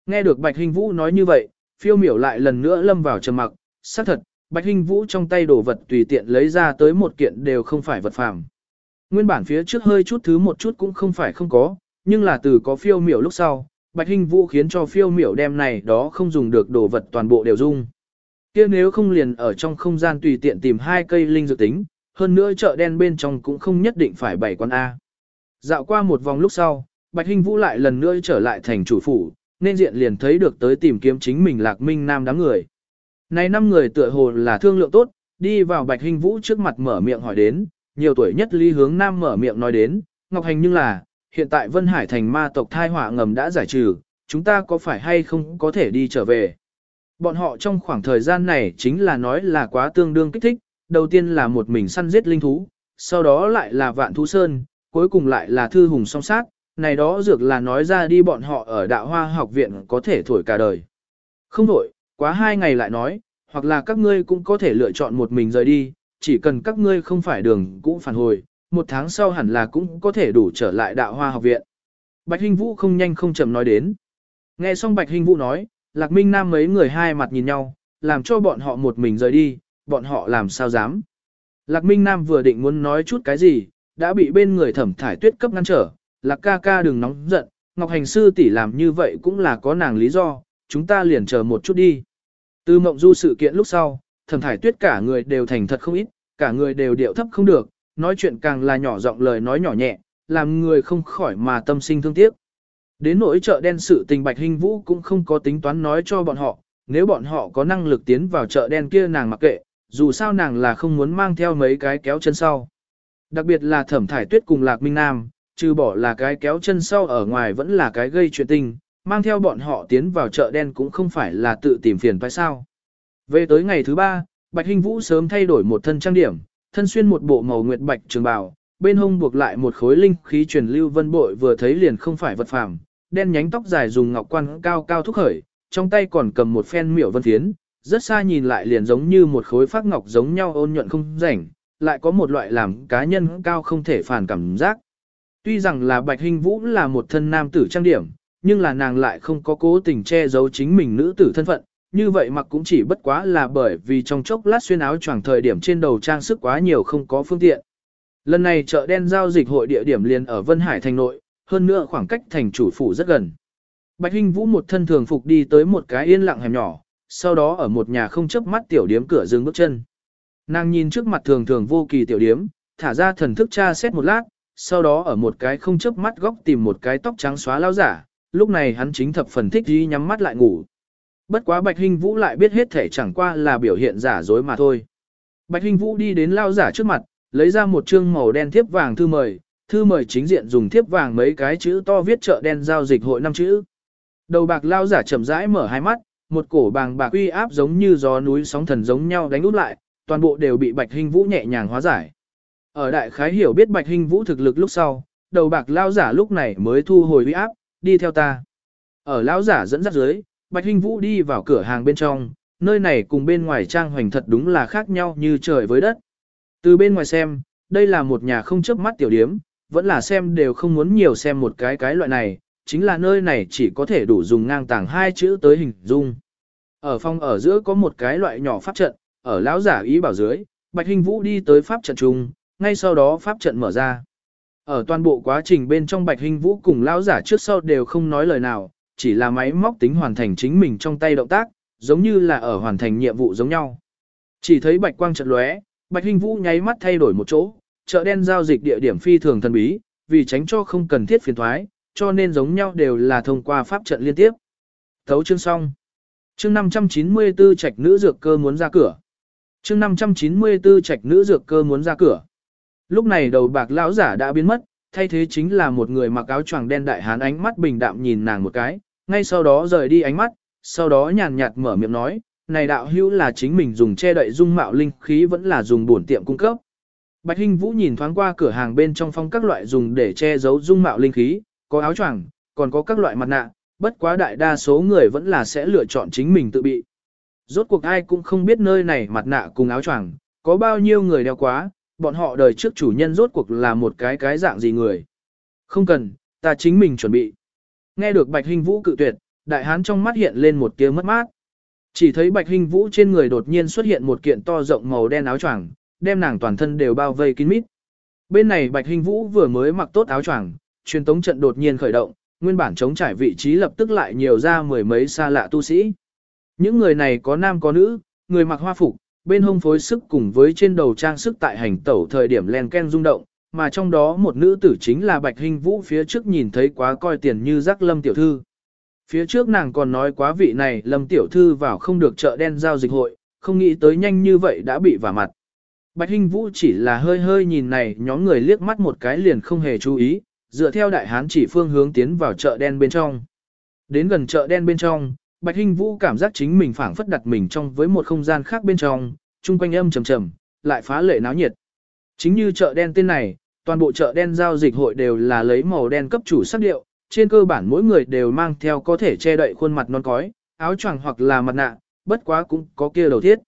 Nghe được Bạch Hinh Vũ nói như vậy, phiêu miểu lại lần nữa lâm vào trầm mặc, xác thật, Bạch Hinh Vũ trong tay đồ vật tùy tiện lấy ra tới một kiện đều không phải vật phàm. Nguyên bản phía trước hơi chút thứ một chút cũng không phải không có, nhưng là từ có phiêu miểu lúc sau, Bạch Hinh Vũ khiến cho phiêu miểu đem này đó không dùng được đồ vật toàn bộ đều dung. kia nếu không liền ở trong không gian tùy tiện tìm hai cây linh dược tính, hơn nữa chợ đen bên trong cũng không nhất định phải bảy quán A. Dạo qua một vòng lúc sau, Bạch Hinh Vũ lại lần nữa trở lại thành chủ phủ, nên diện liền thấy được tới tìm kiếm chính mình Lạc Minh Nam đám người. Này năm người tựa hồ là thương lượng tốt, đi vào Bạch Hình Vũ trước mặt mở miệng hỏi đến, nhiều tuổi nhất Lý Hướng Nam mở miệng nói đến, Ngọc Hành nhưng là, hiện tại Vân Hải thành ma tộc thai họa ngầm đã giải trừ, chúng ta có phải hay không có thể đi trở về. Bọn họ trong khoảng thời gian này chính là nói là quá tương đương kích thích, đầu tiên là một mình săn giết linh thú, sau đó lại là vạn thú sơn, cuối cùng lại là thư hùng song sát, này đó dược là nói ra đi bọn họ ở đạo hoa học viện có thể thổi cả đời. Không đổi, quá hai ngày lại nói, hoặc là các ngươi cũng có thể lựa chọn một mình rời đi, chỉ cần các ngươi không phải đường cũng phản hồi, một tháng sau hẳn là cũng có thể đủ trở lại đạo hoa học viện. Bạch Hinh Vũ không nhanh không chậm nói đến. Nghe xong Bạch Hinh Vũ nói, Lạc Minh Nam mấy người hai mặt nhìn nhau, làm cho bọn họ một mình rời đi, bọn họ làm sao dám. Lạc Minh Nam vừa định muốn nói chút cái gì, đã bị bên người thẩm thải tuyết cấp ngăn trở. Lạc ca ca đừng nóng giận, Ngọc Hành Sư tỷ làm như vậy cũng là có nàng lý do, chúng ta liền chờ một chút đi. Từ mộng du sự kiện lúc sau, thẩm thải tuyết cả người đều thành thật không ít, cả người đều điệu thấp không được, nói chuyện càng là nhỏ giọng lời nói nhỏ nhẹ, làm người không khỏi mà tâm sinh thương tiếc. Đến nỗi chợ đen sự tình Bạch Hình Vũ cũng không có tính toán nói cho bọn họ, nếu bọn họ có năng lực tiến vào chợ đen kia nàng mặc kệ, dù sao nàng là không muốn mang theo mấy cái kéo chân sau. Đặc biệt là thẩm thải tuyết cùng Lạc Minh Nam, trừ bỏ là cái kéo chân sau ở ngoài vẫn là cái gây chuyện tình, mang theo bọn họ tiến vào chợ đen cũng không phải là tự tìm phiền phải sao. Về tới ngày thứ ba, Bạch Hinh Vũ sớm thay đổi một thân trang điểm, thân xuyên một bộ màu nguyệt bạch trường bào, bên hông buộc lại một khối linh khí truyền lưu vân bội vừa thấy liền không phải vật phàm, đen nhánh tóc dài dùng ngọc quan cao cao thúc khởi, trong tay còn cầm một phen miểu vân phiến, rất xa nhìn lại liền giống như một khối phát ngọc giống nhau ôn nhuận không rảnh, lại có một loại làm cá nhân cao không thể phản cảm giác. Tuy rằng là Bạch Hinh Vũ là một thân nam tử trang điểm, nhưng là nàng lại không có cố tình che giấu chính mình nữ tử thân phận, như vậy mặc cũng chỉ bất quá là bởi vì trong chốc lát xuyên áo choàng thời điểm trên đầu trang sức quá nhiều không có phương tiện. Lần này chợ đen giao dịch hội địa điểm liền ở Vân Hải thành nội, hơn nữa khoảng cách thành chủ phủ rất gần. Bạch Hinh Vũ một thân thường phục đi tới một cái yên lặng hẻm nhỏ, sau đó ở một nhà không chớp mắt tiểu điếm cửa dừng bước chân. Nàng nhìn trước mặt thường thường vô kỳ tiểu điếm, thả ra thần thức tra xét một lát, sau đó ở một cái không chớp mắt góc tìm một cái tóc trắng xóa lao giả, lúc này hắn chính thập phần thích đi nhắm mắt lại ngủ. Bất quá Bạch Hinh Vũ lại biết hết thể chẳng qua là biểu hiện giả dối mà thôi. Bạch Hinh Vũ đi đến lao giả trước mặt, lấy ra một chương màu đen thiếp vàng thư mời, thư mời chính diện dùng thiếp vàng mấy cái chữ to viết chợ đen giao dịch hội năm chữ. Đầu bạc lao giả chậm rãi mở hai mắt, một cổ bàng bạc uy áp giống như gió núi sóng thần giống nhau đánh út lại, toàn bộ đều bị Bạch Hinh Vũ nhẹ nhàng hóa giải. Ở đại khái hiểu biết Bạch Hinh Vũ thực lực lúc sau, đầu bạc lao giả lúc này mới thu hồi uy áp, đi theo ta. Ở lão giả dẫn dắt dưới, Bạch Hinh Vũ đi vào cửa hàng bên trong, nơi này cùng bên ngoài trang hoành thật đúng là khác nhau như trời với đất. Từ bên ngoài xem, đây là một nhà không chớp mắt tiểu điếm, vẫn là xem đều không muốn nhiều xem một cái cái loại này, chính là nơi này chỉ có thể đủ dùng ngang tàng hai chữ tới hình dung. Ở phòng ở giữa có một cái loại nhỏ pháp trận, ở lão giả ý bảo dưới, Bạch Hình Vũ đi tới pháp trận trung, ngay sau đó pháp trận mở ra. Ở toàn bộ quá trình bên trong Bạch Hình Vũ cùng lão giả trước sau đều không nói lời nào, chỉ là máy móc tính hoàn thành chính mình trong tay động tác, giống như là ở hoàn thành nhiệm vụ giống nhau. Chỉ thấy bạch quang chợt lóe, Bạch Hình Vũ nháy mắt thay đổi một chỗ, chợ đen giao dịch địa điểm phi thường thần bí, vì tránh cho không cần thiết phiền thoái, cho nên giống nhau đều là thông qua pháp trận liên tiếp. Thấu chương xong. Chương 594 trạch nữ dược cơ muốn ra cửa. Chương 594 trạch nữ dược cơ muốn ra cửa. Lúc này đầu bạc lão giả đã biến mất, thay thế chính là một người mặc áo choàng đen đại hán ánh mắt bình đạm nhìn nàng một cái, ngay sau đó rời đi ánh mắt, sau đó nhàn nhạt mở miệng nói, này đạo hữu là chính mình dùng che đậy dung mạo linh khí vẫn là dùng bổn tiệm cung cấp. Bạch Hinh Vũ nhìn thoáng qua cửa hàng bên trong phong các loại dùng để che giấu dung mạo linh khí, có áo choàng, còn có các loại mặt nạ, bất quá đại đa số người vẫn là sẽ lựa chọn chính mình tự bị. Rốt cuộc ai cũng không biết nơi này mặt nạ cùng áo choàng, có bao nhiêu người đeo quá, bọn họ đời trước chủ nhân rốt cuộc là một cái cái dạng gì người. Không cần, ta chính mình chuẩn bị. Nghe được Bạch Hinh Vũ cự tuyệt, đại hán trong mắt hiện lên một tia mất mát. Chỉ thấy Bạch Hinh Vũ trên người đột nhiên xuất hiện một kiện to rộng màu đen áo choàng, đem nàng toàn thân đều bao vây kín mít. Bên này Bạch Hinh Vũ vừa mới mặc tốt áo choàng, truyền tống trận đột nhiên khởi động, nguyên bản chống trải vị trí lập tức lại nhiều ra mười mấy xa lạ tu sĩ. Những người này có nam có nữ, người mặc hoa phục, bên hông phối sức cùng với trên đầu trang sức tại hành tẩu thời điểm len ken rung động, mà trong đó một nữ tử chính là Bạch Hinh Vũ phía trước nhìn thấy quá coi tiền như rắc lâm tiểu thư. Phía trước nàng còn nói quá vị này lâm tiểu thư vào không được chợ đen giao dịch hội, không nghĩ tới nhanh như vậy đã bị vả mặt. Bạch Hinh Vũ chỉ là hơi hơi nhìn này nhóm người liếc mắt một cái liền không hề chú ý, dựa theo đại hán chỉ phương hướng tiến vào chợ đen bên trong. Đến gần chợ đen bên trong, Bạch Hinh Vũ cảm giác chính mình phảng phất đặt mình trong với một không gian khác bên trong, chung quanh âm trầm trầm, lại phá lệ náo nhiệt. Chính như chợ đen tên này, toàn bộ chợ đen giao dịch hội đều là lấy màu đen cấp chủ sắc điệu, trên cơ bản mỗi người đều mang theo có thể che đậy khuôn mặt non cói, áo choàng hoặc là mặt nạ, bất quá cũng có kia đầu thiết.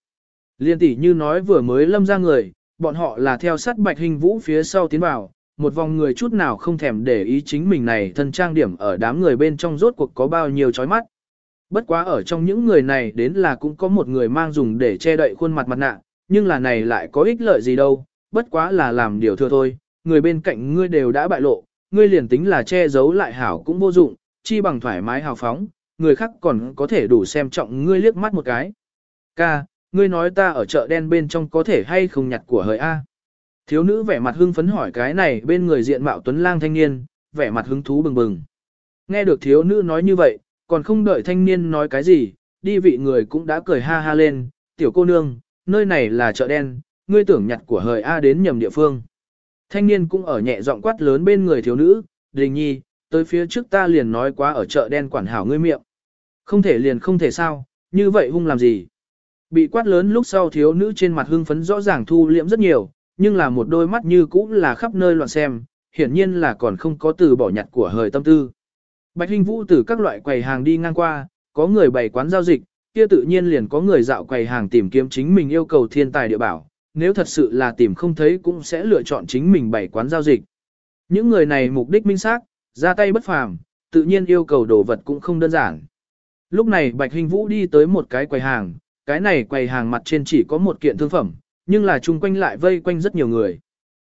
Liên tỷ như nói vừa mới lâm ra người, bọn họ là theo sát bạch Hinh vũ phía sau tiến vào, một vòng người chút nào không thèm để ý chính mình này thân trang điểm ở đám người bên trong rốt cuộc có bao nhiêu chói mắt. Bất quá ở trong những người này đến là cũng có một người mang dùng để che đậy khuôn mặt mặt nạ, nhưng là này lại có ích lợi gì đâu, bất quá là làm điều thừa thôi, người bên cạnh ngươi đều đã bại lộ, ngươi liền tính là che giấu lại hảo cũng vô dụng, chi bằng thoải mái hào phóng, người khác còn có thể đủ xem trọng ngươi liếc mắt một cái. Ca, ngươi nói ta ở chợ đen bên trong có thể hay không nhặt của hời A. Thiếu nữ vẻ mặt hưng phấn hỏi cái này bên người diện mạo tuấn lang thanh niên, vẻ mặt hứng thú bừng bừng. Nghe được thiếu nữ nói như vậy, còn không đợi thanh niên nói cái gì, đi vị người cũng đã cười ha ha lên, tiểu cô nương, nơi này là chợ đen, ngươi tưởng nhặt của hời A đến nhầm địa phương. Thanh niên cũng ở nhẹ giọng quát lớn bên người thiếu nữ, đình nhi, tới phía trước ta liền nói quá ở chợ đen quản hảo ngươi miệng. Không thể liền không thể sao, như vậy hung làm gì. Bị quát lớn lúc sau thiếu nữ trên mặt hưng phấn rõ ràng thu liễm rất nhiều, nhưng là một đôi mắt như cũ là khắp nơi loạn xem, hiển nhiên là còn không có từ bỏ nhặt của hời tâm tư. Bạch Hinh Vũ từ các loại quầy hàng đi ngang qua, có người bày quán giao dịch, kia tự nhiên liền có người dạo quầy hàng tìm kiếm chính mình yêu cầu thiên tài địa bảo, nếu thật sự là tìm không thấy cũng sẽ lựa chọn chính mình bày quán giao dịch. Những người này mục đích minh xác, ra tay bất phàm, tự nhiên yêu cầu đồ vật cũng không đơn giản. Lúc này Bạch Hình Vũ đi tới một cái quầy hàng, cái này quầy hàng mặt trên chỉ có một kiện thương phẩm, nhưng là chung quanh lại vây quanh rất nhiều người.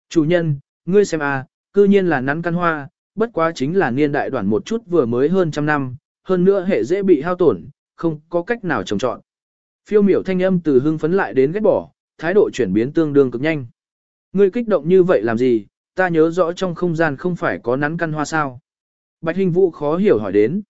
Chủ nhân, ngươi xem a, à, cư nhiên là nắn căn hoa, bất quá chính là niên đại đoạn một chút vừa mới hơn trăm năm, hơn nữa hệ dễ bị hao tổn, không có cách nào trồng trọn. Phiêu miểu thanh âm từ hưng phấn lại đến ghét bỏ, thái độ chuyển biến tương đương cực nhanh. Ngươi kích động như vậy làm gì, ta nhớ rõ trong không gian không phải có nắn căn hoa sao. Bạch Hình Vũ khó hiểu hỏi đến.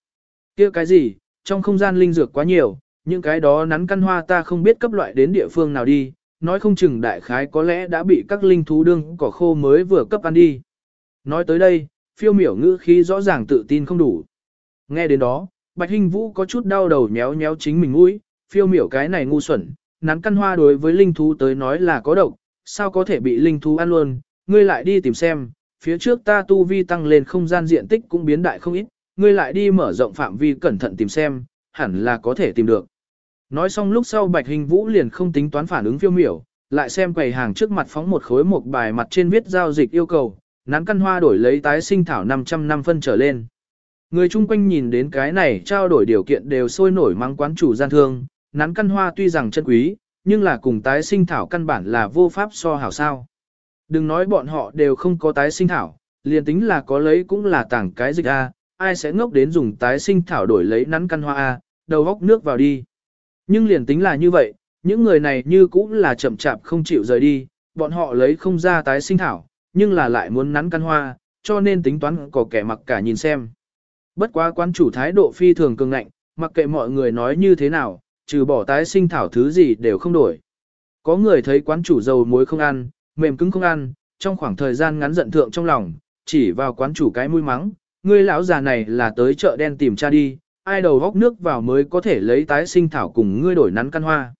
kia cái gì, trong không gian linh dược quá nhiều, những cái đó nắn căn hoa ta không biết cấp loại đến địa phương nào đi, nói không chừng đại khái có lẽ đã bị các linh thú đương cỏ khô mới vừa cấp ăn đi. Nói tới đây, phiêu miểu ngữ khí rõ ràng tự tin không đủ. Nghe đến đó, Bạch Hinh Vũ có chút đau đầu nhéo nhéo chính mình mũi, phiêu miểu cái này ngu xuẩn, nắn căn hoa đối với linh thú tới nói là có độc, sao có thể bị linh thú ăn luôn, ngươi lại đi tìm xem, phía trước ta tu vi tăng lên không gian diện tích cũng biến đại không ít, ngươi lại đi mở rộng phạm vi cẩn thận tìm xem, hẳn là có thể tìm được. Nói xong lúc sau Bạch Hình Vũ liền không tính toán phản ứng phiêu miểu, lại xem quầy hàng trước mặt phóng một khối một bài mặt trên viết giao dịch yêu cầu, nán căn hoa đổi lấy tái sinh thảo 500 năm phân trở lên. Người chung quanh nhìn đến cái này trao đổi điều kiện đều sôi nổi mang quán chủ gian thương, nán căn hoa tuy rằng chân quý, nhưng là cùng tái sinh thảo căn bản là vô pháp so hảo sao. Đừng nói bọn họ đều không có tái sinh thảo, liền tính là có lấy cũng là tảng cái dịch A, ai sẽ ngốc đến dùng tái sinh thảo đổi lấy nắn căn hoa A, đầu góc nước vào đi. Nhưng liền tính là như vậy, những người này như cũng là chậm chạp không chịu rời đi, bọn họ lấy không ra tái sinh thảo, nhưng là lại muốn nắn căn hoa, cho nên tính toán có kẻ mặc cả nhìn xem. Bất quá quán chủ thái độ phi thường cường ngạnh, mặc kệ mọi người nói như thế nào, trừ bỏ tái sinh thảo thứ gì đều không đổi. Có người thấy quán chủ dầu muối không ăn, mềm cứng không ăn, trong khoảng thời gian ngắn giận thượng trong lòng, chỉ vào quán chủ cái mũi mắng, ngươi lão già này là tới chợ đen tìm cha đi, ai đầu góc nước vào mới có thể lấy tái sinh thảo cùng ngươi đổi nắn căn hoa.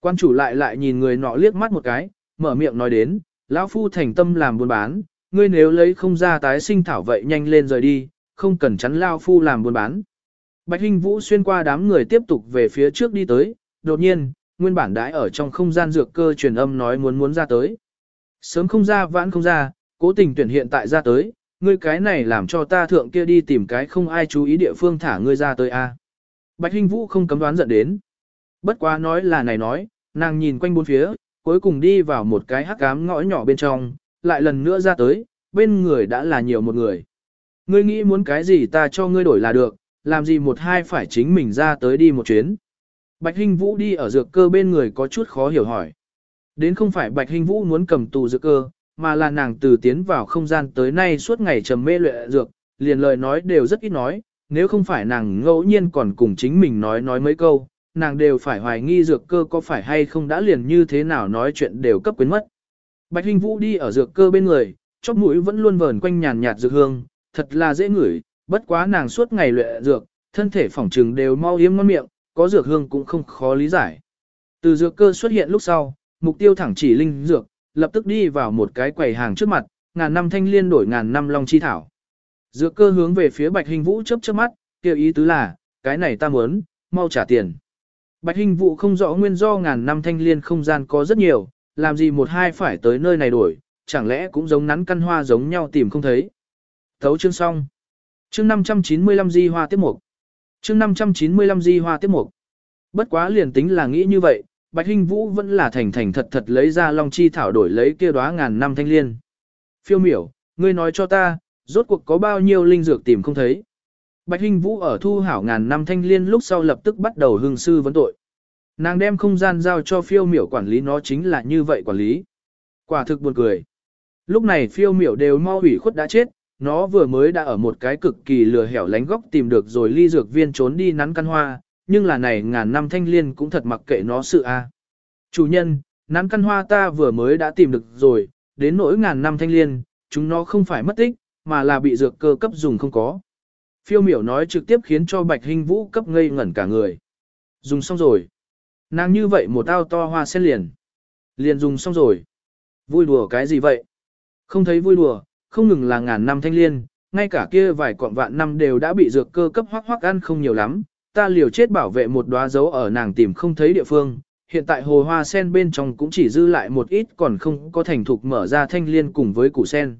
Quan chủ lại lại nhìn người nọ liếc mắt một cái, mở miệng nói đến, lão phu thành tâm làm buôn bán, ngươi nếu lấy không ra tái sinh thảo vậy nhanh lên rời đi, không cần chắn lão phu làm buôn bán. Bạch Hinh Vũ xuyên qua đám người tiếp tục về phía trước đi tới, đột nhiên, nguyên bản đãi ở trong không gian dược cơ truyền âm nói muốn muốn ra tới. Sớm không ra vãn không ra, cố tình tuyển hiện tại ra tới, ngươi cái này làm cho ta thượng kia đi tìm cái không ai chú ý địa phương thả ngươi ra tới a. Bạch Hinh Vũ không cấm đoán giận đến. Bất quá nói là này nói, nàng nhìn quanh bốn phía, cuối cùng đi vào một cái hắc ám ngõ nhỏ bên trong, lại lần nữa ra tới, bên người đã là nhiều một người. Ngươi nghĩ muốn cái gì ta cho ngươi đổi là được, làm gì một hai phải chính mình ra tới đi một chuyến. Bạch Hinh Vũ đi ở dược cơ bên người có chút khó hiểu hỏi. Đến không phải Bạch Hinh Vũ muốn cầm tù dược cơ, mà là nàng từ tiến vào không gian tới nay suốt ngày trầm mê luyện dược, liền lời nói đều rất ít nói, nếu không phải nàng ngẫu nhiên còn cùng chính mình nói nói mấy câu, nàng đều phải hoài nghi dược cơ có phải hay không đã liền như thế nào nói chuyện đều cấp quyến mất. Bạch Hinh Vũ đi ở dược cơ bên người, chóp mũi vẫn luôn vờn quanh nhàn nhạt dược hương, thật là dễ ngửi, bất quá nàng suốt ngày luyện dược, thân thể phỏng trừng đều mau yếm ngon miệng, có dược hương cũng không khó lý giải. Từ dược cơ xuất hiện lúc sau, mục tiêu thẳng chỉ linh dược, lập tức đi vào một cái quầy hàng trước mặt, ngàn năm thanh liên đổi ngàn năm long chi thảo. Dược cơ hướng về phía Bạch Hình Vũ chớp chớp mắt, kêu ý tứ là, cái này ta muốn, mau trả tiền. Bạch Hình Vũ không rõ nguyên do ngàn năm thanh liên không gian có rất nhiều, làm gì một hai phải tới nơi này đổi, chẳng lẽ cũng giống nắn căn hoa giống nhau tìm không thấy. Thấu chương xong. Chương 595 di hoa tiếp mục. Chương 595 di hoa tiếp mục. Bất quá liền tính là nghĩ như vậy, Bạch Hinh Vũ vẫn là thành thành thật thật lấy ra Long Chi Thảo đổi lấy kia đóa ngàn năm thanh liên. Phiêu miểu, ngươi nói cho ta, rốt cuộc có bao nhiêu linh dược tìm không thấy. Bạch Hinh Vũ ở thu hảo ngàn năm thanh liên lúc sau lập tức bắt đầu hương sư vấn tội. Nàng đem không gian giao cho phiêu miểu quản lý nó chính là như vậy quản lý. Quả thực buồn cười. Lúc này phiêu miểu đều mau hủy khuất đã chết, nó vừa mới đã ở một cái cực kỳ lừa hẻo lánh góc tìm được rồi ly dược viên trốn đi nắn căn hoa, nhưng là này ngàn năm thanh liên cũng thật mặc kệ nó sự a. Chủ nhân, nắn căn hoa ta vừa mới đã tìm được rồi, đến nỗi ngàn năm thanh liên, chúng nó không phải mất tích, mà là bị dược cơ cấp dùng không có. Phiêu miểu nói trực tiếp khiến cho bạch hình vũ cấp ngây ngẩn cả người. Dùng xong rồi. Nàng như vậy một ao to hoa sen liền. Liền dùng xong rồi. Vui đùa cái gì vậy? Không thấy vui đùa, không ngừng là ngàn năm thanh liên, ngay cả kia vài quạng vạn năm đều đã bị dược cơ cấp hoắc hoắc ăn không nhiều lắm, ta liều chết bảo vệ một đóa dấu ở nàng tìm không thấy địa phương. Hiện tại hồ hoa sen bên trong cũng chỉ dư lại một ít còn không có thành thục mở ra thanh liên cùng với củ sen.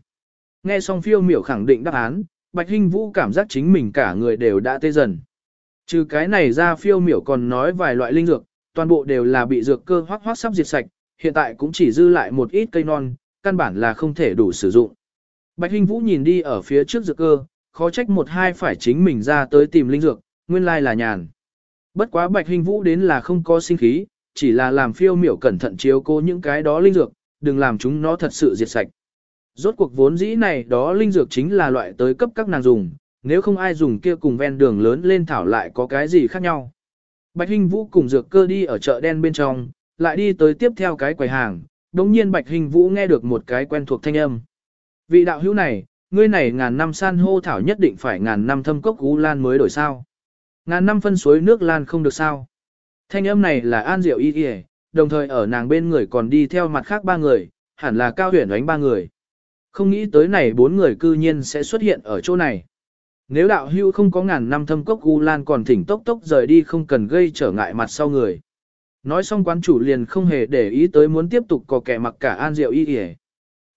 Nghe xong phiêu miểu khẳng định đáp án, Bạch Hinh Vũ cảm giác chính mình cả người đều đã tê dần. Trừ cái này ra phiêu miểu còn nói vài loại linh dược, toàn bộ đều là bị dược cơ hoác hoác sắp diệt sạch, hiện tại cũng chỉ dư lại một ít cây non, căn bản là không thể đủ sử dụng. Bạch Hinh Vũ nhìn đi ở phía trước dược cơ, khó trách một hai phải chính mình ra tới tìm linh dược, nguyên lai là nhàn. Bất quá Bạch Hinh Vũ đến là không có sinh khí, chỉ là làm phiêu miểu cẩn thận chiếu cố những cái đó linh dược, đừng làm chúng nó thật sự diệt sạch. Rốt cuộc vốn dĩ này đó linh dược chính là loại tới cấp các nàng dùng, nếu không ai dùng kia cùng ven đường lớn lên thảo lại có cái gì khác nhau. Bạch Hinh Vũ cùng dược cơ đi ở chợ đen bên trong, lại đi tới tiếp theo cái quầy hàng, đồng nhiên Bạch Hinh Vũ nghe được một cái quen thuộc thanh âm. Vị đạo hữu này, ngươi này ngàn năm san hô thảo nhất định phải ngàn năm thâm cốc gú lan mới đổi sao. Ngàn năm phân suối nước lan không được sao. Thanh âm này là An Diệu Y Y, đồng thời ở nàng bên người còn đi theo mặt khác ba người, hẳn là cao huyền ánh ba người. Không nghĩ tới này bốn người cư nhiên sẽ xuất hiện ở chỗ này. Nếu đạo hưu không có ngàn năm thâm cốc u lan còn thỉnh tốc tốc rời đi không cần gây trở ngại mặt sau người. Nói xong quán chủ liền không hề để ý tới muốn tiếp tục có kẻ mặc cả An Diệu Y Y.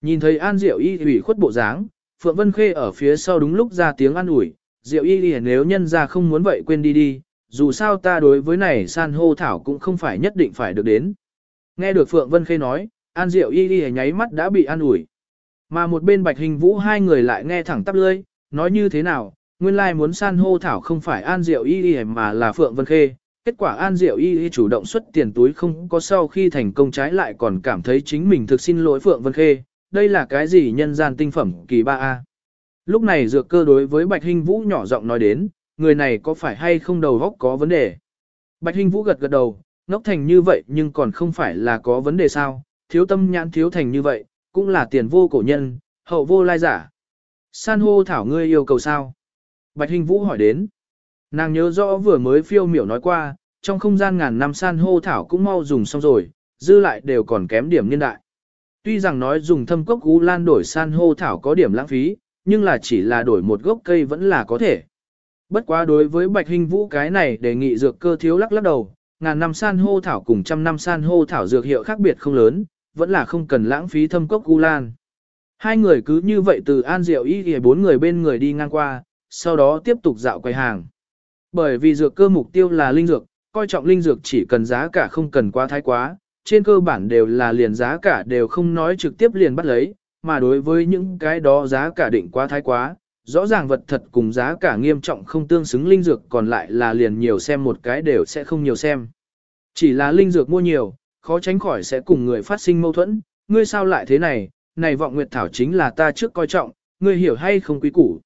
Nhìn thấy An Diệu Y ủy khuất bộ dáng, Phượng Vân Khê ở phía sau đúng lúc ra tiếng an ủi, Diệu Y Y nếu nhân ra không muốn vậy quên đi đi, dù sao ta đối với này san hô thảo cũng không phải nhất định phải được đến. Nghe được Phượng Vân Khê nói, An Diệu Y Y nháy mắt đã bị an ủi. Mà một bên Bạch Hình Vũ hai người lại nghe thẳng tắp lưỡi, nói như thế nào, nguyên lai muốn san hô thảo không phải An Diệu Y Y mà là Phượng Vân Khê. Kết quả An Diệu Y Y chủ động xuất tiền túi không có sau khi thành công trái lại còn cảm thấy chính mình thực xin lỗi Phượng Vân Khê, đây là cái gì nhân gian tinh phẩm kỳ ba a Lúc này dược cơ đối với Bạch Hình Vũ nhỏ giọng nói đến, người này có phải hay không đầu góc có vấn đề. Bạch Hình Vũ gật gật đầu, ngốc thành như vậy nhưng còn không phải là có vấn đề sao, thiếu tâm nhãn thiếu thành như vậy, cũng là tiền vô cổ nhân, hậu vô lai giả. San hô thảo ngươi yêu cầu sao? Bạch hình Vũ hỏi đến. Nàng nhớ rõ vừa mới phiêu miểu nói qua, trong không gian ngàn năm san hô thảo cũng mau dùng xong rồi, dư lại đều còn kém điểm niên đại. Tuy rằng nói dùng thâm cốc gú lan đổi san hô thảo có điểm lãng phí, nhưng là chỉ là đổi một gốc cây vẫn là có thể. Bất quá đối với Bạch Hình Vũ cái này đề nghị dược cơ thiếu lắc lắc đầu, ngàn năm san hô thảo cùng trăm năm san hô thảo dược hiệu khác biệt không lớn, vẫn là không cần lãng phí thâm cốc U lan. Hai người cứ như vậy từ An Diệu Y thì bốn người bên người đi ngang qua, sau đó tiếp tục dạo quầy hàng. Bởi vì dược cơ mục tiêu là linh dược, coi trọng linh dược chỉ cần giá cả không cần quá thái quá, trên cơ bản đều là liền giá cả đều không nói trực tiếp liền bắt lấy, mà đối với những cái đó giá cả định quá thái quá, rõ ràng vật thật cùng giá cả nghiêm trọng không tương xứng linh dược còn lại là liền nhiều xem một cái đều sẽ không nhiều xem. Chỉ là linh dược mua nhiều, khó tránh khỏi sẽ cùng người phát sinh mâu thuẫn, ngươi sao lại thế này, này vọng nguyệt thảo chính là ta trước coi trọng, ngươi hiểu hay không quý củ.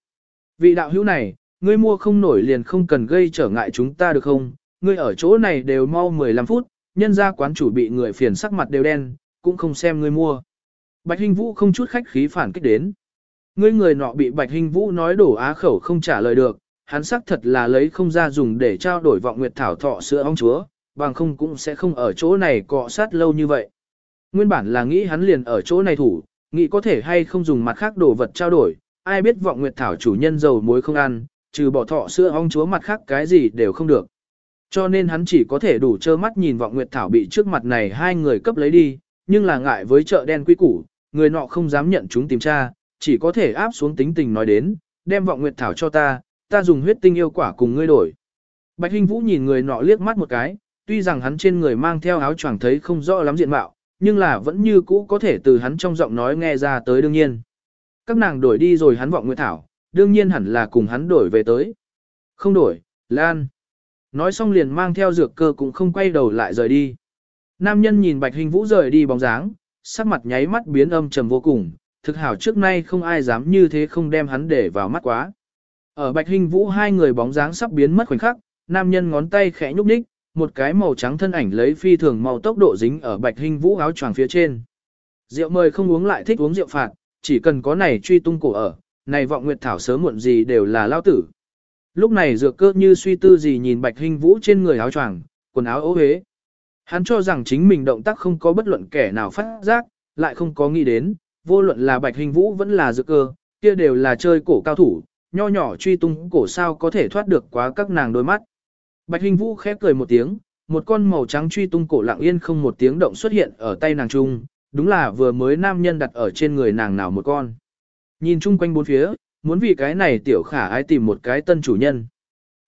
Vị đạo hữu này, ngươi mua không nổi liền không cần gây trở ngại chúng ta được không, ngươi ở chỗ này đều mau 15 phút, nhân ra quán chủ bị người phiền sắc mặt đều đen, cũng không xem ngươi mua. Bạch Hinh Vũ không chút khách khí phản kích đến. Ngươi người nọ bị Bạch Hinh Vũ nói đổ á khẩu không trả lời được, hắn xác thật là lấy không ra dùng để trao đổi vọng nguyệt thảo thọ sữa ong chúa, bằng không cũng sẽ không ở chỗ này cọ sát lâu như vậy. Nguyên bản là nghĩ hắn liền ở chỗ này thủ, nghĩ có thể hay không dùng mặt khác đồ vật trao đổi, ai biết vọng nguyệt thảo chủ nhân dầu muối không ăn, trừ bỏ thọ sữa ong chúa mặt khác cái gì đều không được. Cho nên hắn chỉ có thể đủ trơ mắt nhìn vọng nguyệt thảo bị trước mặt này hai người cấp lấy đi, nhưng là ngại với chợ đen quy củ, người nọ không dám nhận chúng tìm tra, chỉ có thể áp xuống tính tình nói đến, đem vọng nguyệt thảo cho ta, ta dùng huyết tinh yêu quả cùng ngươi đổi. Bạch Hinh Vũ nhìn người nọ liếc mắt một cái, tuy rằng hắn trên người mang theo áo choàng thấy không rõ lắm diện mạo, nhưng là vẫn như cũ có thể từ hắn trong giọng nói nghe ra tới đương nhiên. Các nàng đổi đi rồi hắn vọng nguyệt thảo, đương nhiên hẳn là cùng hắn đổi về tới. Không đổi, Lan. Nói xong liền mang theo dược cơ cũng không quay đầu lại rời đi. Nam nhân nhìn Bạch Hình Vũ rời đi bóng dáng, sắc mặt nháy mắt biến âm trầm vô cùng, thực hảo trước nay không ai dám như thế không đem hắn để vào mắt quá. Ở Bạch Hình Vũ hai người bóng dáng sắp biến mất khoảnh khắc, nam nhân ngón tay khẽ nhúc nhích, một cái màu trắng thân ảnh lấy phi thường màu tốc độ dính ở Bạch Hình Vũ áo choàng phía trên. Rượu mời không uống lại thích uống rượu phạt, chỉ cần có này truy tung cổ ở, này vọng nguyệt thảo sớm muộn gì đều là lao tử. Lúc này dược cơ như suy tư gì nhìn bạch hình vũ trên người áo choàng, quần áo ố hế Hắn cho rằng chính mình động tác không có bất luận kẻ nào phát giác, lại không có nghĩ đến, vô luận là bạch hình vũ vẫn là dược cơ, kia đều là chơi cổ cao thủ, nho nhỏ truy tung cổ sao có thể thoát được quá các nàng đôi mắt. Bạch hình vũ khép cười một tiếng, một con màu trắng truy tung cổ lặng yên không một tiếng động xuất hiện ở tay nàng trung, đúng là vừa mới nam nhân đặt ở trên người nàng nào một con. Nhìn chung quanh bốn phía, muốn vì cái này tiểu khả ai tìm một cái tân chủ nhân.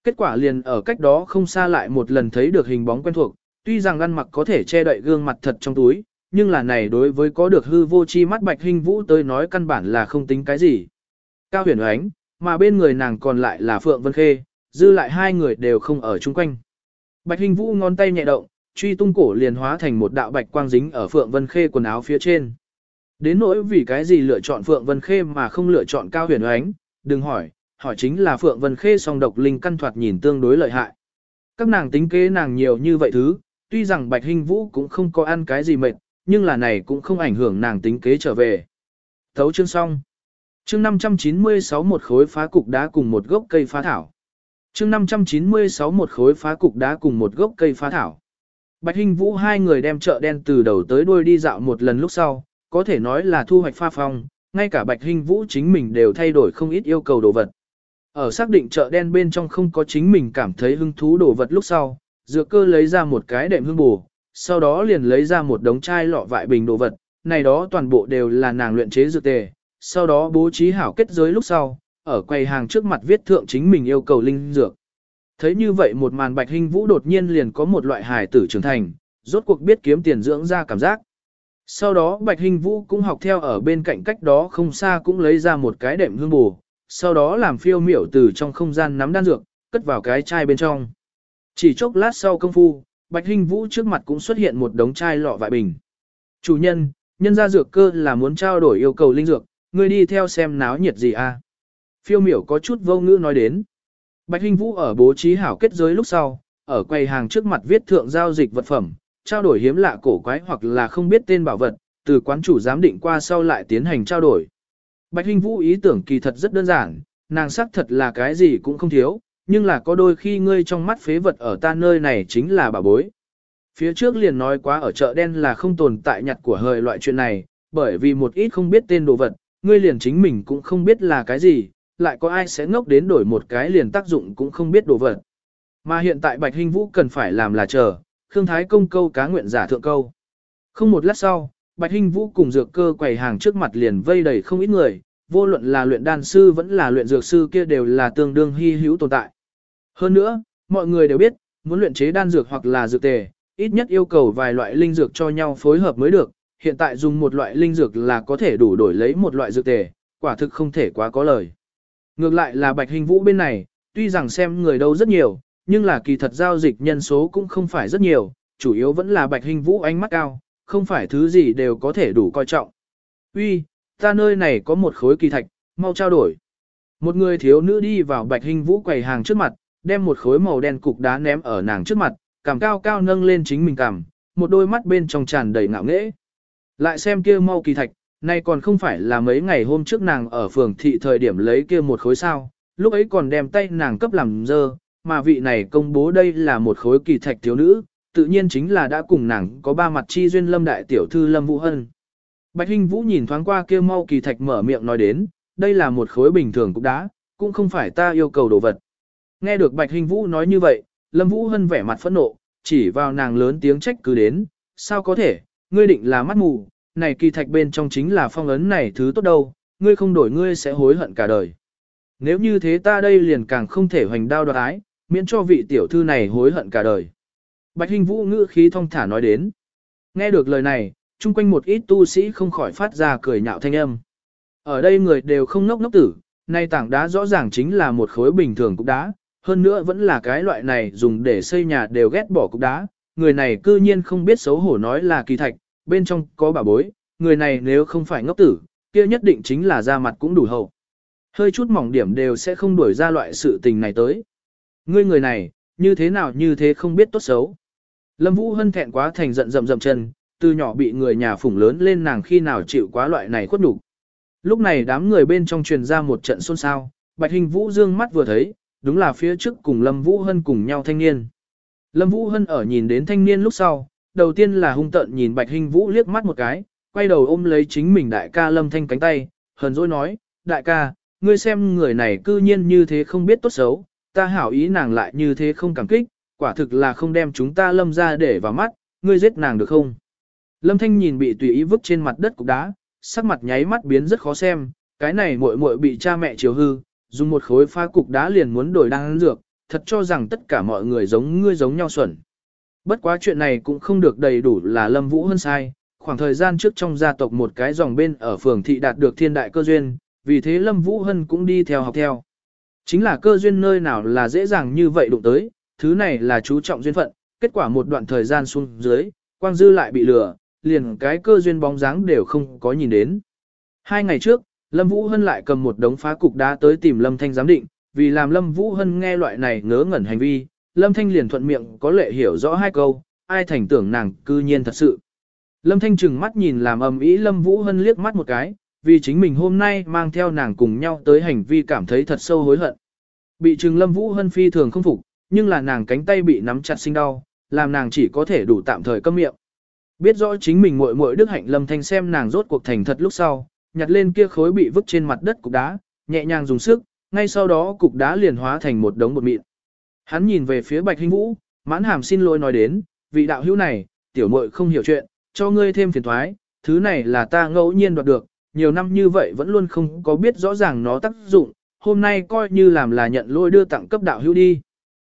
Kết quả liền ở cách đó không xa lại một lần thấy được hình bóng quen thuộc, tuy rằng ăn mặc có thể che đậy gương mặt thật trong túi, nhưng là này đối với có được hư vô chi mắt bạch hình vũ tới nói căn bản là không tính cái gì. Cao huyền ánh, mà bên người nàng còn lại là Phượng Vân Khê, dư lại hai người đều không ở chung quanh. Bạch hình vũ ngón tay nhẹ động, truy tung cổ liền hóa thành một đạo bạch quang dính ở Phượng Vân Khê quần áo phía trên. Đến nỗi vì cái gì lựa chọn Phượng Vân Khê mà không lựa chọn Cao Huyền Oánh, đừng hỏi, hỏi chính là Phượng Vân Khê song độc linh căn thoạt nhìn tương đối lợi hại. Các nàng tính kế nàng nhiều như vậy thứ, tuy rằng Bạch hình Vũ cũng không có ăn cái gì mệt, nhưng là này cũng không ảnh hưởng nàng tính kế trở về. Thấu chương xong. Chương 596 một khối phá cục đá cùng một gốc cây phá thảo. Chương 596 một khối phá cục đá cùng một gốc cây phá thảo. Bạch Hinh Vũ hai người đem chợ đen từ đầu tới đuôi đi dạo một lần lúc sau, có thể nói là thu hoạch pha phong, ngay cả Bạch Hinh Vũ chính mình đều thay đổi không ít yêu cầu đồ vật. Ở xác định chợ đen bên trong không có chính mình cảm thấy hứng thú đồ vật lúc sau, dược cơ lấy ra một cái đệm hương bù, sau đó liền lấy ra một đống chai lọ vại bình đồ vật, này đó toàn bộ đều là nàng luyện chế dược tề, sau đó bố trí hảo kết giới lúc sau, ở quầy hàng trước mặt viết thượng chính mình yêu cầu linh dược. Thấy như vậy một màn bạch hình vũ đột nhiên liền có một loại hài tử trưởng thành, rốt cuộc biết kiếm tiền dưỡng ra cảm giác. Sau đó Bạch Hình Vũ cũng học theo ở bên cạnh cách đó không xa cũng lấy ra một cái đệm hương bù, sau đó làm phiêu miểu từ trong không gian nắm đan dược, cất vào cái chai bên trong. Chỉ chốc lát sau công phu, Bạch Hình Vũ trước mặt cũng xuất hiện một đống chai lọ vại bình. Chủ nhân, nhân ra dược cơ là muốn trao đổi yêu cầu linh dược, ngươi đi theo xem náo nhiệt gì a? Phiêu miểu có chút vô ngữ nói đến. Bạch Hinh Vũ ở bố trí hảo kết giới lúc sau, ở quầy hàng trước mặt viết thượng giao dịch vật phẩm, trao đổi hiếm lạ cổ quái hoặc là không biết tên bảo vật, từ quán chủ giám định qua sau lại tiến hành trao đổi. Bạch Hinh Vũ ý tưởng kỳ thật rất đơn giản, nàng sắc thật là cái gì cũng không thiếu, nhưng là có đôi khi ngươi trong mắt phế vật ở ta nơi này chính là bà bối. Phía trước liền nói quá ở chợ đen là không tồn tại nhặt của hời loại chuyện này, bởi vì một ít không biết tên đồ vật, ngươi liền chính mình cũng không biết là cái gì, lại có ai sẽ ngốc đến đổi một cái liền tác dụng cũng không biết đồ vật. Mà hiện tại Bạch Hinh Vũ cần phải làm là chờ, Khương Thái công câu cá nguyện giả thượng câu. Không một lát sau, Bạch Hinh Vũ cùng dược cơ quầy hàng trước mặt liền vây đầy không ít người, vô luận là luyện đan sư vẫn là luyện dược sư kia đều là tương đương hy hữu tồn tại. Hơn nữa, mọi người đều biết, muốn luyện chế đan dược hoặc là dược tề, ít nhất yêu cầu vài loại linh dược cho nhau phối hợp mới được, hiện tại dùng một loại linh dược là có thể đủ đổi lấy một loại dược tề, quả thực không thể quá có lời. Ngược lại là Bạch Hình Vũ bên này, tuy rằng xem người đâu rất nhiều, nhưng là kỳ thật giao dịch nhân số cũng không phải rất nhiều, chủ yếu vẫn là bạch hình vũ ánh mắt cao, không phải thứ gì đều có thể đủ coi trọng. Uy, ta nơi này có một khối kỳ thạch, mau trao đổi. Một người thiếu nữ đi vào bạch hình vũ quầy hàng trước mặt, đem một khối màu đen cục đá ném ở nàng trước mặt, cằm cao cao nâng lên chính mình cằm, một đôi mắt bên trong tràn đầy ngạo nghễ. Lại xem kia mau kỳ thạch, nay còn không phải là mấy ngày hôm trước nàng ở phường thị thời điểm lấy kia một khối sao, lúc ấy còn đem tay nàng cấp làm dơ, mà vị này công bố đây là một khối kỳ thạch thiếu nữ, tự nhiên chính là đã cùng nàng có ba mặt chi duyên lâm đại tiểu thư lâm vũ hân. Bạch Hinh Vũ nhìn thoáng qua kia mau kỳ thạch mở miệng nói đến, đây là một khối bình thường cục đá, cũng không phải ta yêu cầu đồ vật. Nghe được Bạch Hinh Vũ nói như vậy, Lâm Vũ Hân vẻ mặt phẫn nộ, chỉ vào nàng lớn tiếng trách cứ đến, sao có thể, ngươi định là mắt mù, này kỳ thạch bên trong chính là phong ấn này thứ tốt đâu, ngươi không đổi ngươi sẽ hối hận cả đời. Nếu như thế ta đây liền càng không thể hoành đao đoạt ái, miễn cho vị tiểu thư này hối hận cả đời. Bạch Hình Vũ ngữ khí thong thả nói đến. Nghe được lời này, chung quanh một ít tu sĩ không khỏi phát ra cười nhạo thanh âm. Ở đây người đều không ngốc ngốc tử, nay tảng đá rõ ràng chính là một khối bình thường cục đá, hơn nữa vẫn là cái loại này dùng để xây nhà đều ghét bỏ cục đá. Người này cư nhiên không biết xấu hổ nói là kỳ thạch, bên trong có bà bối, người này nếu không phải ngốc tử, kia nhất định chính là ra mặt cũng đủ hậu. Hơi chút mỏng điểm đều sẽ không đuổi ra loại sự tình này tới. Ngươi người này, như thế nào như thế không biết tốt xấu. Lâm Vũ Hân thẹn quá thành giận rầm rầm chân, từ nhỏ bị người nhà phủng lớn lên nàng khi nào chịu quá loại này khuất nhục. Lúc này đám người bên trong truyền ra một trận xôn xao, Bạch Hình Vũ dương mắt vừa thấy, đúng là phía trước cùng Lâm Vũ Hân cùng nhau thanh niên. Lâm Vũ Hân ở nhìn đến thanh niên lúc sau, đầu tiên là hung tợn nhìn Bạch Hình Vũ liếc mắt một cái, quay đầu ôm lấy chính mình đại ca Lâm Thanh cánh tay, hờn dỗi nói, đại ca, ngươi xem người này cư nhiên như thế không biết tốt xấu, ta hảo ý nàng lại như thế không cảm kích, quả thực là không đem chúng ta lâm ra để vào mắt, ngươi giết nàng được không? Lâm Thanh nhìn bị tùy ý vứt trên mặt đất cục đá, sắc mặt nháy mắt biến rất khó xem, cái này muội muội bị cha mẹ chiều hư, dùng một khối pha cục đá liền muốn đổi đan dược, thật cho rằng tất cả mọi người giống ngươi giống nhau xuẩn. Bất quá chuyện này cũng không được đầy đủ là Lâm Vũ Hân sai, khoảng thời gian trước trong gia tộc một cái dòng bên ở phường thị đạt được thiên đại cơ duyên, vì thế Lâm Vũ Hân cũng đi theo học theo. Chính là cơ duyên nơi nào là dễ dàng như vậy đụng tới, thứ này là chú trọng duyên phận, kết quả một đoạn thời gian xuống dưới, Quang Dư lại bị lừa, liền cái cơ duyên bóng dáng đều không có nhìn đến. Hai ngày trước, Lâm Vũ Hân lại cầm một đống phá cục đá tới tìm Lâm Thanh giám định, vì làm Lâm Vũ Hân nghe loại này ngớ ngẩn hành vi, Lâm Thanh liền thuận miệng có lệ hiểu rõ hai câu, ai thành tưởng nàng cư nhiên thật sự. Lâm Thanh trừng mắt nhìn làm ầm ĩ Lâm Vũ Hân liếc mắt một cái, vì chính mình hôm nay mang theo nàng cùng nhau tới hành vi cảm thấy thật sâu hối hận. Bị trừng Lâm Vũ Hân phi thường không phục, nhưng là nàng cánh tay bị nắm chặt sinh đau, làm nàng chỉ có thể đủ tạm thời câm miệng. Biết rõ chính mình muội muội Đức Hạnh Lâm Thanh xem nàng rốt cuộc thành thật lúc sau, nhặt lên kia khối bị vứt trên mặt đất cục đá, nhẹ nhàng dùng sức, ngay sau đó cục đá liền hóa thành một đống bột mịn. Hắn nhìn về phía Bạch Hinh Vũ, mãn hàm xin lỗi nói đến, vị đạo hữu này, tiểu muội không hiểu chuyện, cho ngươi thêm phiền thoái, thứ này là ta ngẫu nhiên đoạt được, nhiều năm như vậy vẫn luôn không có biết rõ ràng nó tác dụng, hôm nay coi như làm là nhận lỗi đưa tặng cấp đạo hữu đi.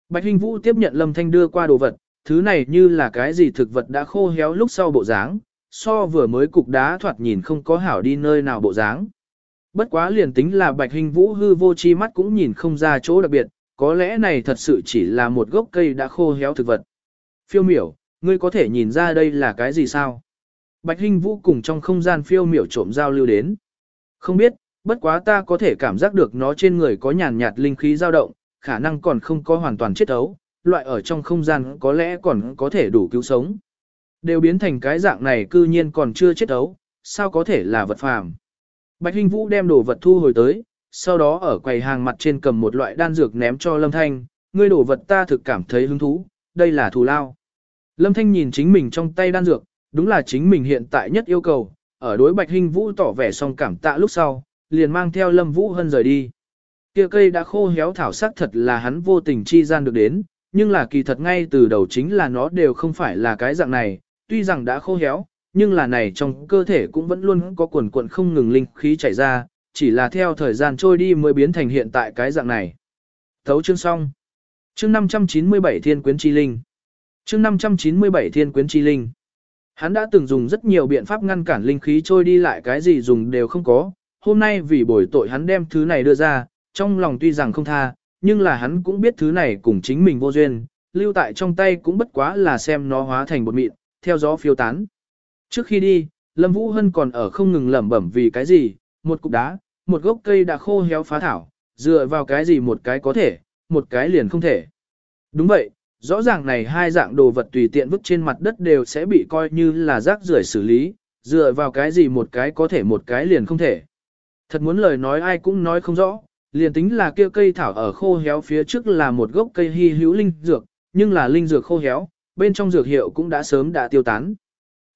Bạch Hinh Vũ tiếp nhận Lâm Thanh đưa qua đồ vật, thứ này như là cái gì thực vật đã khô héo lúc sau bộ dáng, so vừa mới cục đá thoạt nhìn không có hảo đi nơi nào bộ dáng. Bất quá liền tính là Bạch Hinh Vũ hư vô chi mắt cũng nhìn không ra chỗ đặc biệt, có lẽ này thật sự chỉ là một gốc cây đã khô héo thực vật. Phiêu miểu, ngươi có thể nhìn ra đây là cái gì sao? Bạch Hinh Vũ cùng trong không gian phiêu miểu trộm giao lưu đến. Không biết, bất quá ta có thể cảm giác được nó trên người có nhàn nhạt linh khí dao động, khả năng còn không có hoàn toàn chết ấu, loại ở trong không gian có lẽ còn có thể đủ cứu sống. Đều biến thành cái dạng này cư nhiên còn chưa chết ấu, sao có thể là vật phàm. Bạch Hinh Vũ đem đồ vật thu hồi tới, sau đó ở quầy hàng mặt trên cầm một loại đan dược ném cho Lâm Thanh, ngươi đổ vật ta thực cảm thấy hứng thú, đây là thù lao. Lâm Thanh nhìn chính mình trong tay đan dược, đúng là chính mình hiện tại nhất yêu cầu, ở đối Bạch Hinh Vũ tỏ vẻ xong cảm tạ lúc sau, liền mang theo Lâm Vũ Hân rời đi. Kia cây đã khô héo thảo sắc thật là hắn vô tình chi gian được đến, nhưng là kỳ thật ngay từ đầu chính là nó đều không phải là cái dạng này, tuy rằng đã khô héo, nhưng là này trong cơ thể cũng vẫn luôn có quần quần không ngừng linh khí chảy ra, chỉ là theo thời gian trôi đi mới biến thành hiện tại cái dạng này. Thấu chương xong. Chương 597 Thiên Quyến Chi Linh. Chương 597 Thiên Quyến Chi Linh. Hắn đã từng dùng rất nhiều biện pháp ngăn cản linh khí trôi đi lại cái gì dùng đều không có, hôm nay vì bồi tội hắn đem thứ này đưa ra, trong lòng tuy rằng không tha, nhưng là hắn cũng biết thứ này cùng chính mình vô duyên, lưu tại trong tay cũng bất quá là xem nó hóa thành bột mịn, theo gió phiêu tán. Trước khi đi, Lâm Vũ Hân còn ở không ngừng lẩm bẩm vì cái gì, một cục đá, một gốc cây đã khô héo phá thảo, dựa vào cái gì một cái có thể, một cái liền không thể. Đúng vậy, rõ ràng này hai dạng đồ vật tùy tiện vứt trên mặt đất đều sẽ bị coi như là rác rưởi xử lý, dựa vào cái gì một cái có thể một cái liền không thể. Thật muốn lời nói ai cũng nói không rõ, liền tính là kia cây thảo ở khô héo phía trước là một gốc cây hy hữu linh dược, nhưng là linh dược khô héo, bên trong dược hiệu cũng đã sớm đã tiêu tán.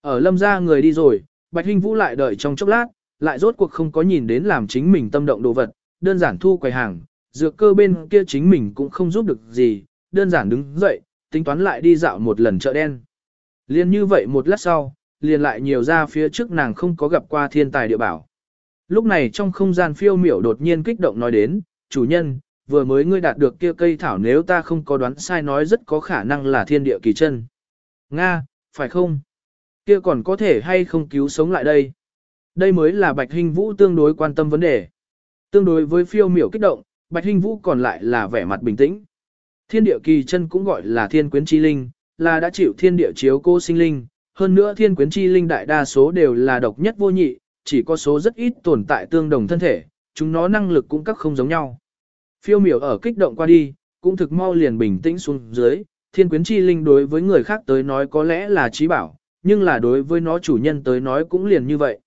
Ở lâm gia người đi rồi, Bạch Hinh Vũ lại đợi trong chốc lát, lại rốt cuộc không có nhìn đến làm chính mình tâm động đồ vật, đơn giản thu quầy hàng, dược cơ bên kia chính mình cũng không giúp được gì, đơn giản đứng dậy, tính toán lại đi dạo một lần chợ đen. Liên như vậy một lát sau, liền lại nhiều ra phía trước nàng không có gặp qua thiên tài địa bảo. Lúc này trong không gian phiêu miểu đột nhiên kích động nói đến, chủ nhân, vừa mới ngươi đạt được kia cây thảo nếu ta không có đoán sai nói rất có khả năng là thiên địa kỳ chân. Nga, phải không? Kia còn có thể hay không cứu sống lại đây? Đây mới là Bạch Hình Vũ tương đối quan tâm vấn đề. Tương đối với phiêu miểu kích động, Bạch Hình Vũ còn lại là vẻ mặt bình tĩnh. Thiên địa kỳ chân cũng gọi là thiên quyến chi linh, là đã chịu thiên địa chiếu cô sinh linh. Hơn nữa thiên quyến chi linh đại đa số đều là độc nhất vô nhị, chỉ có số rất ít tồn tại tương đồng thân thể, chúng nó năng lực cũng các không giống nhau. Phiêu miểu ở kích động qua đi, cũng thực mau liền bình tĩnh xuống dưới, thiên quyến chi linh đối với người khác tới nói có lẽ là trí bảo, nhưng là đối với nó chủ nhân tới nói cũng liền như vậy.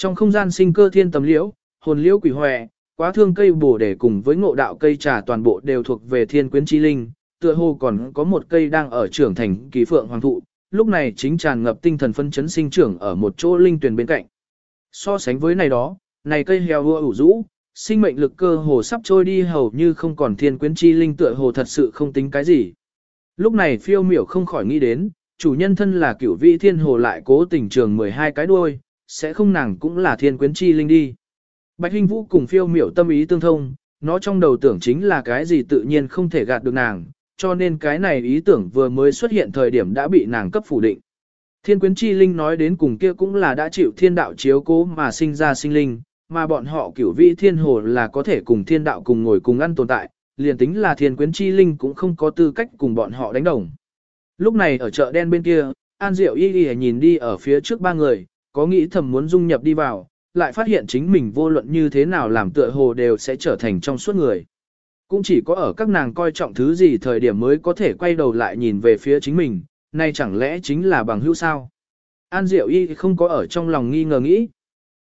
Trong không gian sinh cơ thiên tầm liễu, hồn liễu quỷ hòe, quá thương cây bổ để cùng với ngộ đạo cây trà toàn bộ đều thuộc về thiên quyến chi linh, tựa hồ còn có một cây đang ở trưởng thành kỳ phượng hoàng thụ, lúc này chính tràn ngập tinh thần phân chấn sinh trưởng ở một chỗ linh tuyển bên cạnh. So sánh với này đó, này cây heo vua ủ rũ, sinh mệnh lực cơ hồ sắp trôi đi hầu như không còn thiên quyến chi linh tựa hồ thật sự không tính cái gì. Lúc này phiêu miểu không khỏi nghĩ đến, chủ nhân thân là cửu vị thiên hồ lại cố tình trường 12 cái đuôi, sẽ không nàng cũng là thiên quyến chi linh đi. Bạch Hinh Vũ cùng phiêu miểu tâm ý tương thông, nó trong đầu tưởng chính là cái gì tự nhiên không thể gạt được nàng, cho nên cái này ý tưởng vừa mới xuất hiện thời điểm đã bị nàng cấp phủ định. Thiên quyến chi linh nói đến cùng kia cũng là đã chịu thiên đạo chiếu cố mà sinh ra sinh linh, mà bọn họ cửu vị thiên hồ là có thể cùng thiên đạo cùng ngồi cùng ăn tồn tại, liền tính là thiên quyến chi linh cũng không có tư cách cùng bọn họ đánh đồng. Lúc này ở chợ đen bên kia, An Diệu y y nhìn đi ở phía trước ba người, có nghĩ thầm muốn dung nhập đi vào, lại phát hiện chính mình vô luận như thế nào làm tựa hồ đều sẽ trở thành trong suốt người. Cũng chỉ có ở các nàng coi trọng thứ gì thời điểm mới có thể quay đầu lại nhìn về phía chính mình, nay chẳng lẽ chính là bằng hữu sao? An Diệu Y không có ở trong lòng nghi ngờ nghĩ.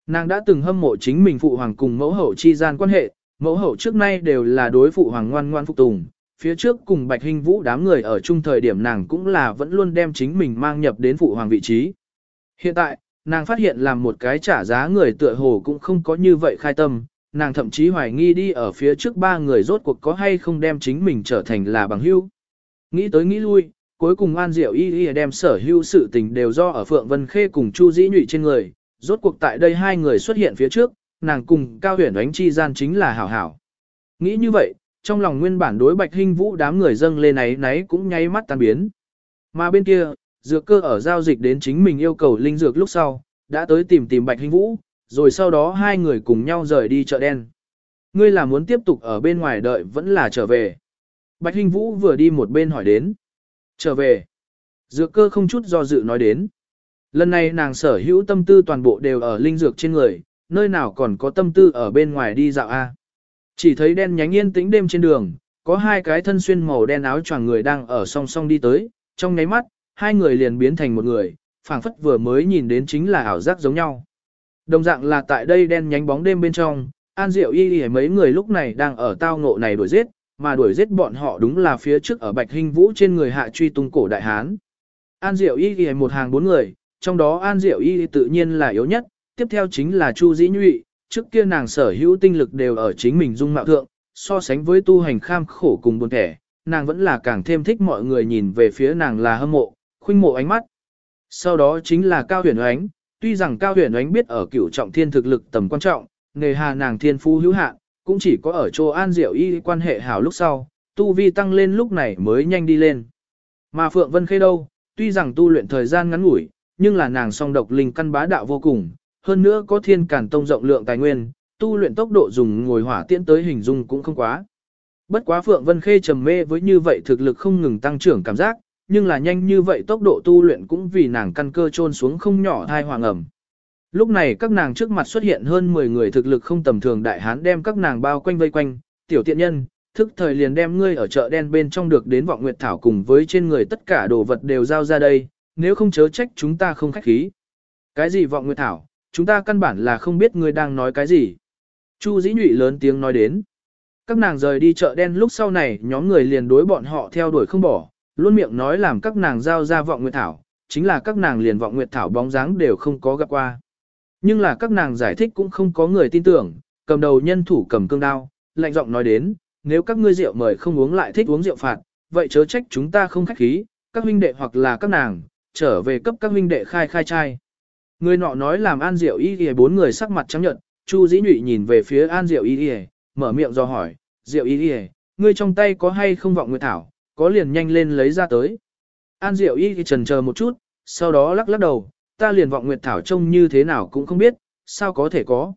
Nàng đã từng hâm mộ chính mình phụ hoàng cùng mẫu hậu chi gian quan hệ, mẫu hậu trước nay đều là đối phụ hoàng ngoan ngoan phục tùng. Phía trước cùng Bạch Hình Vũ đám người ở chung thời điểm nàng cũng là vẫn luôn đem chính mình mang nhập đến phụ hoàng vị trí. Hiện tại, nàng phát hiện làm một cái trả giá người tựa hồ cũng không có như vậy khai tâm, nàng thậm chí hoài nghi đi ở phía trước ba người rốt cuộc có hay không đem chính mình trở thành là bằng hữu. Nghĩ tới nghĩ lui, cuối cùng An Diệu Y Y đem sở hữu sự tình đều do ở Phượng Vân Khê cùng Chu Dĩ Nhụy trên người, rốt cuộc tại đây hai người xuất hiện phía trước, nàng cùng Cao Huyền Ánh chi gian chính là hảo hảo. Nghĩ như vậy, trong lòng nguyên bản đối Bạch Hinh Vũ đám người dâng lên ấy nấy cũng nháy mắt tan biến. Mà bên kia, dược cơ ở giao dịch đến chính mình yêu cầu linh dược lúc sau, đã tới tìm tìm Bạch Hinh Vũ, rồi sau đó hai người cùng nhau rời đi chợ đen. Ngươi là muốn tiếp tục ở bên ngoài đợi vẫn là trở về. Bạch Hinh Vũ vừa đi một bên hỏi đến. Trở về. Dược cơ không chút do dự nói đến. Lần này nàng sở hữu tâm tư toàn bộ đều ở linh dược trên người, nơi nào còn có tâm tư ở bên ngoài đi dạo a. Chỉ thấy đen nhánh yên tĩnh đêm trên đường, có hai cái thân xuyên màu đen áo choàng người đang ở song song đi tới, trong nháy mắt, hai người liền biến thành một người, phảng phất vừa mới nhìn đến chính là ảo giác giống nhau. Đồng dạng là tại đây đen nhánh bóng đêm bên trong, An Diệu Y Y mấy người lúc này đang ở tao ngộ này đuổi giết, mà đuổi giết bọn họ đúng là phía trước ở Bạch Hinh Vũ trên người hạ truy tung cổ đại hán. An Diệu Y Y một hàng bốn người, trong đó An Diệu Y tự nhiên là yếu nhất, tiếp theo chính là Chu Dĩ Nhụy, trước kia nàng sở hữu tinh lực đều ở chính mình dung mạo thượng, so sánh với tu hành kham khổ cùng buồn thẻ, nàng vẫn là càng thêm thích mọi người nhìn về phía nàng là hâm mộ, khuynh mộ ánh mắt. Sau đó chính là Cao Huyền Oánh, tuy rằng Cao Huyền Oánh biết ở cửu trọng thiên thực lực tầm quan trọng, nghề hà nàng thiên phú hữu hạn, cũng chỉ có ở chỗ An Diệu Y quan hệ hảo lúc sau, tu vi tăng lên lúc này mới nhanh đi lên. Mà Phượng Vân Khê đâu, tuy rằng tu luyện thời gian ngắn ngủi, nhưng là nàng song độc linh căn bá đạo vô cùng, hơn nữa có thiên cản tông rộng lượng tài nguyên, tu luyện tốc độ dùng ngồi hỏa tiễn tới hình dung cũng không quá. Bất quá Phượng Vân Khê trầm mê với như vậy thực lực không ngừng tăng trưởng cảm giác, nhưng là nhanh như vậy tốc độ tu luyện cũng vì nàng căn cơ trôn xuống không nhỏ thai hoàng ẩm. Lúc này các nàng trước mặt xuất hiện hơn 10 người thực lực không tầm thường đại hán đem các nàng bao quanh vây quanh, tiểu tiện nhân, thức thời liền đem ngươi ở chợ đen bên trong được đến vọng nguyệt thảo cùng với trên người tất cả đồ vật đều giao ra đây, nếu không chớ trách chúng ta không khách khí. Cái gì vọng nguyệt thảo, chúng ta căn bản là không biết ngươi đang nói cái gì. Chu dĩ nhụy lớn tiếng nói đến. Các nàng rời đi chợ đen lúc sau này nhóm người liền đối bọn họ theo đuổi không bỏ, luôn miệng nói làm các nàng giao ra vọng nguyệt thảo, chính là các nàng liền vọng nguyệt thảo bóng dáng đều không có gặp qua. Nhưng là các nàng giải thích cũng không có người tin tưởng, cầm đầu nhân thủ cầm cương đao, lạnh giọng nói đến, nếu các ngươi rượu mời không uống lại thích uống rượu phạt, vậy chớ trách chúng ta không khách khí, các huynh đệ hoặc là các nàng, trở về cấp các huynh đệ khai khai trai. Người nọ nói làm An Diệu Y Y bốn người sắc mặt trắng nhợt, Chu Dĩ Nhụy nhìn về phía An Diệu Y Y, mở miệng do hỏi, Diệu Y Y, ngươi trong tay có hay không vọng nguyệt thảo, có liền nhanh lên lấy ra tới. An Diệu Y trần chờ một chút, sau đó lắc lắc đầu, ta liền vọng nguyệt thảo trông như thế nào cũng không biết, sao có thể có.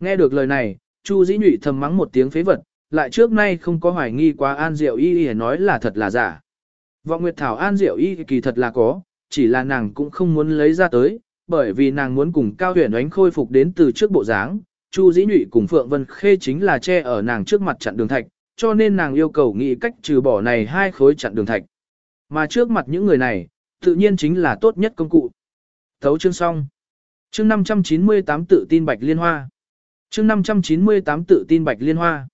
Nghe được lời này, Chu Dĩ Nhụy thầm mắng một tiếng phế vật, lại trước nay không có hoài nghi quá An Diệu Y Y nói là thật là giả. Vọng nguyệt thảo An Diệu Y kỳ thật là có, chỉ là nàng cũng không muốn lấy ra tới, bởi vì nàng muốn cùng Cao Huyền Ánh khôi phục đến từ trước bộ dáng. Chu Dĩ Nhụy cùng Phượng Vân Khê chính là che ở nàng trước mặt chặn đường thạch, cho nên nàng yêu cầu nghĩ cách trừ bỏ này hai khối chặn đường thạch. Mà trước mặt những người này, tự nhiên chính là tốt nhất công cụ. Thấu chương xong. Chương 598 tự tin bạch liên hoa. Chương 598 tự tin bạch liên hoa.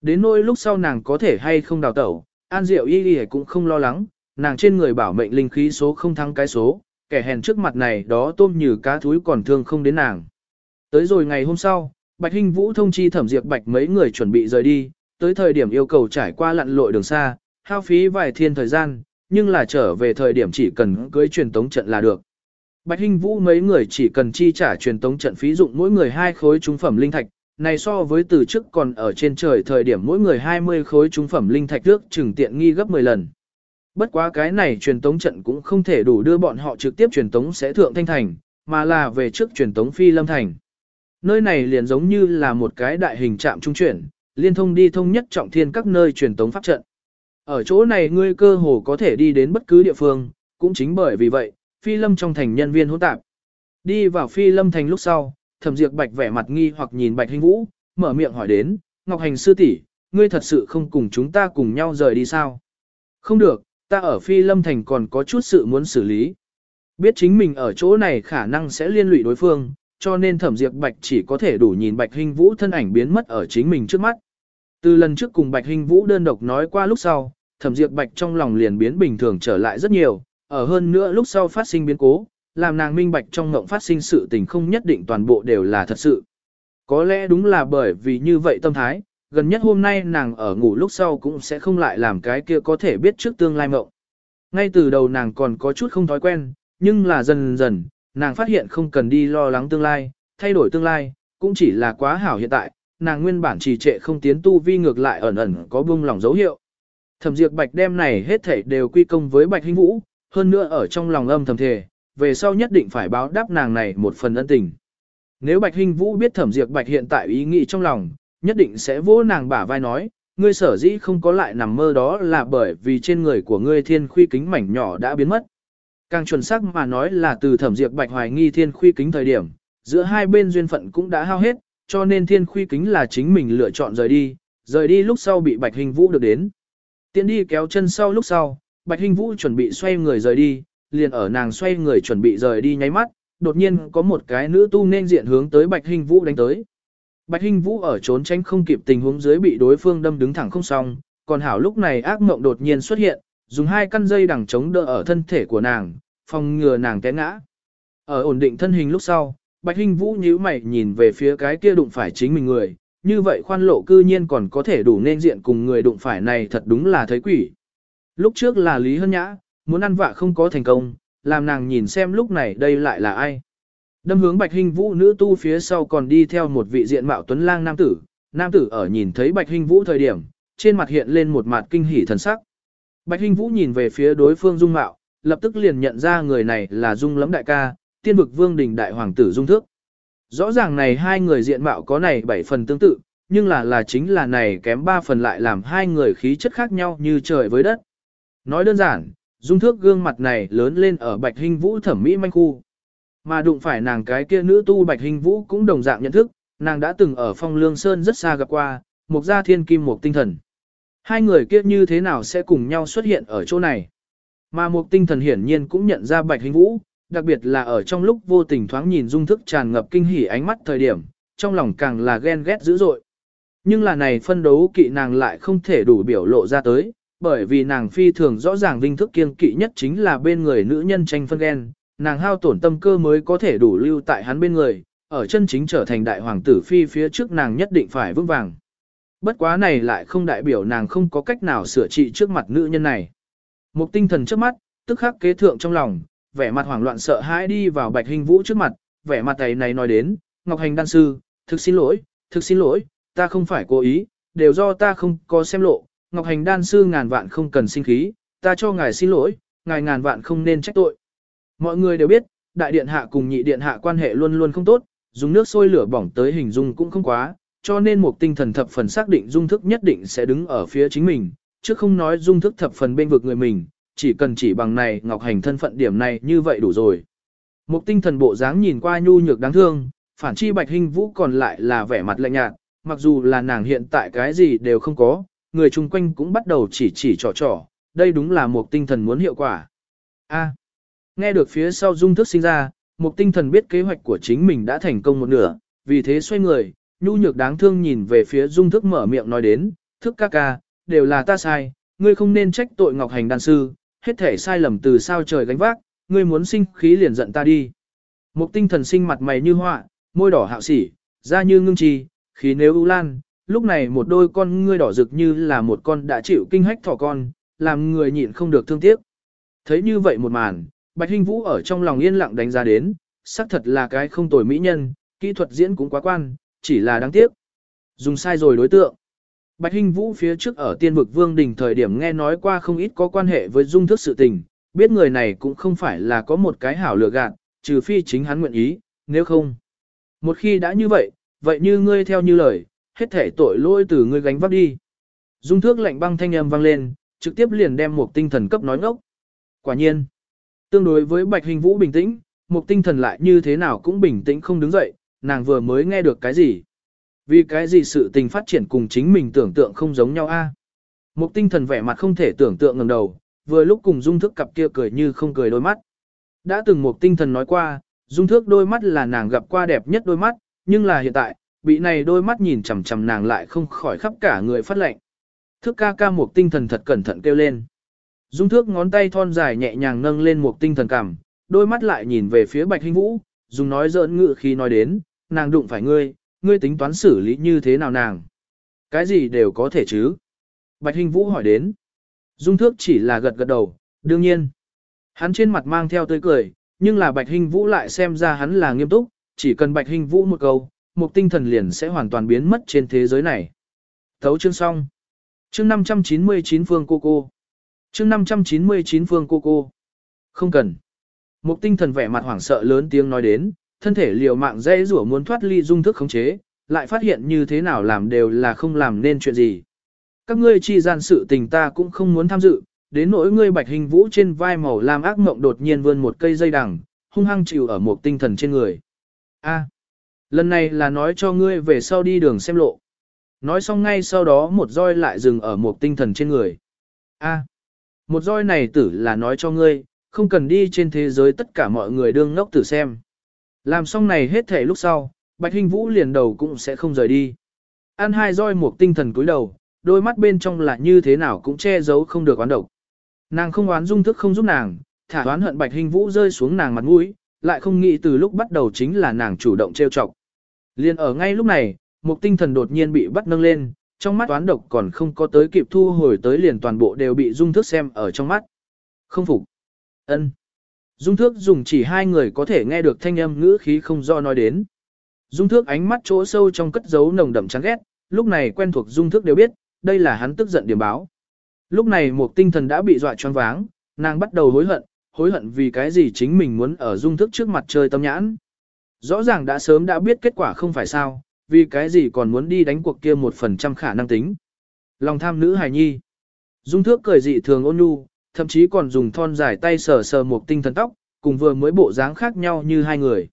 Đến nỗi lúc sau nàng có thể hay không đào tẩu, An Diệu Y Y cũng không lo lắng, nàng trên người bảo mệnh linh khí số không thắng cái số, kẻ hèn trước mặt này đó tôm như cá thúi còn thương không đến nàng. Tới rồi ngày hôm sau, Bạch Hinh Vũ thông chi thẩm diệt bạch mấy người chuẩn bị rời đi, tới thời điểm yêu cầu trải qua lặn lội đường xa, hao phí vài thiên thời gian, nhưng là trở về thời điểm chỉ cần cưới truyền tống trận là được. Bạch Hinh Vũ mấy người chỉ cần chi trả truyền tống trận phí dụng mỗi người hai khối trung phẩm linh thạch, này so với từ trước còn ở trên trời thời điểm mỗi người 20 khối trung phẩm linh thạch trước chừng tiện nghi gấp 10 lần. Bất quá cái này truyền tống trận cũng không thể đủ đưa bọn họ trực tiếp truyền tống sẽ thượng thanh thành, mà là về trước truyền tống phi lâm thành. Nơi này liền giống như là một cái đại hình trạm trung chuyển, liên thông đi thông nhất trọng thiên các nơi truyền tống pháp trận. Ở chỗ này ngươi cơ hồ có thể đi đến bất cứ địa phương, cũng chính bởi vì vậy, phi lâm trong thành nhân viên hỗn tạp. Đi vào phi lâm thành lúc sau, thẩm diệt bạch vẻ mặt nghi hoặc nhìn bạch hình vũ, mở miệng hỏi đến, Ngọc Hành sư tỷ, ngươi thật sự không cùng chúng ta cùng nhau rời đi sao? Không được, ta ở phi lâm thành còn có chút sự muốn xử lý. Biết chính mình ở chỗ này khả năng sẽ liên lụy đối phương, cho nên thẩm diệt bạch chỉ có thể đủ nhìn bạch hình vũ thân ảnh biến mất ở chính mình trước mắt. Từ lần trước cùng bạch hình vũ đơn độc nói qua lúc sau, thẩm diệt bạch trong lòng liền biến bình thường trở lại rất nhiều, ở hơn nữa lúc sau phát sinh biến cố, làm nàng minh bạch trong ngộng phát sinh sự tình không nhất định toàn bộ đều là thật sự. Có lẽ đúng là bởi vì như vậy tâm thái, gần nhất hôm nay nàng ở ngủ lúc sau cũng sẽ không lại làm cái kia có thể biết trước tương lai mộng. Ngay từ đầu nàng còn có chút không thói quen, nhưng là dần dần, nàng phát hiện không cần đi lo lắng tương lai, thay đổi tương lai, cũng chỉ là quá hảo hiện tại, nàng nguyên bản trì trệ không tiến tu vi ngược lại ẩn ẩn có buông lòng dấu hiệu. Thẩm Diệp Bạch đem này hết thảy đều quy công với Bạch Hinh Vũ, hơn nữa ở trong lòng âm thầm thề, về sau nhất định phải báo đáp nàng này một phần ân tình. Nếu Bạch Hinh Vũ biết Thẩm Diệp Bạch hiện tại ý nghĩ trong lòng, nhất định sẽ vỗ nàng bả vai nói, ngươi sở dĩ không có lại nằm mơ đó là bởi vì trên người của ngươi thiên khuy kính mảnh nhỏ đã biến mất. Càng chuẩn xác mà nói là từ Thẩm Diệp Bạch hoài nghi thiên khuy kính thời điểm, giữa hai bên duyên phận cũng đã hao hết, cho nên thiên khuy kính là chính mình lựa chọn rời đi, rời đi lúc sau bị Bạch Hinh Vũ được đến. Tiến đi kéo chân sau lúc sau, Bạch Hinh Vũ chuẩn bị xoay người rời đi, liền ở nàng xoay người chuẩn bị rời đi nháy mắt, đột nhiên có một cái nữ tu nên diện hướng tới Bạch Hinh Vũ đánh tới. Bạch Hinh Vũ ở trốn tránh không kịp tình huống dưới bị đối phương đâm đứng thẳng không xong, còn hảo lúc này ác mộng đột nhiên xuất hiện, dùng hai căn dây đằng chống đỡ ở thân thể của nàng, phòng ngừa nàng té ngã. Ở ổn định thân hình lúc sau, Bạch Hinh Vũ nhíu mày nhìn về phía cái kia đụng phải chính mình người, như vậy khoan lộ cư nhiên còn có thể đủ nên diện cùng người đụng phải này thật đúng là thấy quỷ. Lúc trước là Lý Hân Nhã, muốn ăn vạ không có thành công, làm nàng nhìn xem lúc này đây lại là ai. Đâm hướng Bạch Hinh Vũ nữ tu phía sau còn đi theo một vị diện mạo tuấn lang nam tử, nam tử ở nhìn thấy Bạch Hinh Vũ thời điểm, trên mặt hiện lên một mặt kinh hỉ thần sắc. Bạch Hinh Vũ nhìn về phía đối phương Dung Mạo, lập tức liền nhận ra người này là Dung Lẫm đại ca, tiên vực vương đình đại hoàng tử Dung Thước. Rõ ràng này hai người diện mạo có này bảy phần tương tự, nhưng là là chính là này kém ba phần lại làm hai người khí chất khác nhau như trời với đất. Nói đơn giản, Dung Thước gương mặt này lớn lên ở Bạch hình Vũ thẩm mỹ manh khu. Mà đụng phải nàng cái kia nữ tu Bạch Hình Vũ cũng đồng dạng nhận thức, nàng đã từng ở phong lương sơn rất xa gặp qua, một gia thiên kim một tinh thần. Hai người kia như thế nào sẽ cùng nhau xuất hiện ở chỗ này? Mà một tinh thần hiển nhiên cũng nhận ra Bạch Hình Vũ, đặc biệt là ở trong lúc vô tình thoáng nhìn dung thức tràn ngập kinh hỉ ánh mắt thời điểm, trong lòng càng là ghen ghét dữ dội. Nhưng là này phân đấu kỵ nàng lại không thể đủ biểu lộ ra tới, bởi vì nàng phi thường rõ ràng vinh thức kiêng kỵ nhất chính là bên người nữ nhân tranh phân ghen, nàng hao tổn tâm cơ mới có thể đủ lưu tại hắn bên người, ở chân chính trở thành đại hoàng tử phi phía trước nàng nhất định phải vững vàng. bất quá này lại không đại biểu nàng không có cách nào sửa trị trước mặt nữ nhân này. Một tinh thần trước mắt, tức khắc kế thượng trong lòng, vẻ mặt hoảng loạn sợ hãi đi vào bạch hình vũ trước mặt, vẻ mặt này này nói đến, Ngọc Hành đan sư, thực xin lỗi, thực xin lỗi, ta không phải cố ý, đều do ta không có xem lộ, Ngọc Hành đan sư ngàn vạn không cần sinh khí, ta cho ngài xin lỗi, ngài ngàn vạn không nên trách tội. Mọi người đều biết, đại điện hạ cùng nhị điện hạ quan hệ luôn luôn không tốt, dùng nước sôi lửa bỏng tới hình dung cũng không quá, cho nên một tinh thần thập phần xác định dung thức nhất định sẽ đứng ở phía chính mình, chứ không nói dung thức thập phần bên vực người mình, chỉ cần chỉ bằng này Ngọc Hành thân phận điểm này như vậy đủ rồi. Một tinh thần bộ dáng nhìn qua nhu nhược đáng thương, phản chi bạch hình vũ còn lại là vẻ mặt lạnh nhạt, mặc dù là nàng hiện tại cái gì đều không có, người chung quanh cũng bắt đầu chỉ chỉ trò trò, đây đúng là một tinh thần muốn hiệu quả. A. nghe được phía sau dung thức sinh ra, một tinh thần biết kế hoạch của chính mình đã thành công một nửa, vì thế xoay người, nhu nhược đáng thương nhìn về phía dung thức mở miệng nói đến, thức ca ca, đều là ta sai, ngươi không nên trách tội ngọc hành đan sư, hết thể sai lầm từ sao trời gánh vác, ngươi muốn sinh khí liền giận ta đi. Một tinh thần sinh mặt mày như họa, môi đỏ hạo sỉ, da như ngưng trì, khí nếu ưu lan, lúc này một đôi con ngươi đỏ rực như là một con đã chịu kinh hách thỏ con, làm người nhịn không được thương tiếc. Thấy như vậy một màn, Bạch Hinh Vũ ở trong lòng yên lặng đánh giá đến, xác thật là cái không tồi mỹ nhân, kỹ thuật diễn cũng quá quan, chỉ là đáng tiếc. Dùng sai rồi đối tượng. Bạch Hinh Vũ phía trước ở tiên vực vương đình thời điểm nghe nói qua không ít có quan hệ với dung thức sự tình, biết người này cũng không phải là có một cái hảo lựa gạt, trừ phi chính hắn nguyện ý, nếu không. Một khi đã như vậy, vậy như ngươi theo như lời, hết thể tội lỗi từ ngươi gánh vác đi. Dung thước lạnh băng thanh âm vang lên, trực tiếp liền đem một tinh thần cấp nói ngốc. Quả nhiên, tương đối với Bạch Hình Vũ bình tĩnh, một tinh thần lại như thế nào cũng bình tĩnh không đứng dậy, nàng vừa mới nghe được cái gì. Vì cái gì sự tình phát triển cùng chính mình tưởng tượng không giống nhau a? Một tinh thần vẻ mặt không thể tưởng tượng ngẩng đầu, vừa lúc cùng dung thức cặp kia cười như không cười đôi mắt. Đã từng một tinh thần nói qua, dung thước đôi mắt là nàng gặp qua đẹp nhất đôi mắt, nhưng là hiện tại, bị này đôi mắt nhìn chằm chằm nàng lại không khỏi khắp cả người phát lệnh. Thước ca ca một tinh thần thật cẩn thận kêu lên. Dung thước ngón tay thon dài nhẹ nhàng nâng lên một tinh thần cằm đôi mắt lại nhìn về phía bạch hình vũ, dùng nói giỡn ngự khi nói đến, nàng đụng phải ngươi, ngươi tính toán xử lý như thế nào nàng. Cái gì đều có thể chứ. Bạch hình vũ hỏi đến. Dung thước chỉ là gật gật đầu, đương nhiên. Hắn trên mặt mang theo tươi cười, nhưng là bạch hình vũ lại xem ra hắn là nghiêm túc, chỉ cần bạch hình vũ một câu, một tinh thần liền sẽ hoàn toàn biến mất trên thế giới này. Thấu chương xong. Chương 599 phương cô cô. Chương 599 phương cô cô. Không cần. Một tinh thần vẻ mặt hoảng sợ lớn tiếng nói đến, thân thể liều mạng dây rủa muốn thoát ly dung thức khống chế, lại phát hiện như thế nào làm đều là không làm nên chuyện gì. Các ngươi chi gian sự tình ta cũng không muốn tham dự, đến nỗi ngươi bạch hình vũ trên vai màu lam ác mộng đột nhiên vươn một cây dây đằng, hung hăng chịu ở một tinh thần trên người. A, lần này là nói cho ngươi về sau đi đường xem lộ. Nói xong ngay sau đó một roi lại dừng ở một tinh thần trên người. A, một roi này tử là nói cho ngươi, không cần đi trên thế giới tất cả mọi người đương ngốc tử xem. Làm xong này hết thể lúc sau, Bạch Hình Vũ liền đầu cũng sẽ không rời đi. An hai roi một tinh thần cúi đầu, đôi mắt bên trong là như thế nào cũng che giấu không được oán độc. Nàng không oán dung thức không giúp nàng, thả oán hận Bạch Hình Vũ rơi xuống nàng mặt mũi, lại không nghĩ từ lúc bắt đầu chính là nàng chủ động trêu chọc. Liên ở ngay lúc này, một tinh thần đột nhiên bị bắt nâng lên, trong mắt oán độc còn không có tới kịp thu hồi tới liền toàn bộ đều bị dung thức xem ở trong mắt. Không phục. ân Dung thước dùng chỉ hai người có thể nghe được thanh âm ngữ khí không do nói đến. Dung thước ánh mắt chỗ sâu trong cất giấu nồng đậm chán ghét, lúc này quen thuộc dung thước đều biết, đây là hắn tức giận điểm báo. Lúc này một tinh thần đã bị dọa choáng váng, nàng bắt đầu hối hận, hối hận vì cái gì chính mình muốn ở dung thức trước mặt chơi tâm nhãn. Rõ ràng đã sớm đã biết kết quả không phải sao, vì cái gì còn muốn đi đánh cuộc kia một phần trăm khả năng tính. Lòng tham nữ hài nhi. Dung thước cười dị thường ôn nhu, thậm chí còn dùng thon dài tay sờ sờ một tinh thần tóc, cùng vừa mới bộ dáng khác nhau như hai người.